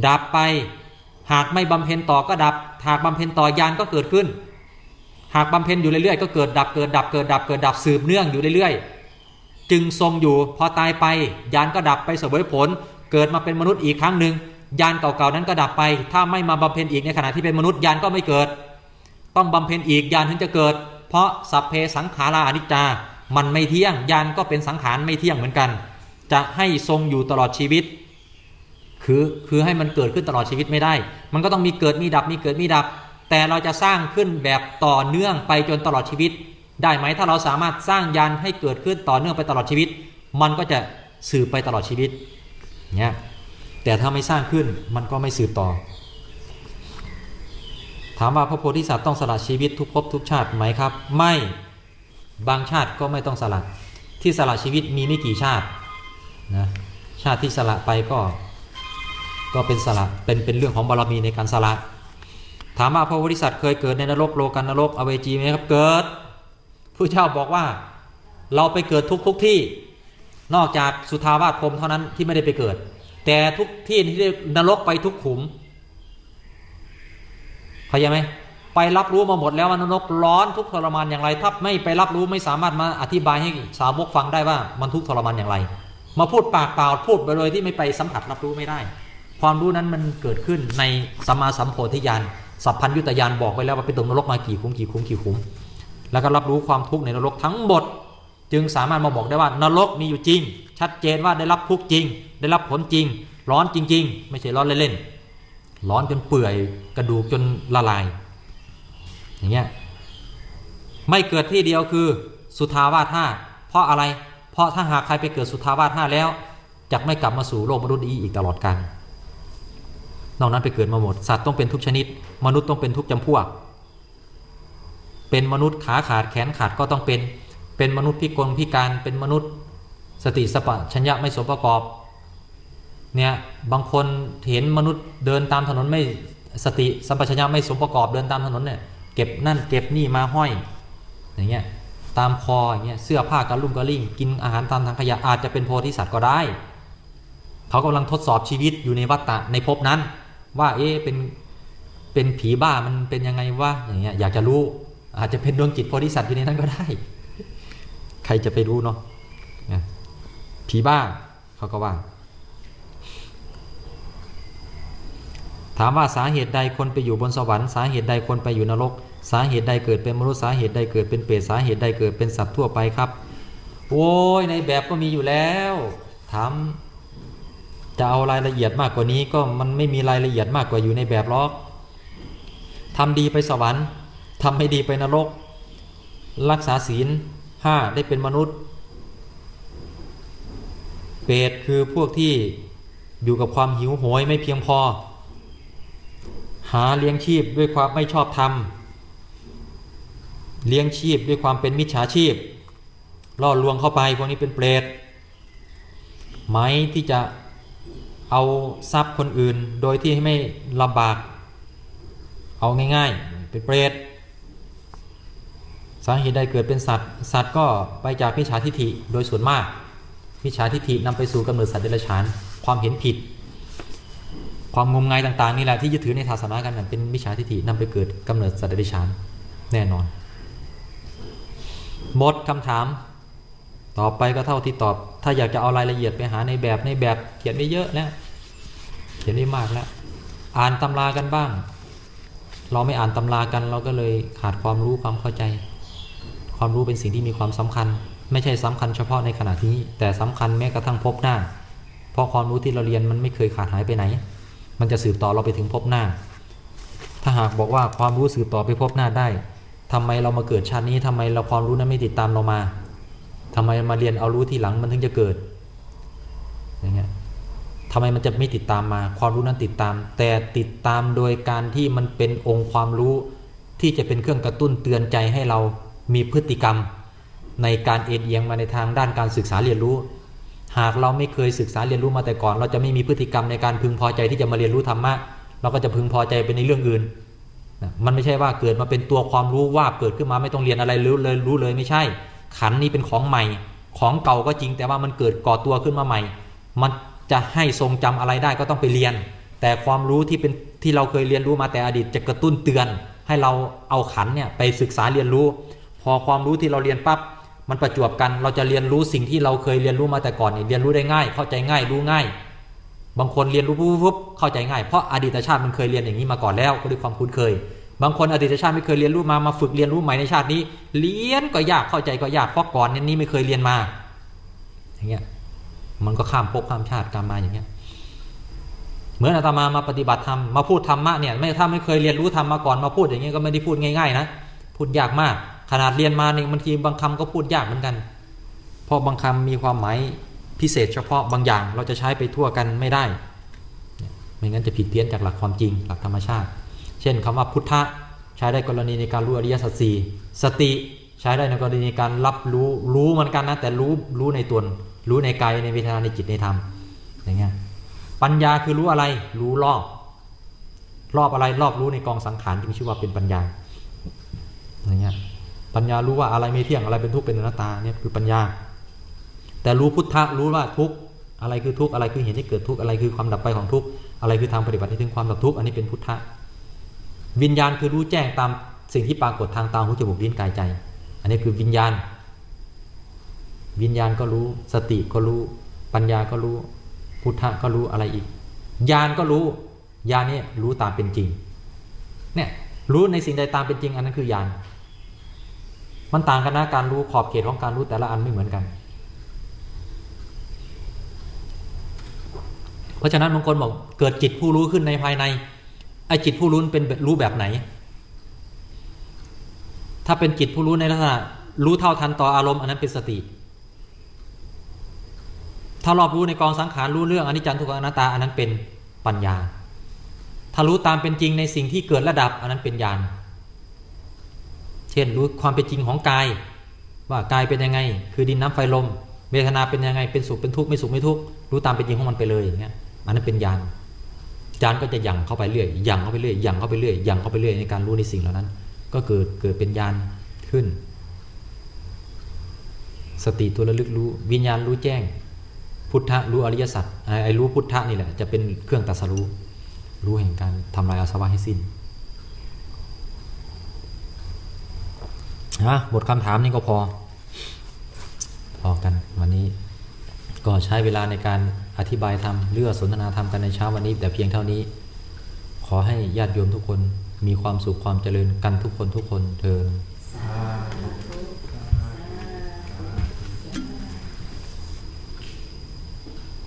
[SPEAKER 1] ดับไปหากไม่บำเพ็ญต่อก็ดับ หากบำเพ็ญต่อยานก็เกิดขึ้น หากบำเพ็ญอยู่เรื่อยๆ ก็เกิดดับเกิดดับเกิดดับเกิดดับสืบเนื่องอยู่เรื่อยๆ จึงทรงอยู่พอตายไปยานก็ดับไปเสวยผล เกิดมาเป็นมนุษย์อีกครั้งหนึ่งยานเก่าๆนั้นก็ดับไป ถ้าไม่มาบำเพ็ญอีกในขณะที่เป็นมนุษย์ยานก็ไม่เกิด ต้องบำเพ็ญอีกยานถึงจะเกิด เพราะสัพเพสังขาราอนิจจา มันไม่เที่ยงยานก็เป็นสังขารไม่เที่ยงเหมือนกัน จะให้ทรงอยู่ตลอดชีวิต คือคือให้มันเกิดขึ้นตลอดชีวิตไม่ได้ มันก็ต้องมีเกิดมีดับมีเกิดมีดับ แต่เราจะสร้างขึ้นแบบต่อเนื่องไปจนตลอดชีวิต ได้ไหมถ้าเราสามารถสร้างยานให้เกิดขึ้นต่อเนื่องไปตลอดชีวิต มันก็จะสืบไปตลอดชีวิตเนี่ยแต่ถ้าไม่สร้างขึ้นมันก็ไม่สืบต่อ ถามว่าพระโพธิสัตว์ต้องสละชีวิตทุกภพทุกชาติไหมครับ ไม่บางชาติก็ไม่ต้องสละที่สละชีวิตมีไม่กี่ชาตินะชาติที่สละไปก็ ก็เป็นสละเป็นเป็นเรื่องของบารมีในการสละถามว่าพระโพธิสัตว์เคยเกิดในนรกโลกันนรกอเวจีไหมครับเกิดผู้เจ้าบอกว่าเราไปเกิดทุกทุกที่ นอกจากสุทาวาสพรมเท่านั้นที่ไม่ได้ไปเกิด แต่ทุกที่ที่นรกไปทุกขุมเข้าใจไหมไปรับรู้มาหมดแล้วว่านรกร้อนทุกทรมานอย่างไรถ้าไม่ไปรับรู้ไม่สามารถมาอธิบายให้สาวกฟังได้ว่ามันทุกทรมานอย่างไร มาพูดปากเปล่าพูดไปเลยที่ไม่ไปสัมผัสรับรู้ไม่ได้ ความรู้นั้นมันเกิดขึ้นในสัมมาสัมโพธิญาณสัพพัญยุตยานบอกไว้แล้วว่าไปตกนรกมากี่คุ้มกี่คุ้มกี่คุ้มแล้วก็รับรู้ความทุกข์ในนรกทั้งหมด จึงสามารถมาบอกได้ว่านรกมีอยู่จริง ชัดเจนว่าได้รับทุกข์จริง ได้รับผลจริง ร้อนจริง ๆ ไม่ใช่ร้อนเล่นๆร้อนจนเปื่อยกระดูกจนละลาย อย่างเงี้ยไม่เกิดที่เดียวคือสุทาวาสห้าเพราะอะไร เพราะถ้าหากใครไปเกิดสุทาวาสห้าแล้วจะไม่กลับมาสู่โลกมนุษย์อีกตลอดกาล นอกนั้นไปเกิดมาหมด สัตว์ต้องเป็นทุกชนิด มนุษย์ต้องเป็นทุกจำพวก เป็นมนุษย์ขาขาดแขนขาดก็ต้องเป็น เป็นมนุษย์พิกลพิการ เป็นมนุษย์สติสปะชัญญะไม่สมประกอบ เนี่ย บางคนเห็นมนุษย์เดินตามถนนไม่สติสัมปชัญญะไม่สมประกอบเดินตามถนนเนี่ยเก็บนั่นเก็บนี่มาห้อยอย่างเงี้ยตามคออย่างเงี้ยเสื้อผ้ากระลุ่มกระลิ่งกินอาหารตามทางขยะอาจจะเป็นโพธิสัตว์ก็ได้ เขากำลังทดสอบชีวิตอยู่ในวัฏฏะในภพนั้น ว่าเอ๊ะเป็นเป็นผีบ้ามันเป็นยังไงวะอย่างเงี้ยอยากจะรู้ อาจจะเป็นดวงจิตโพธิสัตว์อยู่ในนั้นก็ได้ ใครจะไปรู้เนาะผีบ้าเขาก็ว่า ถามว่าสาเหตุใดคนไปอยู่บนสวรรค์สาเหตุใดคนไปอยู่นรก สาเหตุใดเกิดเป็นมนุษย์สาเหตุใดเกิดเป็นเปรตสาเหตุใดเกิดเป็นสัตว์ทั่วไปครับ โอ้ยในแบบก็มีอยู่แล้ว ถาม จะเอารายละเอียดมากกว่านี้ก็มันไม่มีรายละเอียดมากกว่าอยู่ในแบบล็อกทำดีไปสวรรค์ทำให้ดีไปนรก รักษาศีลห้าได้เป็นมนุษย์ เปรตคือพวกที่อยู่กับความหิวโหยไม่เพียงพอ หาเลี้ยงชีพด้วยความไม่ชอบธรรมเลี้ยงชีพด้วยความเป็นมิจฉาชีพล่อลวงเข้าไปพวกนี้เป็นเปรตไหมที่จะ เอาทรัพย์คนอื่นโดยที่ไม่ลำบาก เอาง่ายๆ เป็นเปรตสาเหตุใดเกิดเป็นสัตว์ สัตว์ก็ไปจากมิจฉาทิฏฐิโดยส่วนมากมิจฉาทิฏฐินำไปสู่กำเนิดสัตว์เดรัจฉาน ความเห็นผิด ความงมงายต่างๆนี่แหละที่ยึดถือในศาสนากันนั่นเป็นมิจฉาทิฏฐินำไปเกิดกำเนิดสัตว์เดรัจฉานแน่นอน หมดคำถาม ต่อไปก็เท่าที่ตอบ ถ้าอยากจะเอารายละเอียดไปหาในแบบในแบบเขียนไว้เยอะแล้วเขียนไว้มากแล้ว อ่านตำรากันบ้าง เราไม่อ่านตำรากันเราก็เลยขาดความรู้ความเข้าใจ ความรู้เป็นสิ่งที่มีความสำคัญ ไม่ใช่สำคัญเฉพาะในขณะนี้ แต่สำคัญแม้กระทั่งพบหน้า เพราะความรู้ที่เราเรียนมันไม่เคยขาดหายไปไหน มันจะสืบต่อเราไปถึงพบหน้า ถ้าหากบอกว่าความรู้สืบต่อไปพบหน้าได้ทำไมเรามาเกิดชาตินี้ทำไมเราความรู้นั้นไม่ติดตามเรามา ทำไมมาเรียนเอารู้ทีหลังมันถึงจะเกิดอย่างเงี้ยทำไมมันจะไม่ติดตามมาความรู้นั้นติดตาม แต่ติดตามโดยการที่มันเป็นองค์ความรู้ที่จะเป็นเครื่องกระตุ้นเตือนใจให้เรามีพฤติกรรม ในการเอ็นเอียงมาในทางด้านการศึกษาเรียนรู้ หากเราไม่เคยศึกษาเรียนรู้มาแต่ก่อน เราจะไม่มีพฤติกรรมในการพึงพอใจที่จะมาเรียนรู้ธรรมะเราก็จะพึงพอใจไปในเรื่องอื่นมันไม่ใช่ว่าเกิดมาเป็นตัวความรู้ว่าเกิดขึ้นมาไม่ต้องเรียนอะไรรู้เลยรู้เลยไม่ใช่ ขันนี้เป็นของใหม่ ของเก่าก็จริงแต่ว่ามันเกิดก่อตัวขึ้นมาใหม่ มันจะให้ทรงจำอะไรได้ก็ต้องไปเรียน แต่ความรู้ที่เป็นที่เราเคยเรียนรู้มาแต่อดีตจะกระตุ้นเตือน ให้เราเอาขันเนี่ยไปศึกษาเรียนรู้ พอความรู้ที่เราเรียนปั๊บมันประจวบกันเราจะเรียนรู้สิ่งที่เราเคยเรียนรู้มาแต่ก่อนเนี่ยเรียนรู้ได้ง่าย เข้าใจง่ายรู้ง่าย บางคนเรียนรู้ปุ๊บปุ๊บเข้าใจง่ายเพราะอดีตชาติมันเคยเรียนอย่างนี้มาก่อนแล้วก็ด้วยความคุ้นเคย บางคนอดีตชาติไม่เคยเรียนรู้มามาฝึกเรียนรู้ใหม่ในชาตินี้ เรียนก็ยากเข้าใจก็ยากเพราะก่อนนี้ไม่เคยเรียนมา อย่างเงี้ยมันก็ข้ามภพข้ามชาติกันมาอย่างเงี้ยเหมือนอาตมามาปฏิบัติธรรมมาพูดธรรมะเนี่ยไม่ถ้าไม่เคยเรียนรู้ธรรมมาก่อนมาพูดอย่างเงี้ยก็ไม่ได้พูดง่ายๆนะพูดยากมาก ขนาดเรียนมาเนี่ยบางทีบางคำก็พูดยากเหมือนกัน เพราะบางคำมีความหมายพิเศษเฉพาะบางอย่างเราจะใช้ไปทั่วกันไม่ได้ ไม่งั้นจะผิดเพี้ยนจากหลักความจริงหลักธรรมชาติ เช่นคำว่าพุทธะใช้ได้กรณีในการรู้อริยสัจสี่สติใช้ได้ในกรณีในการรับรู้รู้เหมือนกันนะแต่รู้รู้ในตน รู้ในกายในเวทนาในจิตในธรรมอย่างเงี้ยปัญญาคือรู้อะไรรู้รอบรอบอะไรรอบรู้ในกองสังขารจึงชื่อว่าเป็นปัญญาอย่างเงี้ยปัญญารู้ว่าอะไรไม่เที่ยงอะไรเป็นทุกข์เป็นอนัตตาเนี่ยคือปัญญา แต่รู้พุทธะรู้ว่าทุกข์อะไรคือทุกข์อะไรคือเหตุที่เกิดทุกข์อะไรคือความดับไปของทุกข์อะไรคือทางปฏิบัติให้ถึงความดับทุกข์อันนี้เป็นพุทธะ วิญญาณคือรู้แจ้งตามสิ่งที่ปรากฏทางตาหูจมูกลิ้นกายใจ อันนี้คือวิญญาณ วิญญาณก็รู้ สติก็รู้ ปัญญาก็รู้ พุทธะก็รู้อะไรอีก ญาณก็รู้ ญาณนี่รู้ตามเป็นจริง เนี่ยรู้ในสิ่งใดตามเป็นจริง อันนั้นคือญาณ มันต่างกันนะการรู้ขอบเขตของการรู้แต่ละอันไม่เหมือนกัน เพราะฉะนั้นบางคนบอกเกิดจิตผู้รู้ขึ้นในภายใน ไอจิตผู้รู้เป็นรู้แบบไหน ถ้าเป็นจิตผู้รู้ในลักษณะรู้เท่าทันต่ออารมณ์อันนั้นเป็นสติ ถ้ารอบรู้ในกองสังขารรู้เรื่องอนิจจังทุกขังอนัตตาอันนั้นเป็นปัญญา ถ้ารู้ตามเป็นจริงในสิ่งที่เกิดระดับอันนั้นเป็นญาณ เช่นรู้ความเป็นจริงของกาย ว่ากายเป็นยังไง คือดินน้ำไฟลมเวทนาเป็นยังไงเป็นสุขเป็นทุกข์ไม่สุขไม่ทุกข์รู้ตามเป็นจริงของมันไปเลยอย่างเงี้ยอันนั้นเป็นญาณ ญาณก็จะยังเข้าไปเรื่อยยังเข้าไปเรื่อยยังเข้าไปเรื่อยยังเข้าไปเรื่อยในการรู้ในสิ่งเหล่านั้น ก็เกิดเกิดเป็นญาณขึ้น สติตัวระลึกรู้วิญญาณรู้แจ้ง พุทธะรู้อริยสัจไอ้รู้พุทธะนี่แหละจะเป็นเครื่องตรัสรู้รู้แห่งการทำลายอาสวะให้สิ้นนะหมดคำถามนี้ก็พอ พอกันวันนี้ก็ใช้เวลาในการ อธิบายธรรมเลือกสนทนาธรรมกันในเช้าวันนี้ แต่เพียงเท่านี้ ขอให้ญาติโยมทุกคนมีความสุขความเจริญกันทุกคนทุกคนเทอ